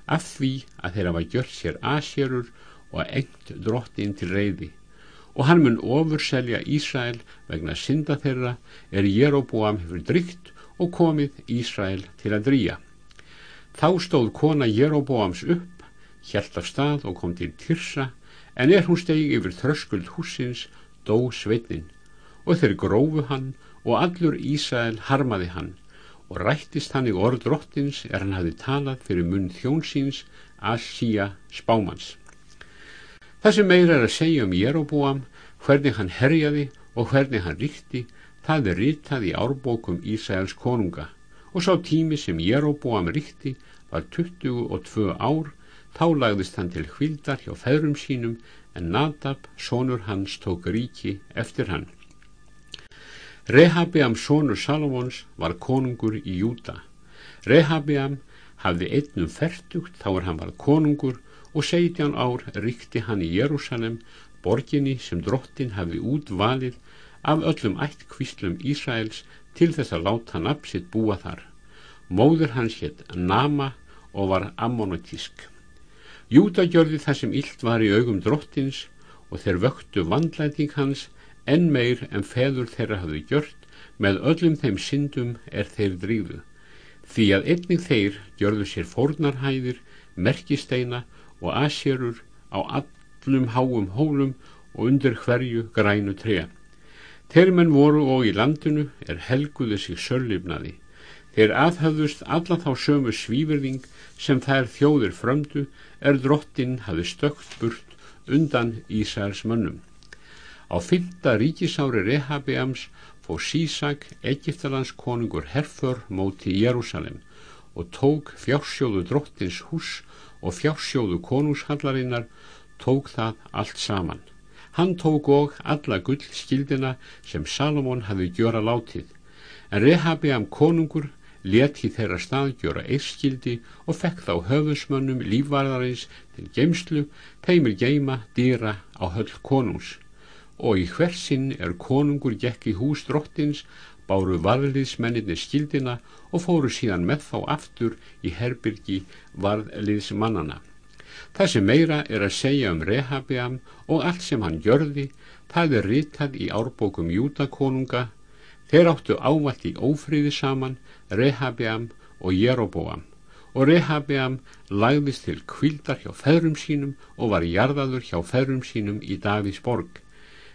af því að þeirra var gjört sér asjörur og engt drottin til reyði og hann mun ofurselja Ísrael vegna synda þeirra er Jeroboam hefur drygt og komið Ísrael til að drýja. Þá stóð kona Jeroboams upp, hjælt af stað og kom til Tyrsa en er hún stegi yfir þröskuld húsins dó sveitnin og þeir grófu hann og allur Ísæl harmaði hann og rættist hann í orð drottins er hann hafi talað fyrir munn þjónsins Asíja spámans. Það sem meira er að segja um Jeroboam, hvernig hann herjaði og hvernig hann ríkti, það er ritað í árbókum Ísæls konunga og sá tími sem Jeroboam ríkti var 22 ár, þá lagðist hann til hvildar hjá feðrum sínum en Nadab, sonur hans, tók ríki eftir hann. Rehabiam, sonur Salomons, var konungur í Júta. Rehabiam hafði einnum ferdugt þá er hann var konungur og 17 ár ríkti hann í Jérúsalem, borginni sem drottin hafi útvalið af öllum ættkvíslum Ísraels til þess að láta nafsitt búa þar. Móður hans hétt Nama og var ammonotísk. Júta gjörði það sem illt var í augum drottins og þeir vöktu vandlæting hans enn meir en feður þeirra hafði gjört með öllum þeim syndum er þeir dríðu. Því að einnig þeir gjörðu sér fórnarhæðir, merkisteina og asjörur á allum háum hólum og undir hverju grænu tré. Þeir menn voru og í landinu er helguðu sig sörlifnaði. Þeir aðhafðust alla þá sömu svíverðing sem þær þjóðir frömdu er drottin hafi stökt burt undan Ísæls mönnum. Á fymta ríkisári Rehabiams fó Sísak, Egiptalands konungur herför móti Jérúsalem og tók fjársjóðu drottins hús og fjársjóðu konungshallarinnar tók það allt saman. Hann tók og alla gullskildina sem Salomón hafi gjöra látið, en Rehabiam konungur leti þeirra stað gjöra eiskildi og fekk þá höfusmönnum lífvarðarins til geimslu, teimir geima dýra á höll konungs. Og í hversin er konungur gekk í hús drottins báru varðliðsmenninni skildina og fóru síðan með þá aftur í herbyrgi varðliðsmannana. Það sem meira er að segja um Rehabiam og allt sem hann gjörði, það er ritað í árbókum Júdakonunga, þeir áttu ávalt í ófríði saman, Rehabiam og Jeroboam. Og Rehabiam lagðist til kvildar hjá feðrum sínum og var jarðaður hjá feðrum sínum í Davís borg,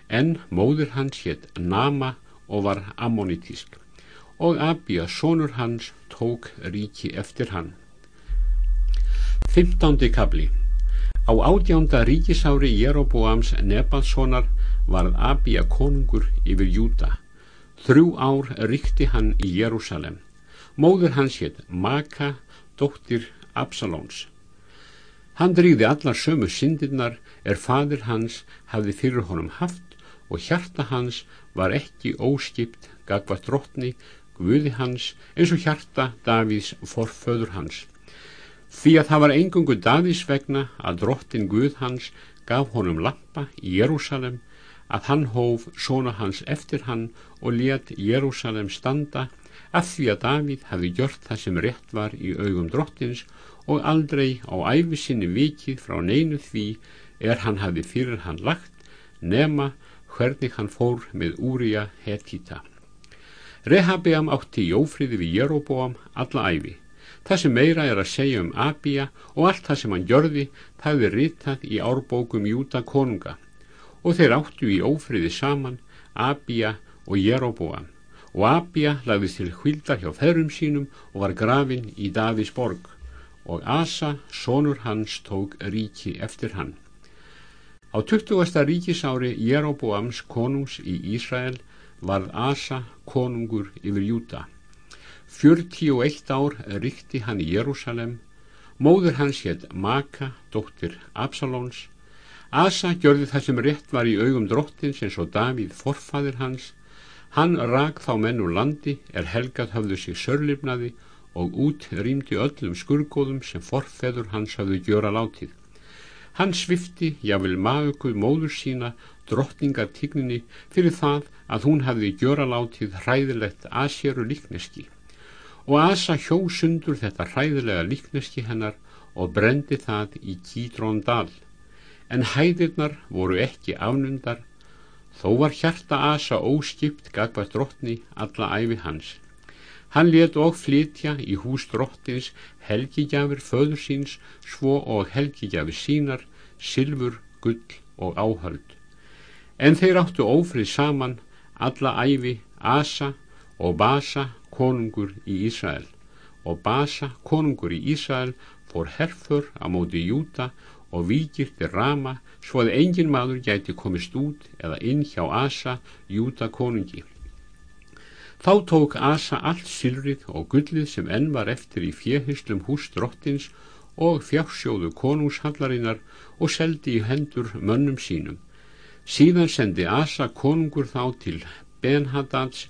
en móður hans hétt Nama og var ammonitísk og Abia, sonur hans, tók ríki eftir hann. 15. kabli Á átjánda ríkisári Jeroboams Nebalssonar varð Abia konungur yfir Júta. Þrjú ár ríkti hann í Jérúsalem. Móður hans hétt Maka, dóttir Absalóns. Hann drýði allar sömu syndirnar er fadir hans hafði fyrir honum haft og hjarta hans var ekki óskipt gagvað drottni Guði hans eins og hjarta Davís forföður hans. Því að það var engungu Davís vegna að drottin Guð hans gaf honum lappa í Jérúsalem að hann hóf svona hans eftir hann og let Jérúsalem standa að því að Davíð hafi gjört það sem rétt var í augum drottins og aldrei á æfi sinni vikið frá neinu því er hann hafi fyrir hann lagt nema hvernig hann fór með Úrija Hetita. Rehabeam átti í ófríði við Jeroboam alla æfi. Það sem meira er að segja um Abia og allt það sem hann gjörði, það er ritað í árbókum Júta konunga. Og þeir áttu í ófríði saman, Abia og Jeroboam. Og Abia lagði til hvildar hjá feðrum sínum og var grafin í Davís borg. Og Asa, sonur hans, tók ríki eftir hann. Á 20. ríkisári Jeroboams konungs í Ísrael varð Asa konungur yfir Júta. 41 ár ríkti hann í Jérúsalem, móður hans hétt Maka, dóttir Absalóns. Asa gjörði það sem rétt var í augum drottins eins og Davíð forfaðir hans. Hann rak þá menn úr landi er helgat hafðu sig sörlifnaði og út rýmdi öllum skurgóðum sem forfeður hans hafðu gjöra látið. Hann svifti, jável maðuguð móður sína, drottningartigninni fyrir það að hún hafði gjöralátið hræðilegt asjöru líkneski. Og Asa hjó sundur þetta hræðilega líkneski hennar og brendi það í Kídróndal. En hæðirnar voru ekki afnundar, þó var hjarta Asa óskipt gagvað drottni alla æfi hans. Hann let og flytja í hús drottins helgigjafir föður síns svo og helgigjafir sínar, silfur, gull og áhöld. En þeir áttu ófrið saman alla æfi Asa og Basa konungur í Ísrael og Basa konungur í Ísrael fór herfur á móti Júta og víkirti rama svo að engin maður gæti komist út eða inn hjá Asa, Júta konungi. Þá tók Asa allt sylrið og gullið sem enn var eftir í fjehislum hús drottins og fjársjóðu konungshallarinnar og seldi í hendur mönnum sínum. Síðan sendi Asa konungur þá til Benhadads,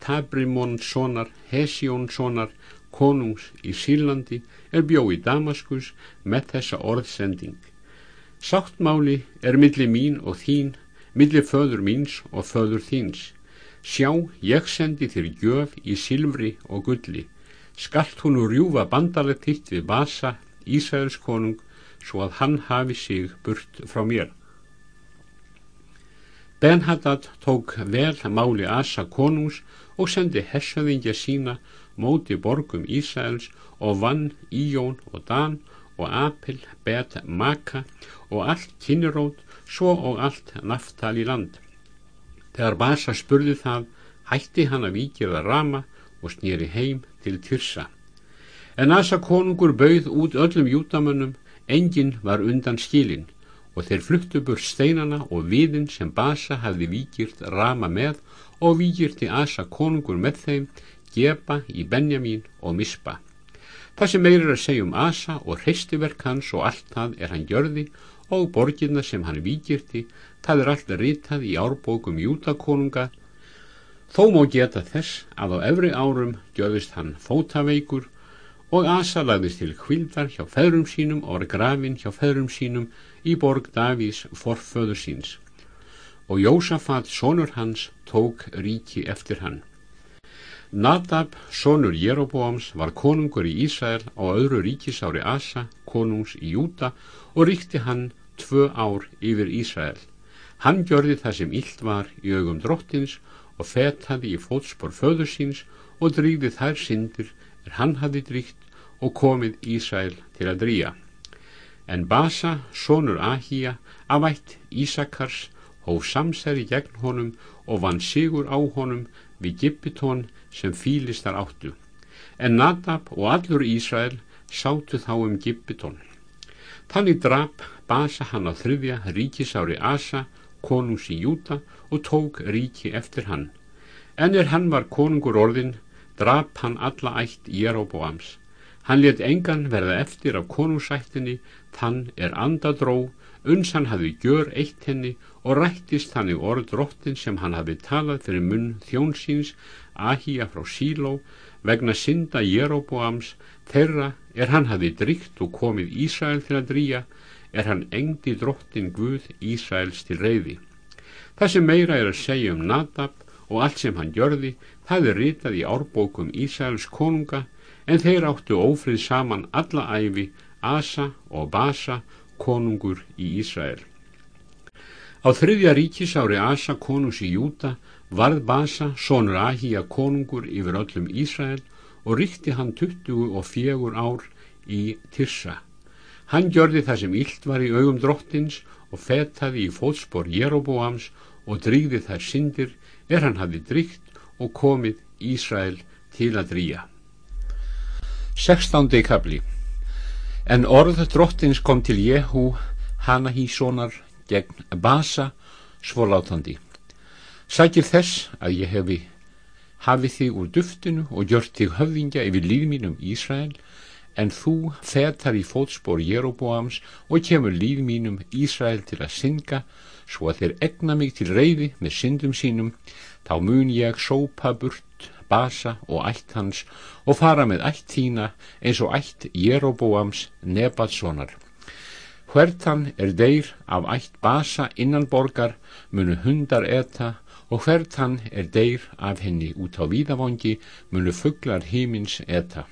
Tabrimonssonar, Hesjónssonar, konungs í Sílandi er bjó í Damaskus með þessa orðsending. Sáttmáli er milli mín og þín, milli föður míns og föður þíns. Sjá, ég sendi þér gjöf í silfri og gulli. Skallt hún úr rjúfa bandalegt hitt við Basa, Ísæðars konung, svo að hann hafi sig burt frá mér. Ben-Hadad tók vel máli Asa konungs og sendi hessaðingja sína móti borgum Ísæðals og vann Íjón og Dan og Apel, Bet, Maka og allt kynnirót, svo og allt naftal í land. Þegar Basa spurði það, hætti hann að vikið að rama og snýri heim til Tyrsa. En Asa konungur bauð út öllum jútamönnum, enginn var undan skilin og þeir fluttu bur steinana og viðin sem Basa hafði vikirt rama með og vikirti Asa konungur með þeim, gepa í Benjamin og Mispa. Það sem meir er að segja um Asa og hreistiverk hans og allt það er hann gjörði og borginna sem hann vikirti, það er allt ritað í árbókum Jútakonunga. Þó má geta þess að á efri árum gjöðist hann fótaveikur og Asa lagðist til hvildar hjá feðrum sínum og var grafin hjá feðrum sínum í borg Davís forföður síns. Og Jósafat, sonur hans, tók ríki eftir hann. Nadab, sonur Jeroboams, var konungur í Ísæl á öðru ríkisári Asa, konungs í Júta og ríkti hann tvö ár yfir Ísæl. Hann gjörði það sem illt var í augum drottins og fetaði í fótspor föður síns og drýði þær syndir er hann hafi dríkt og komið Ísæl til að drýja. En Basa, sonur Ahíja, afætt Ísakars, hóf samsæri gegn honum og vann sigur á honum við Gibbitón sem fílistar áttu en Nadab og allur Ísrael sátu þá um Gibbitón þannig drap basa hann á þriðja ríkisári Asa konungs í Júta og tók ríki eftir hann. En er hann var konungur orðin drap hann alla ætt Jeroboams hann let engan verða eftir af konungsættinni þann er andadró uns hann hafi gjör eitt henni og rættist þannig orð drottin sem hann hafi talað fyrir munn þjónsins Ahíja frá Síló vegna synda Jeroboams þeirra er hann hafi dríkt og komið Ísrael til að dríja er hann engdi drottin Guð Ísraels til reyði. Það sem meira er að segja um Nadab og allt sem hann gjörði það er ritað í árbókum Ísraels konunga en þeir áttu ófrið saman alla æfi Asa og Basa konungur í Ísrael. Á þriðja ríkisári Asa konungs í Júta varð Basa sonur Ahíja konungur yfir öllum Ísrael og ríkti hann 24 ár í Tirsa. Hann gjörði það sem illt var í augum drottins og fetaði í fótspor Jeroboams og drýði þær syndir er hann hafi dríkt og komið Ísrael til að drýja. 16. kapli En orð drottins kom til Jehu hana hí sonar gegn Basa svo látandi. Sækir þess að ég hefi hafið þig úr duftinu og gjört þig höfðingja yfir líðmínum Ísrael en þú fetar í fótspor Jeroboams og kemur líðmínum Ísrael til að synga svo að þeir egna mig til reyði með syndum sínum þá mun ég sópa burt Basa og ætt hans og fara með ætt þína eins og ætt Jeroboams Nebatssonar Hvertan er deyr af ætt basa innan borgar munu hundar eta og hvertan er deyr af henni út á víðavangi munu fugglar hímins eta.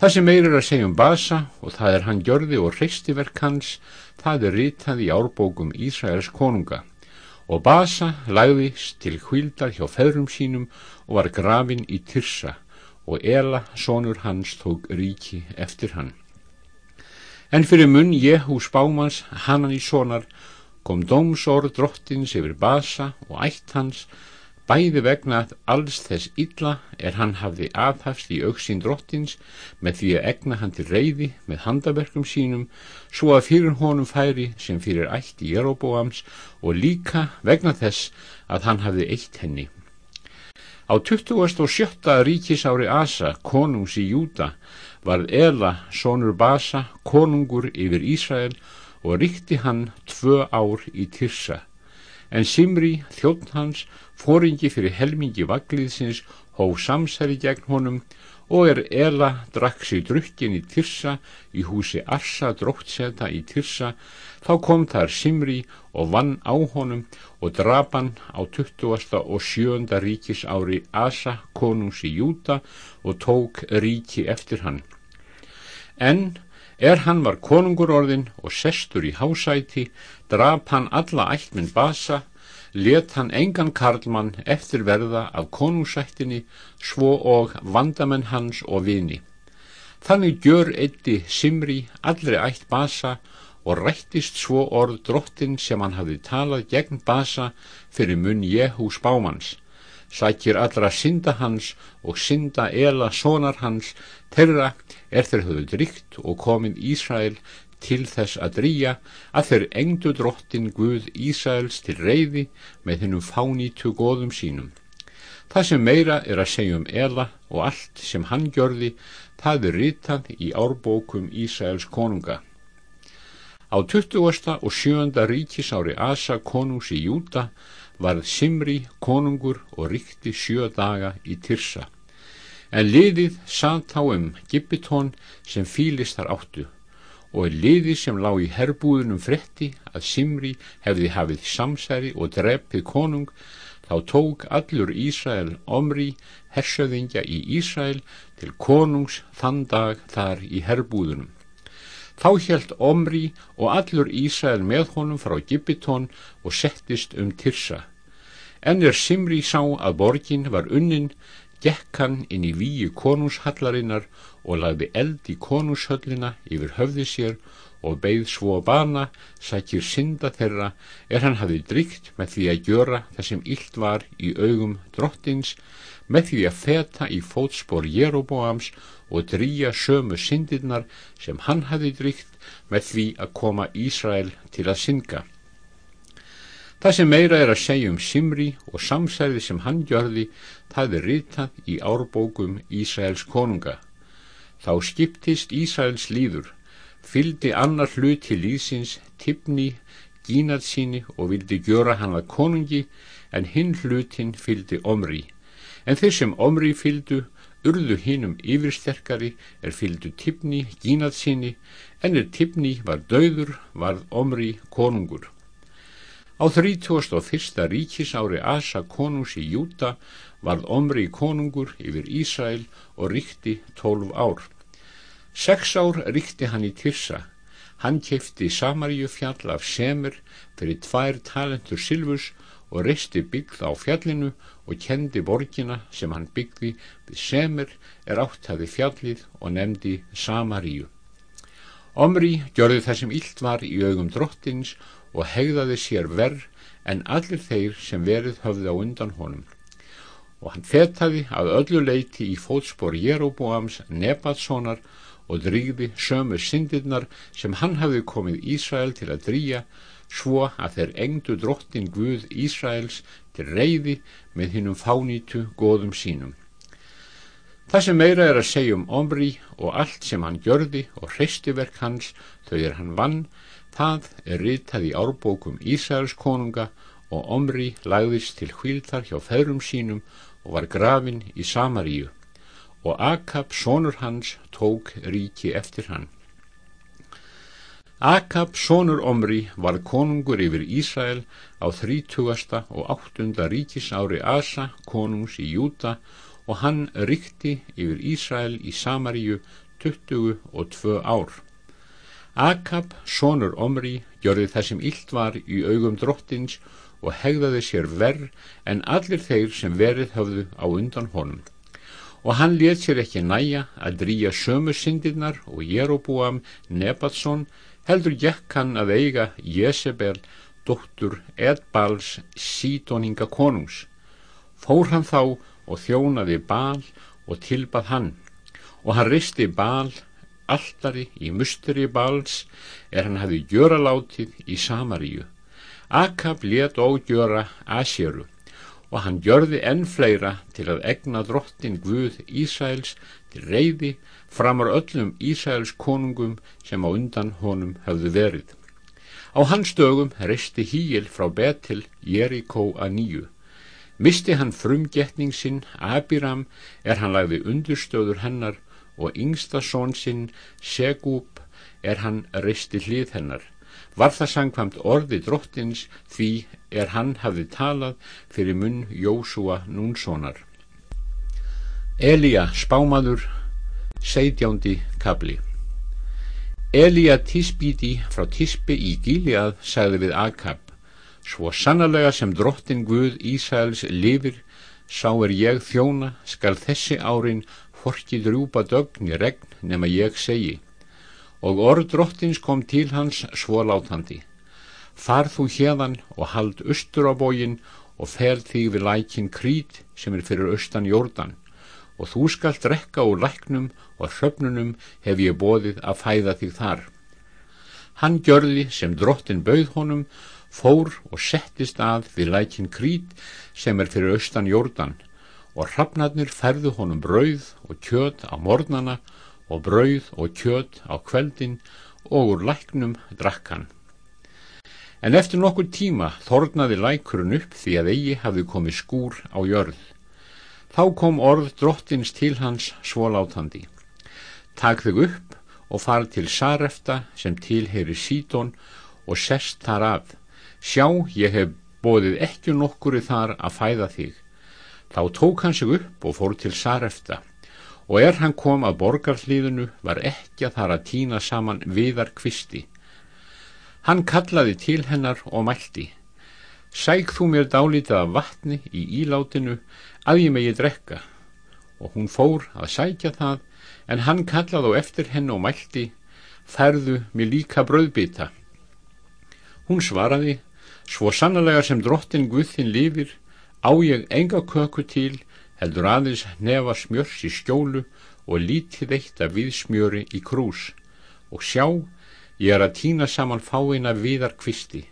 Það sem meir er að segja um basa og það er hann gjörði og reistiverk hans, það er ritað í árbókum Ísraels konunga. Og basa lagðist til hvildar hjá feðrum sínum og var grafin í Tyrsa og Ela, sonur hans, tók ríki eftir hann. En fyrir munn Jehu spámans Hanan í sonar kom dómsor drottins yfir Basa og ætt hans bæði vegna alls þess illa er hann hafði aðhafst í auksín drottins með því að egna hann til reyði með handaverkum sínum svo að fyrir honum færi sem fyrir ætt í Jeroboams og líka vegna þess að hann hafði eitt henni. Á 27. ríkisári Asa, konungs í Júta, varð Ela, sonur Basa, konungur yfir Ísrael og ríkti hann tvö ár í Tyrsa. En Simri, þjóttn hans, fóringi fyrir helmingi vagliðsins, hóf samsæri gegn honum og er Ela drakk sig drukkin í Tyrsa í húsi Arsa dróttseta í Tyrsa, þá kom þar Simri og vann á honum og drapan á 20. og 7. ríkis ári Asa konungs í Júta og tók ríki eftir hann. En er hann var konungur orðin og sestur í hásæti, drap hann alla ættminn basa, let hann engan karlmann eftir verða af konungsættinni, svo og vandamenn hans og vini. Þannig gjör eitti Simri allri ætt basa og rættist svo orð drottin sem hann hafði talað gegn basa fyrir munn Jehús bámans sækir allra synda hans og synda ela sonar hans þeirra er þeir höfðu drygt og komin Ísrael til þess að drýja að þeir engdu drottin Guð Ísraels til reyði með hennum fánítu góðum sínum. Það sem meira er að segja um Ela og allt sem hann gjörði, það er ritað í árbókum Ísraels konunga. Á 20. og 7. ríkisári Asa konungs í Júta varð Simri konungur og ríkti sjö daga í Tyrsa. En liðið satt á um Gibbitón sem fýlist þar áttu og liðið sem lág í herbúðunum fretti að Simri hefði hafið samsæri og drepið konung þá tók allur Ísrael omri hersöðingja í Ísrael til konungs þann dag þar í herbúðunum. Þá hjælt Omri og allur Ísrael með honum frá Gibbitón og settist um Tirsa. En er Simri sá að borgin var unnin, gekk hann inn í víu konungshallarinnar og lagði eld í konungshöllina yfir höfði sér og beigð svo bana, sækir synda þeirra er hann hafið drygt með því að gjöra það sem illt var í augum drottins, með því að feta í fótspor Jeroboams og drýja sömu syndirnar sem hann hafi drygt með því að koma Ísrael til að synga. Það sem meira er að segja um Simri og samsæði sem hann gjörði, það er ritað í árbókum Ísraels konunga. Þá skiptist Ísraels líður, fyldi annar hlut til líðsins, tippni, gínat síni og vildi gjöra hann að konungi, en hinn hlutin fyldi omri. En þeir sem omri fyldu, urðu hinnum yfirsterkari er fylgdu Tippni gínað sinni en er Tippni var döður varð omri konungur. Á 31. ríkis ári Asa konungs í Júta varð omri konungur yfir Ísrael og ríkti tólf ár. Seks ár ríkti hann í Tirsa. Hann kefti Samaríu fjall af Semur fyrir tvær talentur Silvus og reisti byggð á fjallinu og kendi borgina sem hann byggði við semur er áttaði fjallið og nefndi Samaríu. Omri gjörði það sem illt var í augum drottins og hegðaði sér verð en allir þeir sem verið höfði á undan honum. Og hann fetaði að öllu leiti í fótspor Jeroboams Nebatssonar og drýði sömu syndirnar sem hann hafði komið Ísrael til að drýja svo að þeir engdu drottin Guð Ísraels til reyði með hinnum fánýtu góðum sínum. Það sem meira er að segja um Omri og allt sem hann gjörði og hreistiverk hans þau er hann vann, það er ritað í árbókum Ísraels konunga og Omri lagðist til hvíldar hjá feðrum sínum og var grafin í Samaríu og Akab, sonur hans, tók ríki eftir hann. Akab, sonur Omri, var konungur yfir Ísrael á þrítugasta og áttunda ríkis ári Asa, konungs í Júta og hann ríkti yfir Ísrael í Samaríu 22 ár. Akab, sonur Omri, gjörði það sem illt var í augum drottins og hegðaði sér verð en allir þeir sem verið höfðu á undan honum. Og hann let sér ekki næja að drýja sömu syndirnar og Jeroboam Nebatsson heldur gekk hann að eiga Jezebel, dóttur Edbals sídóninga konungs. Fór hann þá og þjónaði bal og tilbað hann og hann risti bal alltari í musteri bals er hann hafi gjöralátið í Samaríu. Akab let ógjöra Asjöru og hann gjörði enn fleira til að egna drottin Guð Ísæls til reyði framar öllum Ísæls konungum sem á undan honum hafðu verið. Á hans dögum reisti híil frá Betil Jerikó að nýju. Misti hann frumgetning sinn Abiram er hann lagði undurstöður hennar og yngsta són sinn Segúb er hann reisti hlið hennar. Var það sangkvamt orði drottins því er hann hafði talað fyrir munn Jósúa núnsónar. Elíja spámaður, seitjándi kabli. Elíja Tisbíti frá Tisbi í Gíliað sagði við Akab, svo sannlega sem drottin Guð Ísæls lifir, sá er ég þjóna, skal þessi árin forkið rjúpa dögn í regn nema ég segi og orð drottins kom til hans svo látandi far þú hérðan og hald austur á bógin og fel þig við lækin krít sem er fyrir austan jórdan og þú skalt rekka úr læknum og hröfnunum hef ég bóðið að fæða þig þar hann gjörði sem drottin bauð honum fór og settist að við lækin krít sem er fyrir austan jórdan og hrafnarnir færðu honum brauð og kjöt á mornana og brauð og kjöt á kveldin og úr læknum drakk hann. En eftir nokkur tíma þornaði lækurinn upp því að eigi hafði komið skúr á jörð. Þá kom orð drottins til hans svólátandi. Takk þig upp og far til Sarefta sem tilheyri Sídón og sest þar að. Sjá, ég hef bóðið ekki nokkuri þar að fæða þig Þá tók hann sig upp og fór til Sarefta og er hann kom að borgarhlíðinu var ekki að þar að týna saman viðar kvisti. Hann kallaði til hennar og mælti. Sæk þú mér dálítið af vatni í ílátinu að ég megi drekka og hún fór að sækja það en hann kallaði á eftir henn og mælti færðu mér líka bröðbita. Hún svaraði svo sannlega sem drottin Guðinn lifir Á ég enga köku til, heldur aðeins nefa smjörs í skjólu og lítið eitt af viðsmjöri í krús. Og sjá, ég er að týna saman fáina viðar kvisti.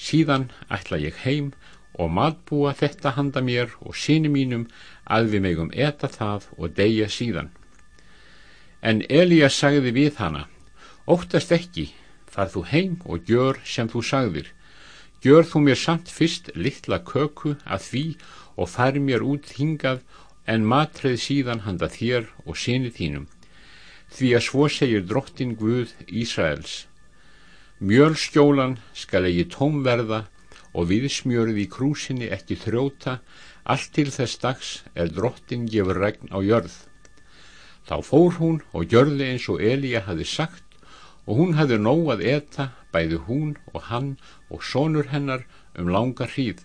Síðan ætla ég heim og matbúa þetta handa mér og síni mínum að við megum eta það og deyja síðan. En Elías sagði við hana, óttast ekki, þar þú heim og gjör sem þú sagðir, Gjör þú mér samt fyrst litla köku að því og fær mér út hingað en matreð síðan handa þér og sinni þínum. Því að svo segir drottin Guð Ísraels. Mjölskjólan skal eigi tómverða og viðsmjörði í krúsinni ekki þrjóta, allt til þess dags er drottin gefur regn á jörð. Þá fór hún og gjörði eins og Elíja hafi sagt og hún hafi nóg að eta bæði hún og hann og sonur hennar um langa hríð.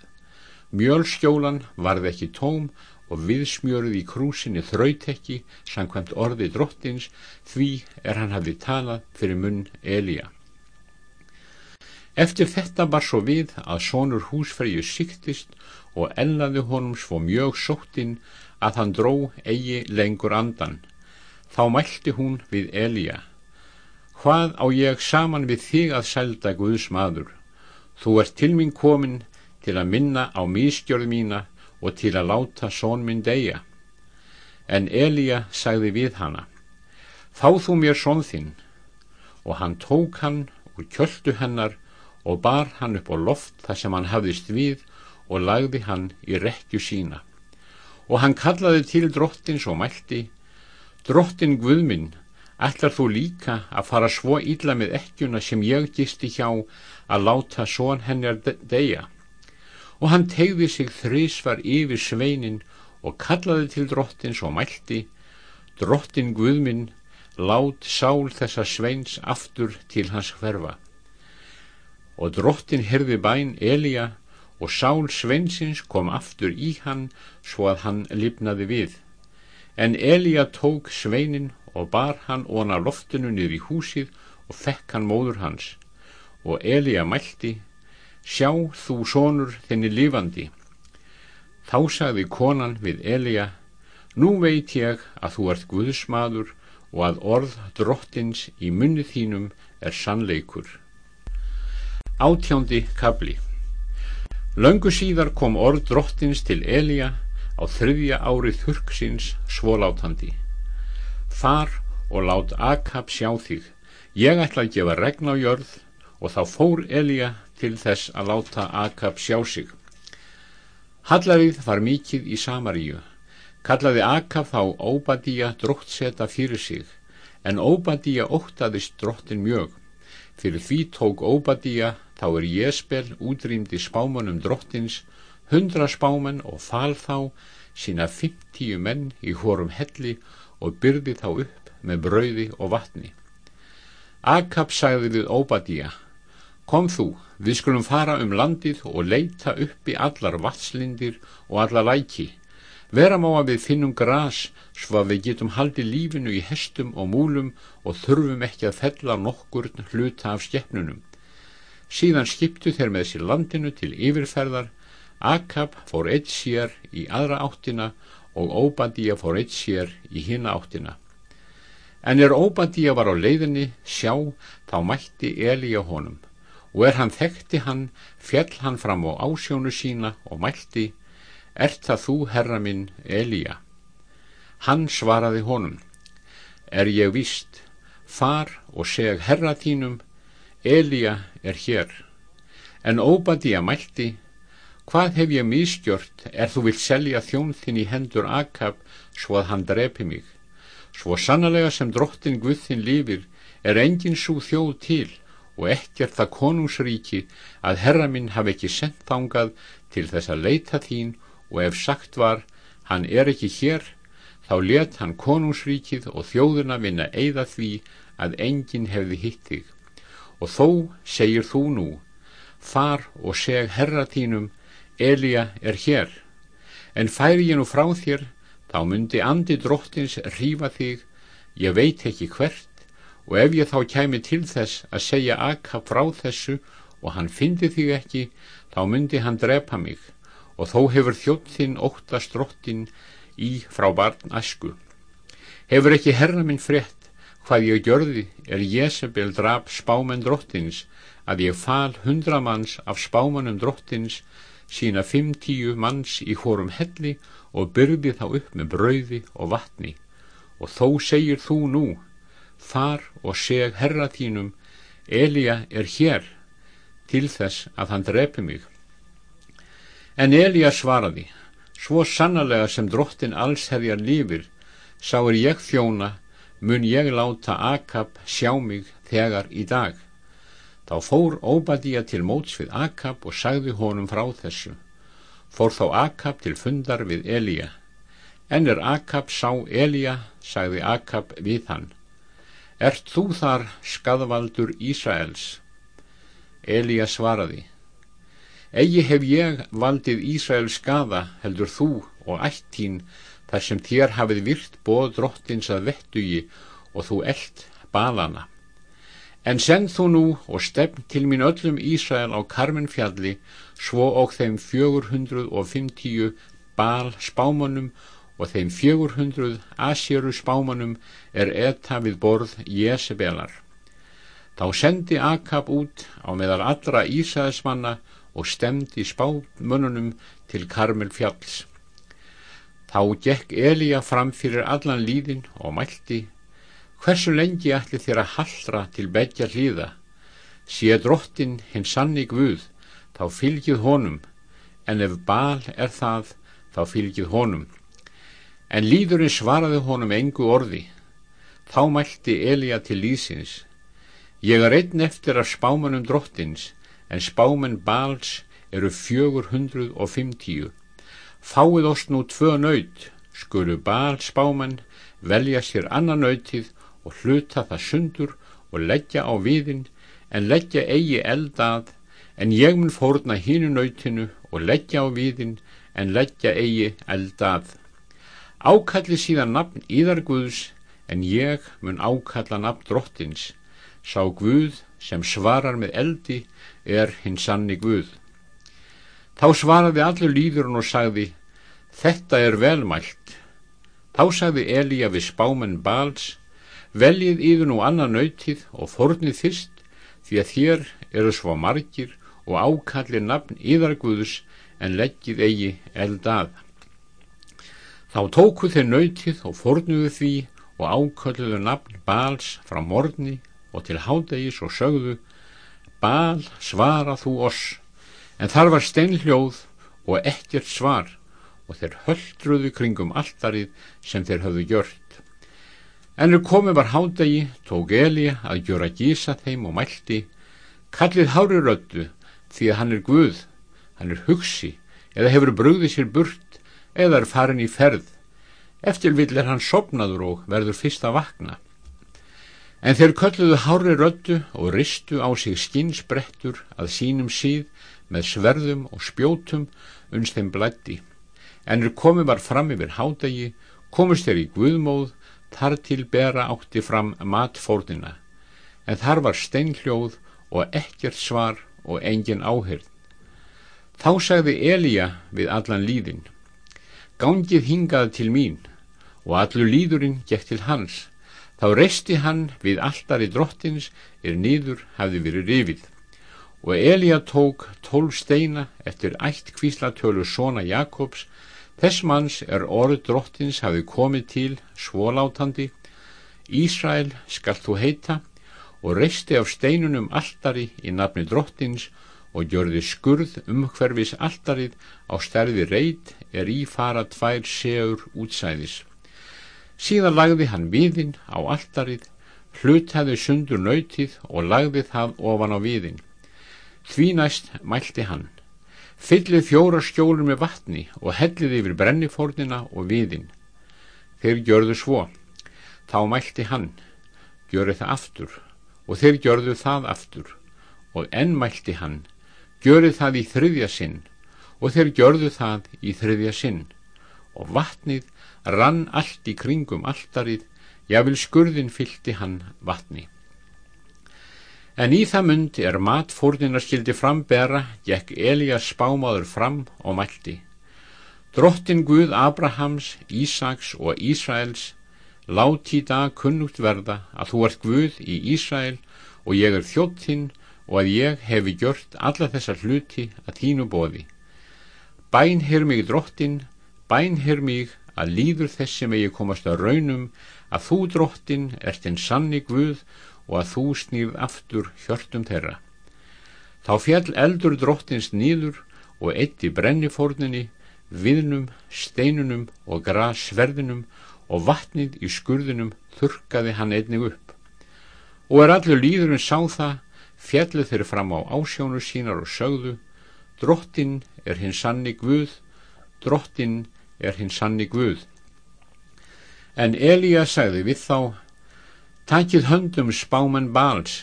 Mjölskjólan varði ekki tóm og viðsmjöruð í krúsinni þraut ekki samkvæmt orði drottins því er hann hafi talað fyrir munn Elíja. Eftir þetta bar svo við að sonur húsfreyju síktist og ellaði honum svo mjög sóttinn að hann dró eigi lengur andan. Þá mælti hún við Elíja Hvað á ég saman við þig að selda Guðs maður? Þú ert til mín komin til að minna á mískjörð mína og til að láta són minn deyja. En Elíja sagði við hana, Fá þú mér són þinn, og hann tók hann og kjöldu hennar og bar hann upp á loft þar sem hann hafðist við og lagði hann í rekju sína. Og hann kallaði til drottins og mælti, Drottin Guðminn, Ætlar þú líka að fara svo illa með ekkjuna sem ég gisti hjá að láta són hennar deyja? Og hann tegði sig þrísvar yfir sveinin og kallaði til drottins og mælti, drottin Guðminn, lát sál þessa sveins aftur til hans hverfa. Og drottin herði bæn Elíja og sál sveinsins kom aftur í hann svo að hann lifnaði við. En Elíja tók sveinin og bar hann óna loftinu niður í húsið og fekk hann móður hans og Elíja mælti sjá þú sonur þenni lifandi Þá sagði konan við Elja, nú veit ég að þú ert guðsmaður og að orð drottins í munni þínum er sannleikur. Átjándi kabli Löngu síðar kom orð drottins til Elja á þriðja árið þurksins svólátandi. Far og lát Akab sjá þig. Ég ætla að gefa regn á jörð og þá fór Elja til þess að láta Akab sjá sig. Hallarið var mikið í Samaríu kallaði Akaf þá Óbadíja dróttseta fyrir sig, en Óbadíja óttaðist drottin mjög. Fyrir því tók Óbadíja þá er Jésbel útrýmdi spámanum drottins, hundra spáman og fal þá sína fimmtíu menn í hórum helli og byrði þá upp með brauði og vatni. Akaf sagði við Óbadíja, kom þú, við skulum fara um landið og leita upp í allar vatslindir og alla læki, Vera má að við finnum gras svo að við getum haldið lífinu í hestum og múlum og þurfum ekki að fella nokkur hluta af skeppnunum. Síðan skiptu þeir með sér landinu til yfirferðar, Akab fór eitt sér í aðra áttina og Óbadíja fór eitt sér í hina áttina. En er Óbadíja var á leiðinni, sjá, þá mætti Elíja honum og er hann þekkti hann, fjell hann fram á ásjónu sína og mælti Ert það þú, herra minn, Elíja? Hann svaraði honum, er ég víst, far og seg herra tínum, Elíja er hér. En Óbadíja mælti, hvað hef ég místjört, er þú vilt selja þjón þinn í hendur Akab, svo að hann drepi mig? Svo sannlega sem drottin Guðinn lífir, er engin svo þjóð til, og ekkert það konungsríki, að herra minn hafi ekki sendt þangað til þess að leita þín og ef sagt var, hann er ekki hér, þá let hann konungsríkið og þjóðuna vinna eigða því að enginn hefði hitt þig. Og þó segir þú nú, far og seg herra tínum, Elíja er hér, en færi ég nú frá þér, þá myndi andi drottins rífa þig, ég veit ekki hvert, og ef ég þá kæmi til þess að segja akka frá þessu og hann fyndi þig ekki, þá myndi hann drepa mig. Og þó hefur þjóttinn óttast drottin í frá barn asku. Hefur ekki herra minn frétt hvað ég gjörði er Jésabel drap spámen drottins að ég fal hundra manns af spámanum drottins sína fimm tíu manns í hórum helli og byrði þá upp með brauði og vatni. Og þó segir þú nú far og seg herra þínum Elja er hér til þess að hann drepi mig. En Elías svaraði, svo sannarlega sem drottin alls herjar lífir, sá er ég þjóna, mun ég láta Akab sjá mig þegar í dag. Þá fór Óbadíja til móts við Akab og sagði honum frá þessu. Fór þá Akab til fundar við Elíja. En er Akab sá Elíja, sagði Akab við hann. Ert þú þar skadvaldur Ísraels? Elíja svaraði, Egi hef ég valdið Ísrael skada, heldur þú og ættín, þar sem þér hafið virt bóð drottins að vettugi og þú eld balana. En send þú nú og stefn til mín öllum Ísrael á Karmenfjalli, svo og þeim fjögur hundruð og fimmtíu bal spámanum og þeim fjögur hundruð asjöru spámanum er etta við borð Jésebelar. Þá sendi Akab út á meðal allra Ísraelsmanna og stemdi spámönnunum til Karmel fjalls. Þá gekk Elíja fram fyrir allan líðin og mælti, hversu lengi ætli þér að hallra til begja hlýða, sé drottin hinn sannig Guð, þá fylgið honum, en ef bal er það, þá fylgið honum. En líðurinn svaraði honum engu orði, þá mælti Elíja til lísins, ég er einn eftir að spámanum drottins, en spámen Báls eru fjögur hundruð og fimmtíu. Fáið oss nú tvö nöyt, skuru Bál spámen velja sér annan nöytið og hluta það sundur og leggja á viðin, en leggja eigi eldað, en ég mun fórna hínu nöytinu og leggja á viðin, en leggja eigi eldað. Ákalli síðan nafn íðarguðs, en ég mun ákalla nafn drottins, sá Guð sem svarar með eldi er hinn sanni Guð. Þá svaraði allur líðurinn og sagði, Þetta er velmælt. Þá sagði Elíja við spámen Bals, veljið yfir nú annan nautið og fornið fyrst, því að þér eru svo margir og ákallir nafn yðarguðus en leggjið eigi eld að. Þá tóku þeir nautið og fornuðu því og ákalluðu nafn Bals frá morni og til hádegis og sögðu, Bal svara þú oss, en þar var steinhljóð og ekkert svar og þeir höldruðu kringum alltarið sem þeir höfðu gjört. Ennur komið var hádegi, tók Eli að gjöra gísa þeim og mælti, kallið hári röttu því að hann er Guð, hann er hugsi eða hefur brugðið sér burt eða er farin í ferð. Eftir vill er hann sopnaður og verður fyrst að vakna. En þeir kölluðu hári röttu og ristu á sig skinsbrettur að sínum síð með sverðum og spjótum uns þeim blætti en er komið var fram yfir hádegi, komist þeir í Guðmóð, þar til bera átti fram matfórnina, en þar var steinhljóð og ekkert svar og engin áhyrð. Þá sagði Elíja við allan líðin, gangið hingað til mín, og allur líðurinn gekk til hans, þá resti hann við alltari drottins er nýður hafði verið rifið. Og Elíja tók tólf steina eftir ætt kvíslatölu Sona Jakobs Þess manns er orð drottins hafi komið til svólátandi, Ísrael skal þú heita og reisti af steinunum alltari í nafni drottins og gjörði skurð umhverfis alltarið á stærði reit er í fara tvær segur útsæðis. Síðan lagði hann viðinn á alltarið, hlutaði sundur nöytið og lagði það ofan á viðinn. Því næst mælti hann. Fyllið fjóra skjólur með vatni og hellið yfir brennifórnina og viðinn. Þeir gjörðu svo. Þá mælti hann, gjöru það aftur og þeir gjörðu það aftur og enn mælti hann, gjöru það í þriðja sinn og þeir gjörðu það í þriðja sinn og vatnið rann allt í kringum alltarið, jáfnvel skurðin fylti hann vatni. En í það mund er matfórnina skildi frambera, gekk Elias spámaður fram og mælti. Drottin Guð Abrahams, Ísaks og Ísraels, láti í dag kunnugt verða að þú ert Guð í Ísrael og ég er þjóttinn og að ég hefi gjört alla þessa hluti að þínu bóði. Bænhir mig drottin, bænhir mig að líður þessi megi komast að raunum að þú drottin ert einn sanni Guð og að þú snýð aftur hjörtum þeirra. Þá fjall eldur drottins nýður og eitt í brennifórninni, viðnum, steinunum og grasverðinum og vatnið í skurðinum þurkaði hann einnig upp. Og er allur líðurinn sá það, fjallu þeir fram á ásjónu sínar og sögðu, drottin er hinn sanni Guð, drottin er hinn sanni Guð. En Elías sagði við þá, Takið höndum spáman bals,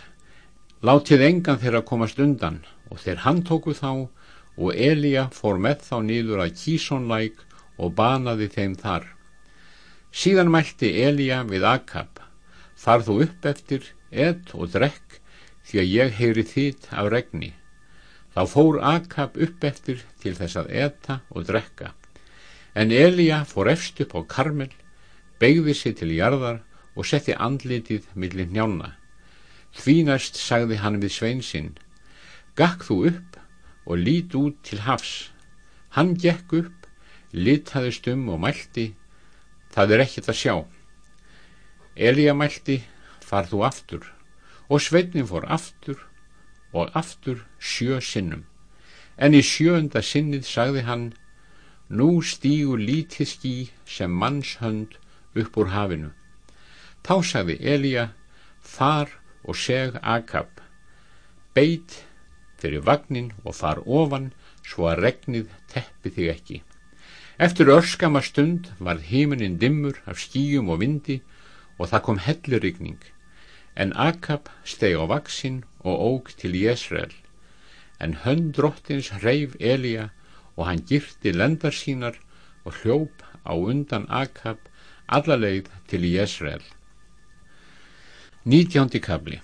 látið engan þeirra komast undan og þeir handtóku þá og Elíja fór með þá nýður að kísonlæk og banaði þeim þar. Síðan mælti Elíja við Akab, þar þú upp eftir, edd og drekk, því að ég heyri þitt af regni. Þá fór Akab upp eftir til þess að etta og drekka. En Elíja fór efst upp á karmel, beigði sér til jarðar og setti andlitið millir njána. Því næst sagði hann við sveinsinn, gakk þú upp og lít út til hafs. Hann gekk upp, litaðist um og mælti, það er ekkert að sjá. Elíja mælti, far þú aftur, og sveitnin fór aftur og aftur sjö sinnum. En í sjöunda sinnið sagði hann, nú stígur lítið skí sem mannshönd upp úr hafinu. Þá sagði Elíja, far og seg Akab, beit fyrir vagnin og far ofan svo að regnið teppi þig ekki. Eftir örskama stund varð heiminin dimmur af skýjum og vindi og það kom hellurigning, en Akab steg á vaksin og óg til Jésrael, en hönd drottins reif Elíja og hann girti lendar sínar og hljóp á undan Akab allarleið til Jésrael. Nítjándi kabli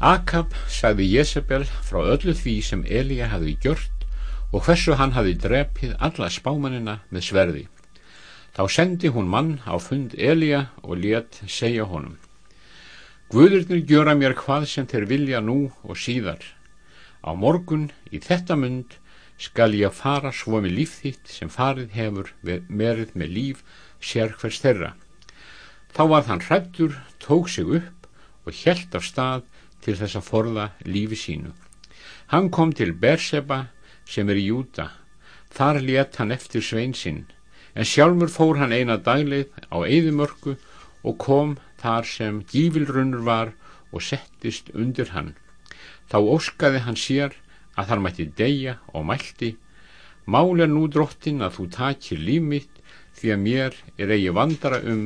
Akab sagði Jésabel frá öllu því sem Elíja hafi gjört og hversu hann hafi drepið alla spámanina með sverði. Þá sendi hún mann á fund Elíja og let segja honum Guðurnir gjöra mér hvað sem þeir vilja nú og síðar. Á morgun í þetta mund skal ég fara svo með líf þitt sem farið hefur merið með líf sér hvers þeirra. Þá var þann hrættur, tók sig upp og helt af stað til þess að forða lífi sínu. Hann kom til Berseba sem er í Júta. Þar let hann eftir sveinsinn, en sjálfur fór hann eina dagleið á eðimörku og kom þar sem gífilrunnur var og settist undir hann. Þá óskaði hann sér að þar mætti deyja og mælti Mál er nú drottin að þú takir líf mitt því að mér er eigi vandara um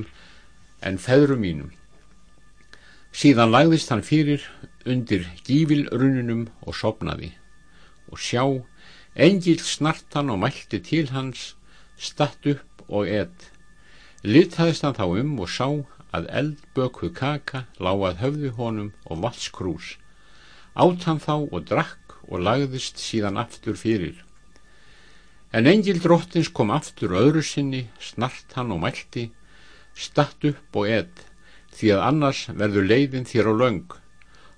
en feðru mínum. Síðan lagðist hann fyrir undir gífilrununum og sopnaði og sjá, engil snartan og mælti til hans, statt upp og edd. Littaðist hann þá um og sá að eldböku kaka láað höfðu honum og valskrús. Átt hann þá og drakk og lagðist síðan aftur fyrir. En engil drottins kom aftur öðru sinni, snart hann og mælti, statt upp og edd, því að annars verður leiðin þér á laung.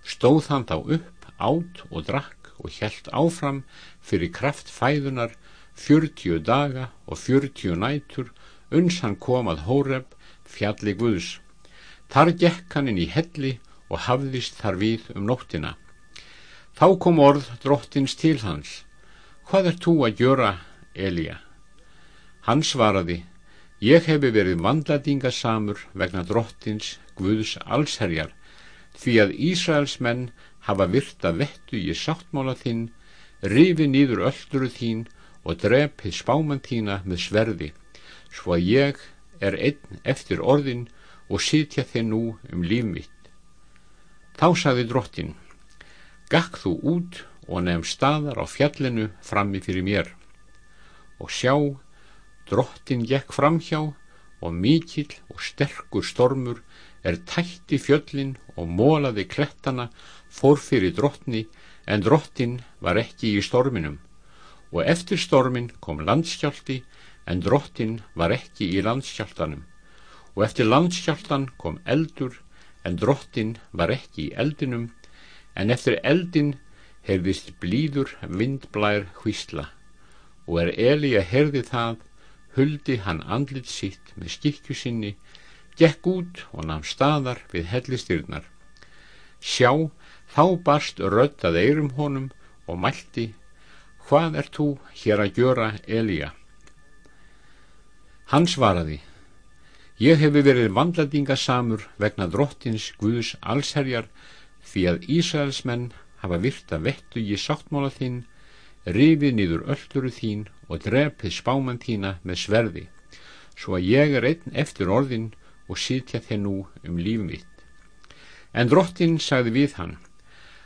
Stóð hann þá upp, átt og drakk og helt áfram fyrir kraft fæðunar fjörtjú daga og fjörtjú nætur uns hann kom að Hóreb fjalli Guðs. Þar gekk hann inn í helli og hafðist þar við um nóttina. Þá kom orð drottins til hans. Hvað er þú að gjöra, Elíja? Hann svaraði, ég hefi verið vandladingasamur vegna drottins Guðs allsherjar, því að Ísraels menn hafa virta vettu í sáttmála þinn, rifi nýður ölluru þín og drepið spáman þína með sverði, svo að ég er einn eftir orðin og sitja þið nú um líf mitt. Þá saði drottin, Gakk þú út og nefn staðar á fjallinu frammi fyrir mér. Og sjá, drottin gekk framhjá og mikill og sterkur stormur er tætti fjöllin og mólaði klettana fór fyrir drottni en drottin var ekki í storminum. Og eftir stormin kom landskjálti en drottin var ekki í landskjáltanum. Og eftir landskjáltan kom eldur en drottin var ekki í eldinum en eftir eldin heyrðist blíður vindblær hvísla og er Eli að heyrði það huldi hann andlit sitt með skikju sinni gekk út og namn staðar við hellistyrnar sjá þá barst röddað eirum honum og mælti hvað er þú hér að gjöra Elíja hann svaraði ég hefi verið vandladingasamur vegna drottins Guðs allsherjar því að Ísraelsmenn hafa virta vettu í sáttmála þinn, rifið nýður ölluru þín og drepið spáman þína með sverði, svo að ég er einn eftir orðin og sitja þeir nú um líf mitt. En drottin sagði við hann,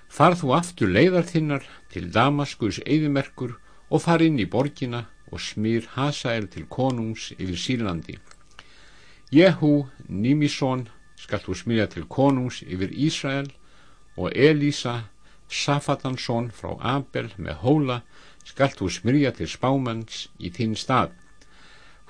farð þú aftur leiðar þinnar til Damaskus eðimerkur og far inn í borgina og smýr Hasael til konungs yfir Sýrlandi. Jehu, Nímisson, skal þú smýja til konungs yfir Ísrael og Elísa Safatansson frá Abel með hóla skallt þú smyrja til spámans í þinn stað.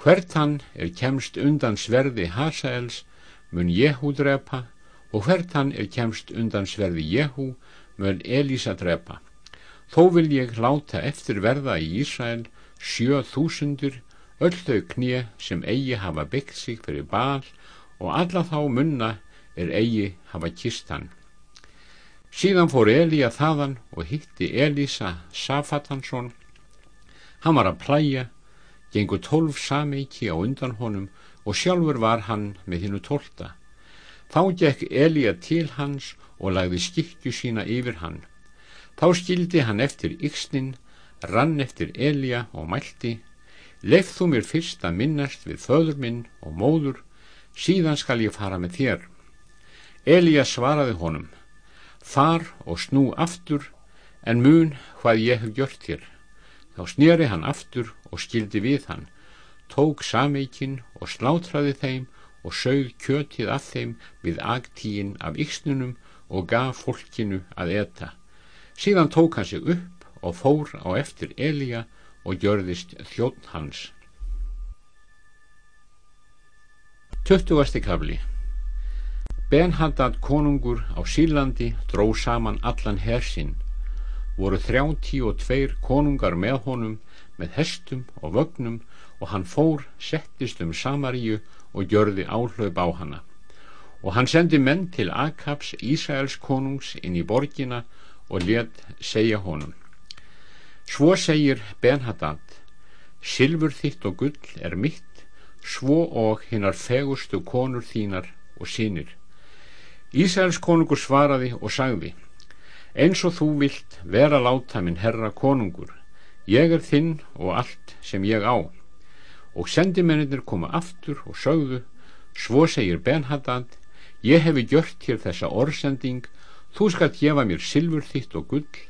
Hvert hann er kemst undan sverði Hasaels mun Jehu drepa og hvert hann er kemst undan sverði Jehu mun Elísa drepa. Þó vil ég láta eftir verða í Ísrael sjö þúsundur öll þau knið sem eigi hafa byggt sig fyrir bal og alla þá munna er eigi hafa kist hann. Síðan fór Elíja þaðan og hitti Elísa Safatansson. Hann var að plæja, gengur tólf sameiki á undan honum og sjálfur var hann með hinnu tólta. Þá gekk Elíja til hans og lagði skikju sína yfir hann. Þá skildi hann eftir yksnin, rann eftir Elíja og mælti, Leif þú mér fyrst að minnast við föður minn og móður, síðan skal ég fara með þér. Elíja svaraði honum, far og snú aftur en mun hvað ég hef gjört þér. Þá snýri hann aftur og skildi við hann, tók sameikinn og slátraði þeim og sögð kjötið af þeim við agtíin af yksnunum og gaf fólkinu að eta. Síðan tók hann sig upp og fór á eftir Elíja og gjörðist þjótt hans. Töttugasti kafli Benhadad konungur á Sílandi dró saman allan hersinn. Voru þrjántí og tveir konungar með honum með hestum og vögnum og hann fór, settist um Samaríu og gjörði áhlaup á hana. Og hann sendi menn til Akabs Ísraels konungs inn í borgina og let segja honum. Svo segir Benhadad, Silfur þitt og gull er mitt, svo og hinnar fegustu konur þínar og sínir. Ísraels konungur svaraði og sagði, eins og þú vilt vera láta minn herra konungur, ég er þinn og allt sem ég á. Og sendimennir koma aftur og sögðu svo segir Benhadad ég hefi gjört hér þessa orðsending. Þú skalt gefa mér silfur þitt og gull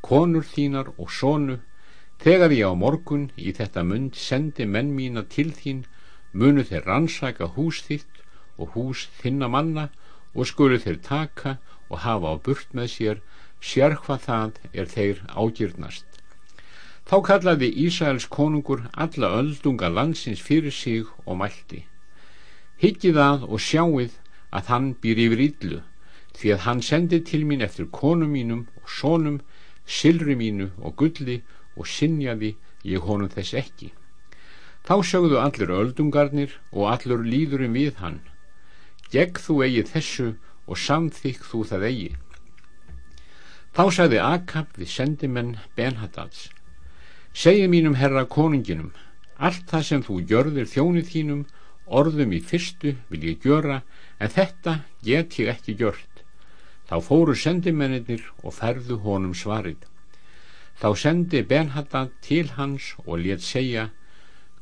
konur þínar og sonu. Þegar ég á morgun í þetta mund sendi menn mína til þín munu þeir rannsaka hús þitt og hús þinna manna og skulu þeir taka og hafa á burt með sér sér hvað það er þeir ágjörnast Þá kallaði Ísæls konungur alla öldunga landsins fyrir sig og mælti. Hyggið að og sjáið að hann býr yfir yllu, því að hann sendi til mín eftir konum mínum og sónum, silri mínu og gulli og sinjaði ég honum þess ekki. Þá sögðu allir öldungarnir og allur líðurum við hann. Gegg þú eigi þessu og samþykk þú það eigi. Þá sagði Akab við sendimenn Benhadads Segið mínum herra konunginum, allt það sem þú gjörðir þjónið þínum, orðum í fyrstu vil ég gjöra, en þetta get ég ekki gjört. Þá fóru sendimennir og ferðu honum svarið. Þá sendi Benhadad til hans og let segja,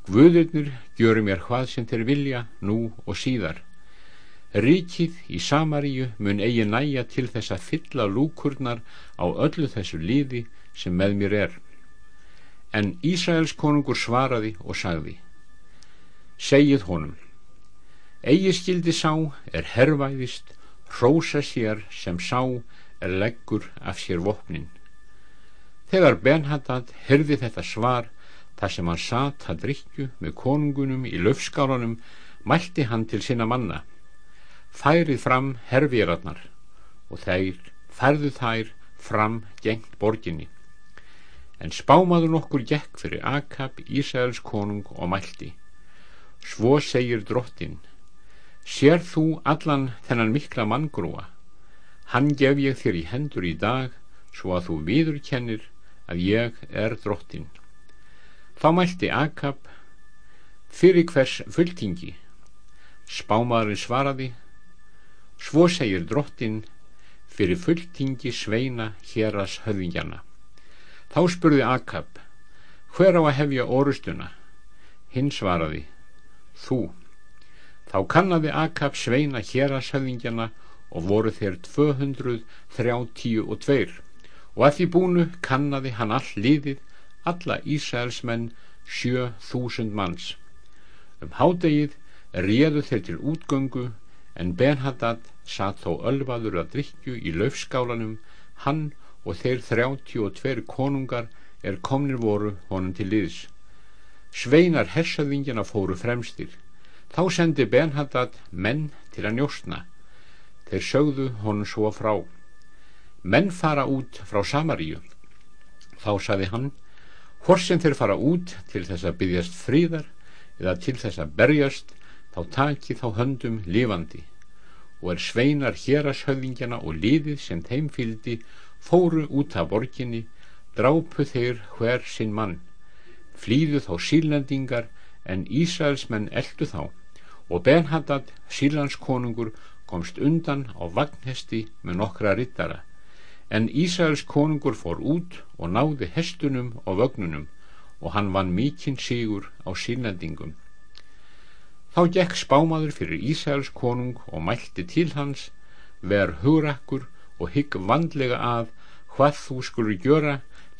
Guðurnir gjöru mér hvað sem þeir vilja nú og síðar. Ríkið í Samaríu mun eigi næja til þess að fylla lúkurnar á öllu þessu líði sem með mér er. En Ísraels konungur svaraði og sagði Segið honum Egi skildi sá er herrvæðist hrósa sér sem sá er leggur af sér vopnin Þegar Benhadad hyrði þetta svar þar sem hann satt að drikju með konungunum í löfskálanum mælti hann til sinna manna færið fram herrvíratnar og þeir færðu þær fram gengt borginni. En spámaður nokkur gekk fyrir Akab Ísæls konung og mælti svo segir drottin sér þú allan þennan mikla manngrúa hann gef ég þér í hendur í dag svo að þú viður kennir að ég er drottin þá mælti Akab fyrir hvers fulltingi? Spámaðurinn svaraði svo segir drottin fyrir fulltingi sveina héras höfðingjana Þá spurði Akab, hver á að hefja orustuna? Hinn svaraði, þú. Þá kannadi Akab sveina hérashöfðingjana og voru þeir 232 og að því búnu kannadi hann all liðið, alla Ísælsmenn 7000 manns. Um hádegið réðu þeir til útgöngu en Benhadad satt þó ölvaður að drikju í laufskálanum. Hann og þeir þrjáttjú og tver konungar er komnir voru honum til liðs. Sveinar hersaðingjana fóru fremstir. Þá sendi Benhadad menn til að njóstna þeir sögðu honum svo frá. Menn fara út frá Samaríu. Þá saði hann hvort sem þeir fara út til þess að byggjast fríðar eða til þess að berjast þá taki þá höndum lifandi og er sveinar hérashöfðingjana og liðið sem þeim fyldi fóru út af borginni drápu þeir hver sinn mann. Flýðu þá sílendingar en Ísraelsmenn eldu þá. Og Benhadad sílandskonungur komst undan á vagnhesti með nokkra rittara en Ísraels konungur fór út og náði hestunum og vögnunum og hann vann mikinn sigur á sílendingum þá gekk spámaður fyrir Ísraels konung og mælti til hans ver hugrakkur og hygg vandlega að hvað þú skulur gjöra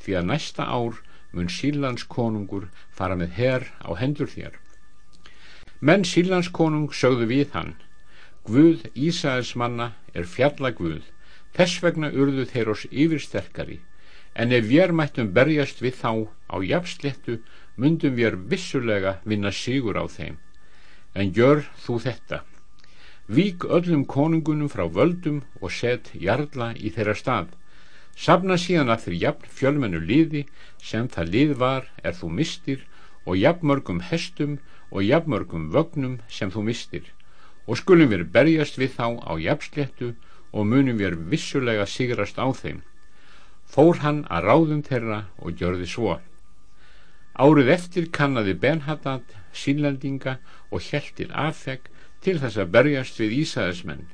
því að næsta ár mun Sílands konungur fara með herr á hendur þér. Menn Sílands konung sögðu við hann, Guð Ísæðis manna er fjalla Guð, þess vegna urðu þeir oss yfirsterkari, en ef við mættum berjast við þá á jafnsléttu myndum við vissulega vinna sigur á þeim en gjör þú þetta vík öllum konungunum frá völdum og set jarla í þeirra stað Safna síðan að fyrir jafn fjölmennu liði sem það lið var er þú mistir og jafnmörgum hestum og jafnmörgum vögnum sem þú mistir og skulum við berjast við þá á jafnsléttu og munum við vissulega sigrast á þeim. Fór hann að ráðum þeirra og gjörði svo. Árið eftir kannaði Benhadad sínlendinga og hjæltir affeg til þess að berjast við Ísæðismenn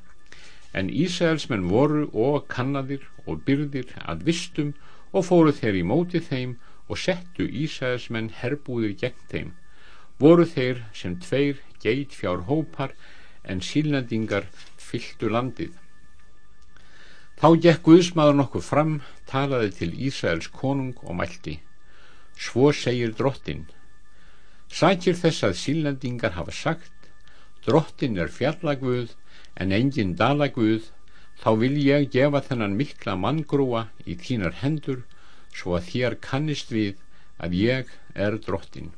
en Ísæðismenn voru og kannadir og byrðir að vistum og fóru þeir í móti þeim og settu Ísæðismenn herbúðir gegn þeim. Voru þeir sem tveir geit fjár hópar en sílendingar fylltu landið. Þá gekk Guðsmaður nokkuð fram talaði til Ísæðils konung og mælti svo segir drottin sækir þess að sílendingar hafa sagt drottin er fjallagvuð en engin dalaguð þá vil ég gefa þennan mikla manngrúa í þínar hendur svo að þér kannist við að ég er drottin.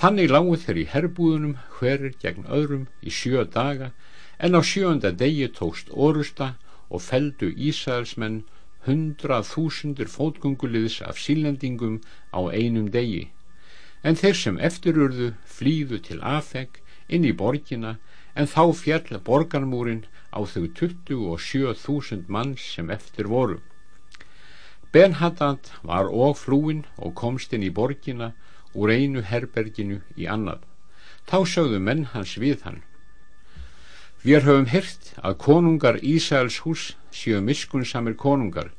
Þannig lágu þeir í herbúðunum hverir gegn öðrum í sjö daga en á sjönda degi tókst orusta og feldu Ísæðarsmenn hundrað þúsundur fótgunguliðs af sílendingum á einum degi en þeir sem eftirurðu flýðu til afeg inn í borgina en þá fjall borgarmúrin á þau 27.000 mann sem eftir voru. Benhadad var og flúin og komst inn í borgina úr einu herberginu í annað. Þá sögðu menn hans við hann. Við höfum hirt að konungar Ísæls hús séu miskunnsamir konungar.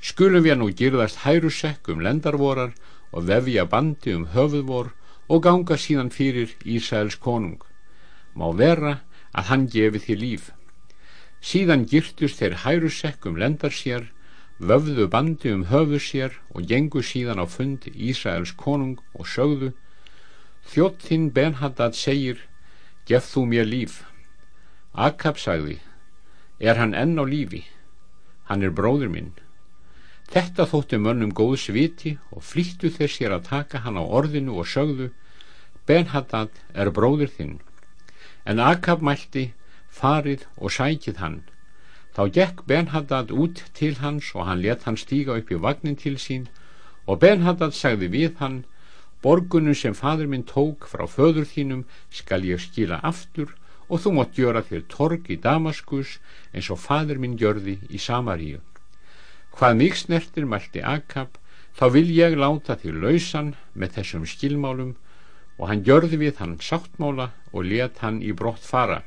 Skulum við nú girðast hærusekk um lendarvorar og vefja bandi um höfuðvor og ganga síðan fyrir Ísæls konung. Má vera að hann gefi því líf. Síðan girtust þeir hærusekk um lendar sér vöfðu bandi um höfu sér og gengu síðan á fund Ísraels konung og sögðu þjóttinn Benhadad segir gef þú mér líf. Akab sagði er hann enn á lífi? Hann er bróður minn þetta þótti mönnum góð sviti og flýttu þeir sér að taka hann á orðinu og sögðu Benhadad er bróður þinn. En Akab mælti farið og sækið hann. Þá gekk Benhadad út til hans og hann let hann stíga upp í vagnin til sín og Benhadad sagði við hann borgunum sem fadur minn tók frá föður þínum skal ég skila aftur og þú mátt gjöra þér torg í Damaskus eins og fadur minn gjörði í Samaríu hvað mig snertir mælti Akab þá vil ég láta þér lausan með þessum skilmálum og hann gjörði við hann sáttmála og let hann í brott fara.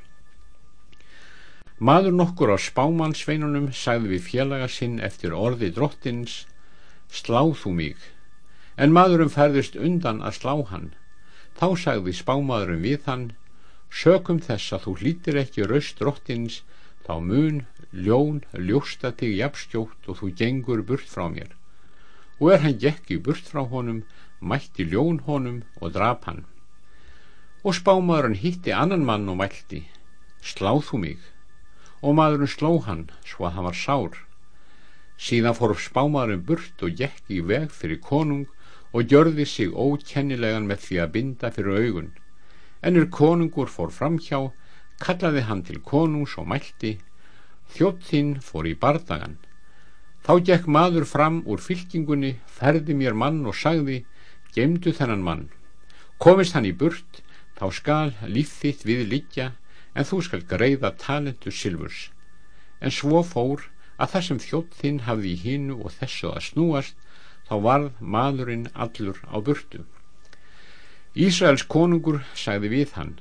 Maður nokkur á spámannsveinunum sagði við félaga sinn eftir orði drottins sláð þú mig. En maðurum færðist undan að slá hann. Þá sagði spámaðurum við hann sökum þess að þú hlýttir ekki raust drottins þá mun ljón ljósta þig jafnskjótt og þú gengur burt frá mér. Og er hann gekki burt frá honum mætti ljón honum og drap hann. Og spámaðurinn hitti annan mann og mælti sláð þú mig? Og maðurinn sló hann svo að hann var sár. Síðan fór spámaðurinn burt og gekk í veg fyrir konung og gjörði sig ókennilegan með því að binda fyrir augun. En er konungur fór framhjá kallaði hann til konungs og mælti þjótt þinn fór í bardagan þá gekk maður fram úr fylkingunni ferði mér mann og sagði gemdu þennan mann. Komist hann í burt þá skal líf þitt við liggja en þú skal greiða talentu silfurs. En svo fór að það sem þjótt þinn hafði í hinu og þessu að snúast þá varð maðurinn allur á burtu. Ísraels konungur sagði við hann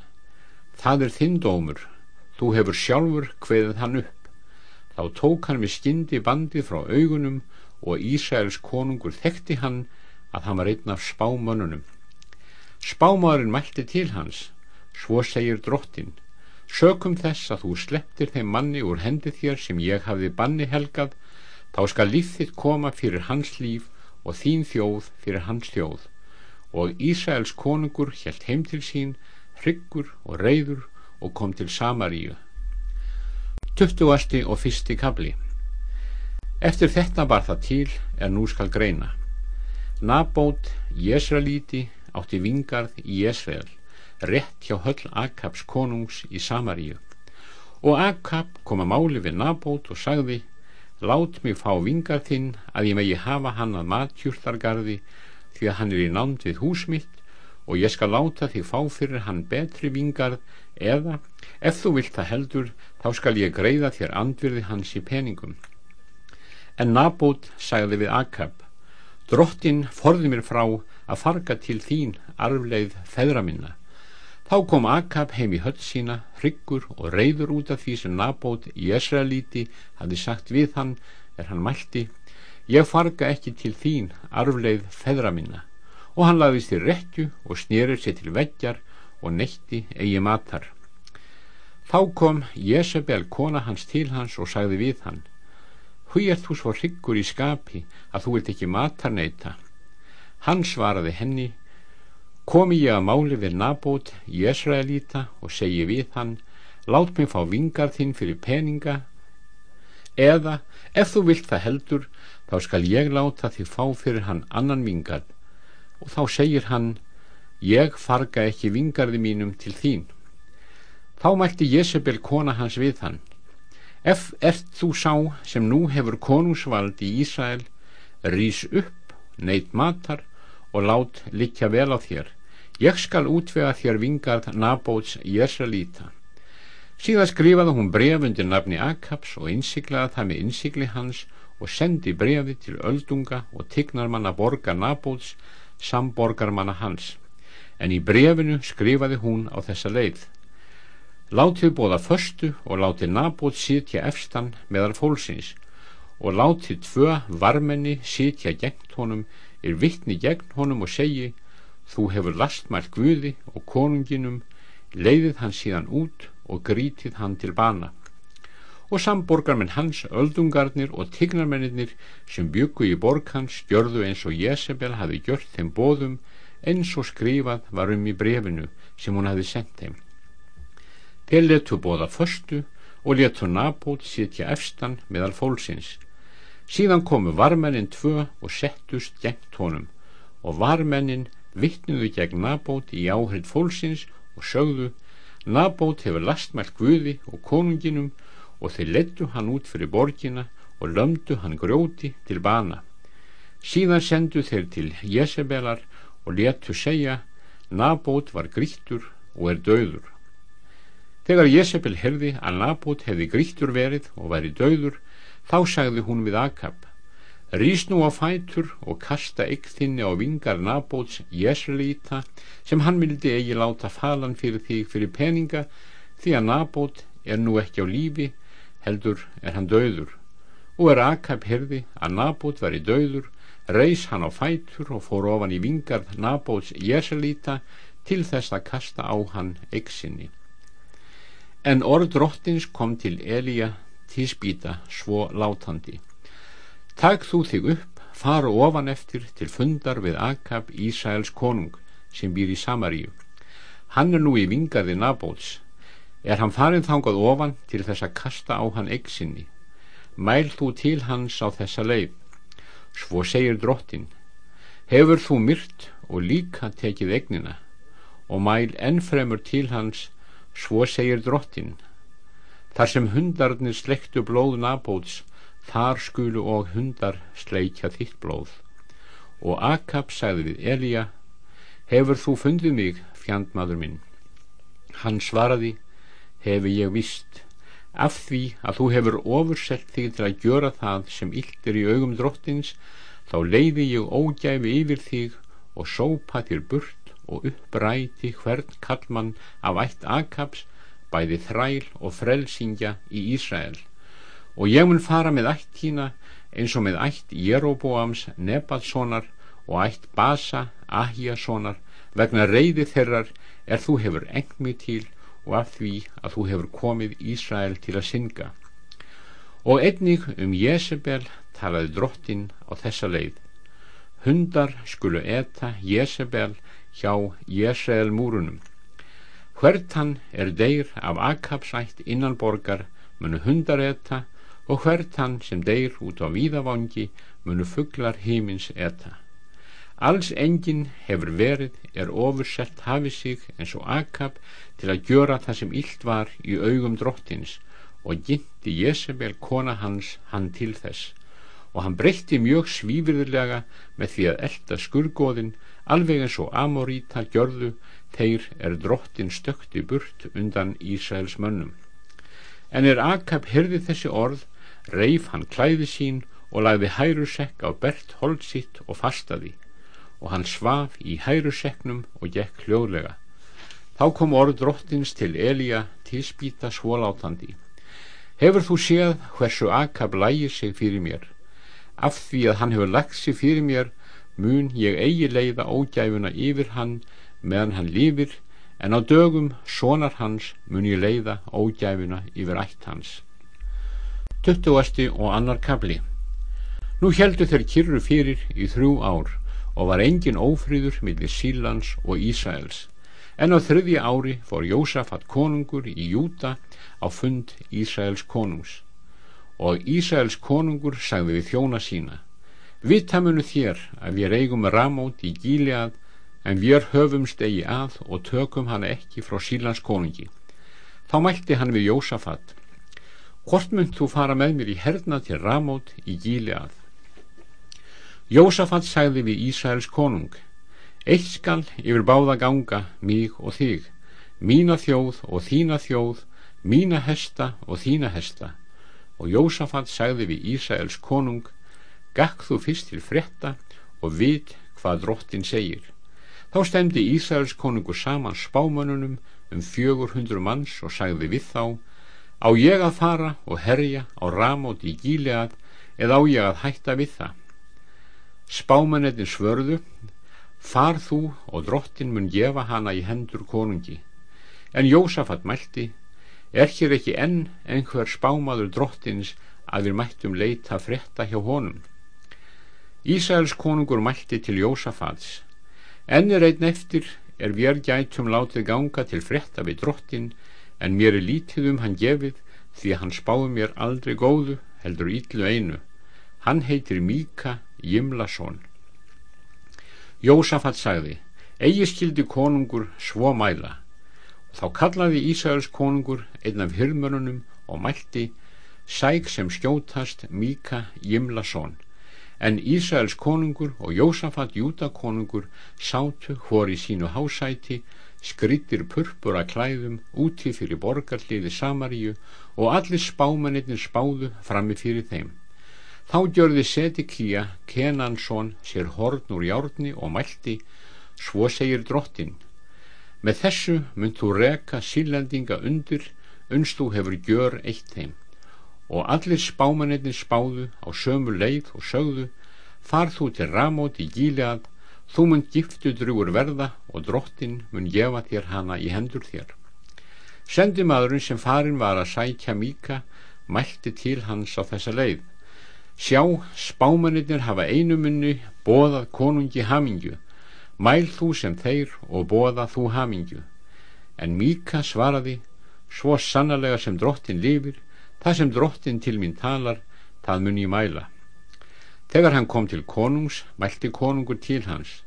það er þinn dómur. Þú hefur sjálfur hveðið hann upp þá tók hann með skyndi bandið frá augunum og Ísraels konungur þekkti hann að hann var einn af spámönnunum. Spámaðurinn mælti til hans svo segir drottin sökum þess að þú slepptir þeim manni úr hendi þér sem ég hafði banni helgað þá skal líf þitt koma fyrir hans líf og þín þjóð fyrir hans þjóð. Og Ísraels konungur helt heim til sín hryggur og reyður og kom til Samaríu 20. og 1. kabli Eftir þetta bar það til er nú skal greina. Nabót, Jesralíti, átti vingarð í Jesrael, rétt hjá höll Akabs konungs í Samaríu. Og Akab kom að máli við Nabót og sagði, lát mig fá vingarð þinn að ég megi hafa hann að matjúrtargarði því að hann er í nánd við hús mitt og ég skal láta þig fá fyrir hann betri vingarð eða ef þú vilt það heldur þá skal ég greiða þér andvirði hans í peningum. En Nabót sagði við Akab drottin forði mér frá að farga til þín arfleið feðra minna. Þá kom Akab heim í höll sína hryggur og reyður út af því sem Nabót í Esraelíti hafi sagt við hann er hann mælti ég farga ekki til þín arfleið feðra minna. Og hann laðist í rekju og snýrið sér til veggjar og neytti eigi matar. Þá kom Jésabel kona hans til hans og sagði við hann Hví er þú svo hryggur í skapi að þú vilt ekki matar neyta? Hann svaraði henni Komi ég að máli við nabót Jésraelíta og segi við hann Lát mig fá vingar þinn fyrir peninga eða ef þú vilt það heldur þá skal ég láta þig fá fyrir hann annan vingar og þá segir hann ég farga ekki vingarði mínum til þín. Þá mælti Jésabel kona hans við hann. Ef ert þú sá sem nú hefur konungsvald í Ísrael rýs upp, neitt matar og lát likja vel á þér. Ég skal útvega þér vingarð nabóts Jésalíta síðan skrifaði hún bref undir nafni Akabs og innsiklaði það með innsikli hans og sendi brefi til öldunga og tignarmanna borga nabóts samborgarmanna hans en í brefinu skrifaði hún á þessa leið. Látið bóða förstu og látið nabót sitja efstan meðal fólksins. Og látið tvö varmenni sitja gegn honum er vittni gegn honum og segi þú hefur lastmælt Guði og konunginum leiðið hann síðan út og grítið hann til bana. Og samborgarmenn hans, öldungarnir og tignarmennir sem byggu í borg hans gjörðu eins og Jésabel hafi gjört þeim bóðum eins og skrifað var um í brefinu sem hún hafi sendt þeim. Þeir letu bóða förstu og letu Nabót sitja efstan meðal fólksins. Síðan komu varmennin tvö og settust gegn tónum og varmennin vittnuðu gegn Nabót í áhrif fólksins og sögðu Nabót hefur lastmælt Guði og konunginum og þeir lettu hann út fyrir borgina og lömdu hann grjóti til bana síðan sendu þeir til Jesebelar og letu segja Nabót var grítur og er döður þegar Jezebel herði að Nabót hefði grítur verið og væri döður þá sagði hún við Akab Rýst nú á fætur og kasta ykk þinni á vingar Nabóts Jeselíta sem hann vildi eigi láta falan fyrir þig fyrir peninga því að Nabót er nú ekki á lífi heldur er hann döður og er Akab herði að Nabót var í döður reys hann á fætur og fór ofan í vingarð Nabóts Jesalíta til þess að kasta á hann eiksinni en orð drottins kom til Elíja tísbýta svo látandi. Takk þú þig upp, fara ofan eftir til fundar við Akab Ísæls konung sem býr í Samaríu. Hann er nú í vingarði Nabóts. Er hann farin þangað ofan til þess að kasta á hann eiksinni mæl þú til hans á þessa leið svo segir drottin hefur þú myrt og líka tekið egnina og mæl ennfremur til hans svo segir drottin þar sem hundarnir slektu blóð nabóts þar skulu og hundar sleikja þitt blóð. Og Akab sagði við Elíja hefur þú fundið mig fjandmaður minn? Hann svaraði hefi ég vist af því að þú hefur ofursett þig til að gjöra það sem illt er í augum drottins þá leiði ég ógæfi yfir þig og sópa þér burt og uppræti hvern kallmann af ætt Akabs bæði þræl og frelsingja í Ísrael. Og ég mun fara með ætt tína eins og með ætt Jeroboams Nebalssonar og ætt Basa Ahjasonar vegna reyði þeirrar er þú hefur engmi til og af því að þú hefur komið Ísrael til að synga. Og einnig um Jésebel talaði drottin á þessa leið. Hundar skulu eta Jésebel hjá Jésrael múrunum hvert hann er deyr af Akabsætt innan borgar munu hundar eta og hvert hann sem deyr út á víðavangi munu fugglar hímins eta. Alls enginn hefur verið er ofursett hafi sig eins og Akab til að gjöra það sem illt var í augum drottins og gynnti Jésabel kona hans hann til þess og hann breytti mjög svífyrðulega með því að elda skurgoðin alveg eins og Amoríta gjörðu þeir er drottin stökti burt undan Ísraels mönnum. En er Akab hyrði þessi orð, reif hann klæði sín og lagði hærusekk á bert hold sitt og fastaði og hann svaf í hærusekknum og gekk hljóðlega. Þá kom orð drottins til Elíja til spýta svólátandi. Hefur þú séð hversu Akab lægir sig fyrir mér? af því að hann hefur lagt sér fyrir mér mun ég eigi leiða ógæfuna yfir hann meðan hann lifir en á dögum sonar hans mun ég leiða ógæfuna yfir ætt hans 20. og annar kabli Nú heldur þeir kyrru fyrir í þrjú ár og var engin ófríður millir Sílands og Ísæls en á þriðji ári fór Jósafat konungur í Júta á fund Ísæls konungs. Og Ísæls konungur sagði við þjóna sína Vita munu þér að við eigum ramót í Gíleað en við höfum stegi að og tökum hann ekki frá Sílands konungi. Þá mælti hann við Jósafat hvort mynd þú fara með mér í herna til ramót í Gíleað Jósafat sagði við Ísæls konung eitt skal yfir báða ganga mig og þig mína þjóð og þína þjóð mína hesta og þína hesta. Og Jósafat sagði við Ísæls konung gakk þú fyrst til fretta og vit hvað drottin segir. Þá stemdi Ísæls konungur saman spámanunum um fjögur hundru manns og sagði við þá á ég að fara og herja á ramót í gíleað eða á ég að hætta við það spámanettin svörðu far þú og drottin mun gefa hana í hendur konungi. En Jósafat mælti er hér ekki enn einhver spámaður drottins að við mættum leita frétta hjá honum? Ísæls konungur mælti til Jósafats enn er einn eftir er við gætum látið ganga til frétta við drottin en mér er lítið um hann gefið því hann spáði mér aldrei góðu heldur ítlu einu. Hann heitir Míka Jimlason Jósafat sagði eigi skildi konungur svo mæla. Þá kallaði Ísæls konungur einn af hirmörunum og mælti sæk sem skjótast Míka Jimlason en Ísæls konungur og Jósafat Júta konungur sátu hóri sínu hásæti skrittir purpur að klæðum úti fyrir borgarliði Samaríu og allir spámanittin spáðu frammi fyrir þeim. Þá gjörði Seti Kíja Kenansson sér horn úr járni og mælti svo segir drottin með þessu mynd þú reka sílendinga undir unst þú hefur gjör eitt þeim. Og allir spámanetni spáðu á sömu leið og sögðu far þú til ramót í gíleað þú mynd giftu drugur verða og drottin mynd gefa þér hana í hendur þér. Sendi maðurinn sem farin var að sækja Míka mælti til hans á þessa leið sjá spámanetnir hafa einu munni bóðað konungi hamingju. Mæl þú sem þeir og boða þú hamingju. En Míka svaraði svo sannarlega sem drottin lifir það sem drottin til mín talar það mun ég mæla. Þegar hann kom til konungs mælti konungur til hans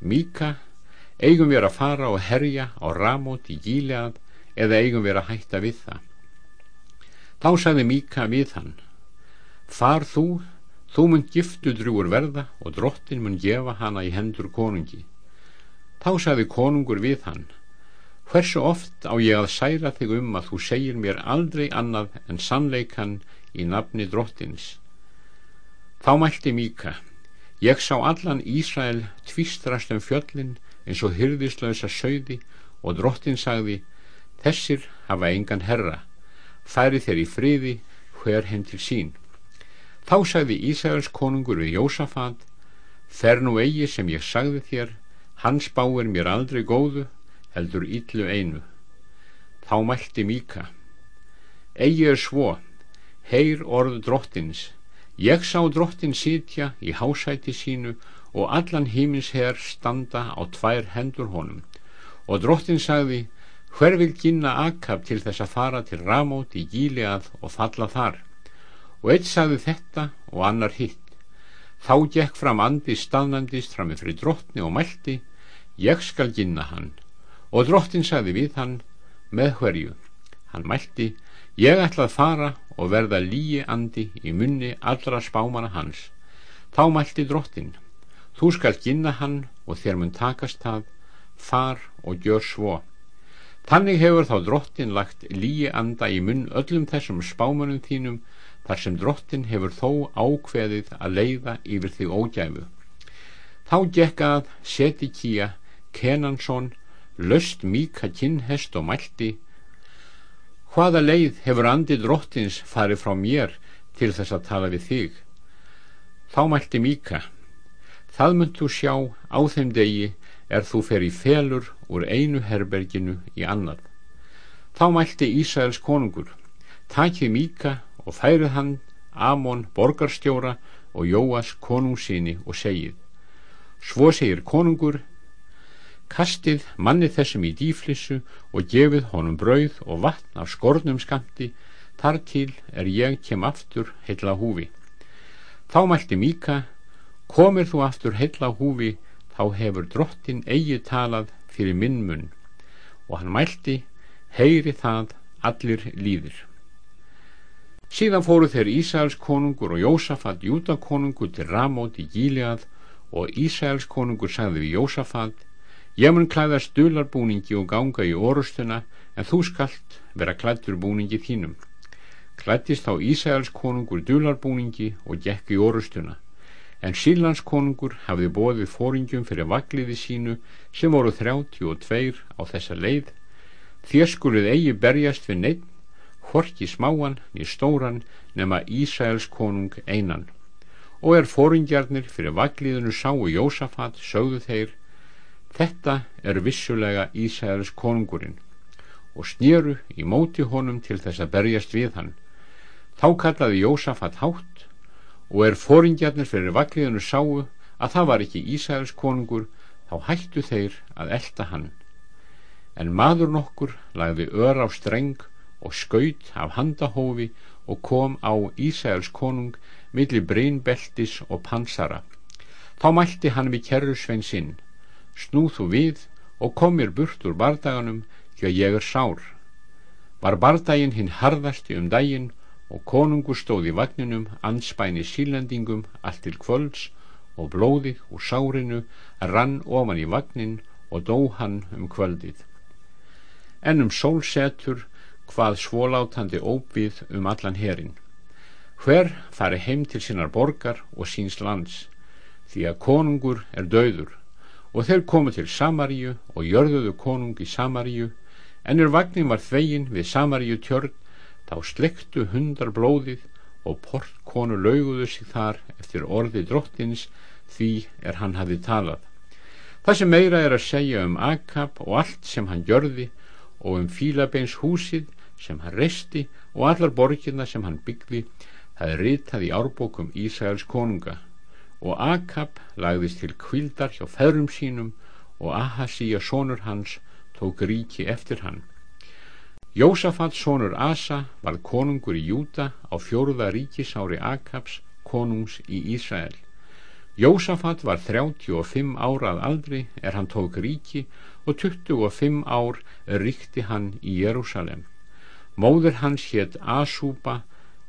Míka eigum við að fara og herja á ramót í gíleað eða eigum við að hætta við það? Þá sagði Míka við hann far þú Þú mun giftu drúur verða og drottin mun gefa hana í hendur konungi. Þá sagði konungur við hann, hversu oft á ég að særa þig um að þú segir mér aldrei annað en sannleikan í nafni drottins. Þá mælti Míka, ég sá allan Ísrael tvistrast um fjöllin eins og hyrðislausa sögði og drottin sagði, þessir hafa engan herra, færi þeir í friði hver henn til sín. Þá sagði Ísæðars konungur við Jósafat Fer nú eigi sem ég sagði þér Hans báir mér aldrei góðu heldur yllu einu. Þá mælti Míka Egi er svo Heyr orð drottins. Ég sá drottin sitja í hásæti sínu og allan hímins herr standa á tvær hendur honum. Og drottin sagði hver vil gynna Akab til þess að fara til Ramót í Gíleað og falla þar og eitt sagði þetta og annar hitt. Þá gekk fram andi staðnandist fram með fyrir drottni og mælti, ég skal ginna hann. Og drottin sagði við hann, með hverju. Hann mælti, ég ætla að fara og verða líi andi í munni allra spámana hans. Þá mælti drottin, þú skal ginna hann og þér mun takast það, far og gjör svo. Þannig hefur þá drottin lagt líi anda í munn öllum þessum spámanum þínum þar sem drottin hefur þó ákveðið að leiða yfir þig ógæfu. Þá gekkað seti kýja Kenansson löst míka kinnhest og mælti hvaða leið hefur andi drottins farið frá mér til þess að tala við þig þá mælti míka það munt þú sjá á þeim degi er þú fer í felur úr einu herberginu í annað þá mælti Ísæls konungur takið míka og færið hann Amon borgarstjóra og Jóas konungsíni og segið svo segir konungur kastið manni þessum í dýflissu og gefið honum brauð og vatn af skornum skamti þar til er ég kem aftur heilla húfi. Þá mælti Míka komir þú aftur heilla húfi þá hefur drottin eigi talað fyrir minn munn. Og hann mælti heyri það allir líðir síðan fóru þeir Ísæls konungur og Jósafat Júdakonungur til Ramót í Gíleað og Ísæls konungur sagði við Jósafat Ég mun klæða stularbúningi og ganga í orustuna en þú skalt vera klættur búningi þínum. Klættist þá Ísæls konungur dularbúningi og gekk í orustuna. En Sílands konungur hafði bóðið fóringjum fyrir vagliði sínu sem voru 32 á þessa leið. Þér skulið eigi berjast við neitt, horki smáan í stóran nema Ísæls konung einan. Og er fóringjarnir fyrir vagliðinu sáu Jósafat sögðu þeir Þetta er vissulega Ísæðars konungurinn og snýru í móti honum til þess að berjast við hann. Þá kallaði Jósafat hátt og er fóringjarnir fyrir vakliðinu sáu að það var ekki Ísæðars konungur þá hættu þeir að elda hann. En maður nokkur lagði ör á streng og skaut af handahófi og kom á Ísæðars konung millir breynbeltis og pansara. Þá mælti hann við kerrusvein sinn snúð þú við og kom mér burt úr bardaganum því að ég er sár var bardaginn hinn harðasti um daginn og konungur stóð í vagninum anspæni sílendingum allt til kvölds og blóðið úr sárinu rann ofan í vagnin og dó hann um kvöldið en um sólsetur hvað svólátandi óbið um allan herin hver fari heim til sinnar borgar og síns lands því að konungur er döður og þeir komu til Samaríu og jörðuðu konung í Samaríu en er vagnin var þvegin við Samaríu tjörn þá slektu hundar blóðið og portkonu lauguðu sig þar eftir orði drottins því er hann hafið talað. Það sem meira er að segja um Akab og allt sem hann gjörði og um Fílabeins húsið sem hann resti og allar borgirna sem hann byggði það ritað í árbókum Ísæls konunga. Og Akab lagðist til kvildar hjá feðrum sínum og Ahasíja sonur hans tók ríki eftir hann. Jósafat sonur Asa var konungur í Júta á fjóruða ríkisári Akabs konungs í Ísrael. Jósafat var 35 árað aldri er hann tók ríki og 25 ár ríkti hann í Jérúsalem móður hans hétt Asúba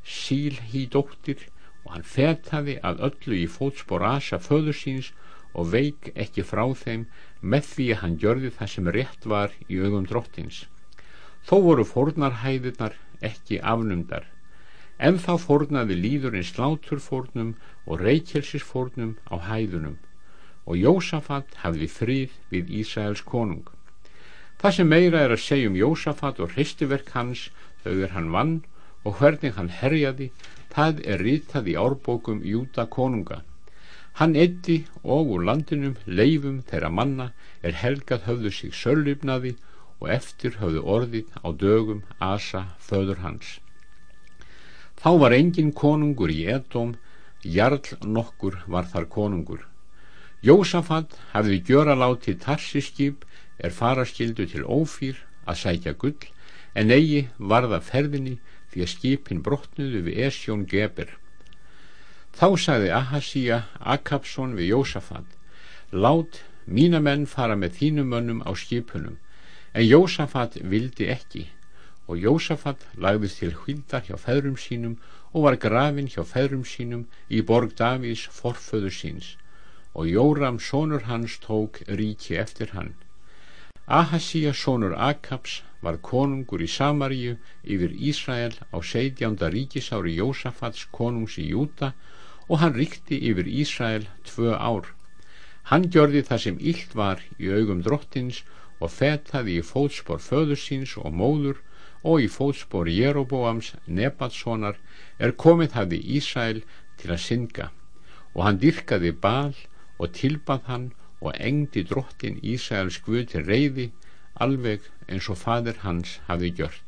sílhídóttir og hann fetaði að öllu í fótspor Asa föður síns og veik ekki frá þeim með því að hann gjörði það sem rétt var í augum drottins. Þó voru fórnarhæðunar ekki afnumdar. En þá fórnaði líðurinn sláturfórnum og reykjelsisfórnum á hæðunum. Og Jósafat hafði frið við Ísæls konung það sem meira er að segja um Jósafat og hristiverk hans er hann vann og hvernig hann herjaði það er ritað í árbókum Júta konunga. Hann etti og úr landinum leifum þeirra manna er helgat höfðu sig sörlifnaði og eftir höfðu orðið á dögum Asa föður hans. Þá var engin konungur í Edóm jarl nokkur var þar konungur. Jósafat hafði gjöra látið tarsiskip er faraskildu til ófýr að sækja gull en eigi varða ferðinni því að skipin brotnuðu við Esjón Geber. Þá sagði Ahasíja Akapsson við Jósafat, lát mína menn fara með þínum mönnum á skipunum, en Jósafat vildi ekki og Jósafat lagðist til hvildar hjá feðrum sínum og var grafin hjá feðrum sínum í borg Davís forföðu síns og Jóram sónur hans tók ríki eftir hann. Ahasíja sónur Akaps var konungur í Samaríu yfir Ísrael á 17. ríkisári Jósafats konungs í Júta og hann ríkti yfir Ísrael tvö ár. Hann gjörði það sem illt var í augum drottins og fetaði í fótspor föðursins og móður og í fótspor Jeroboams Nebatssonar er komið hafði Ísrael til að synga og hann dyrkaði bal og tilbað hann og engdi drottin Ísraels guð til reyði alveg eins og fadir hans hafi gjört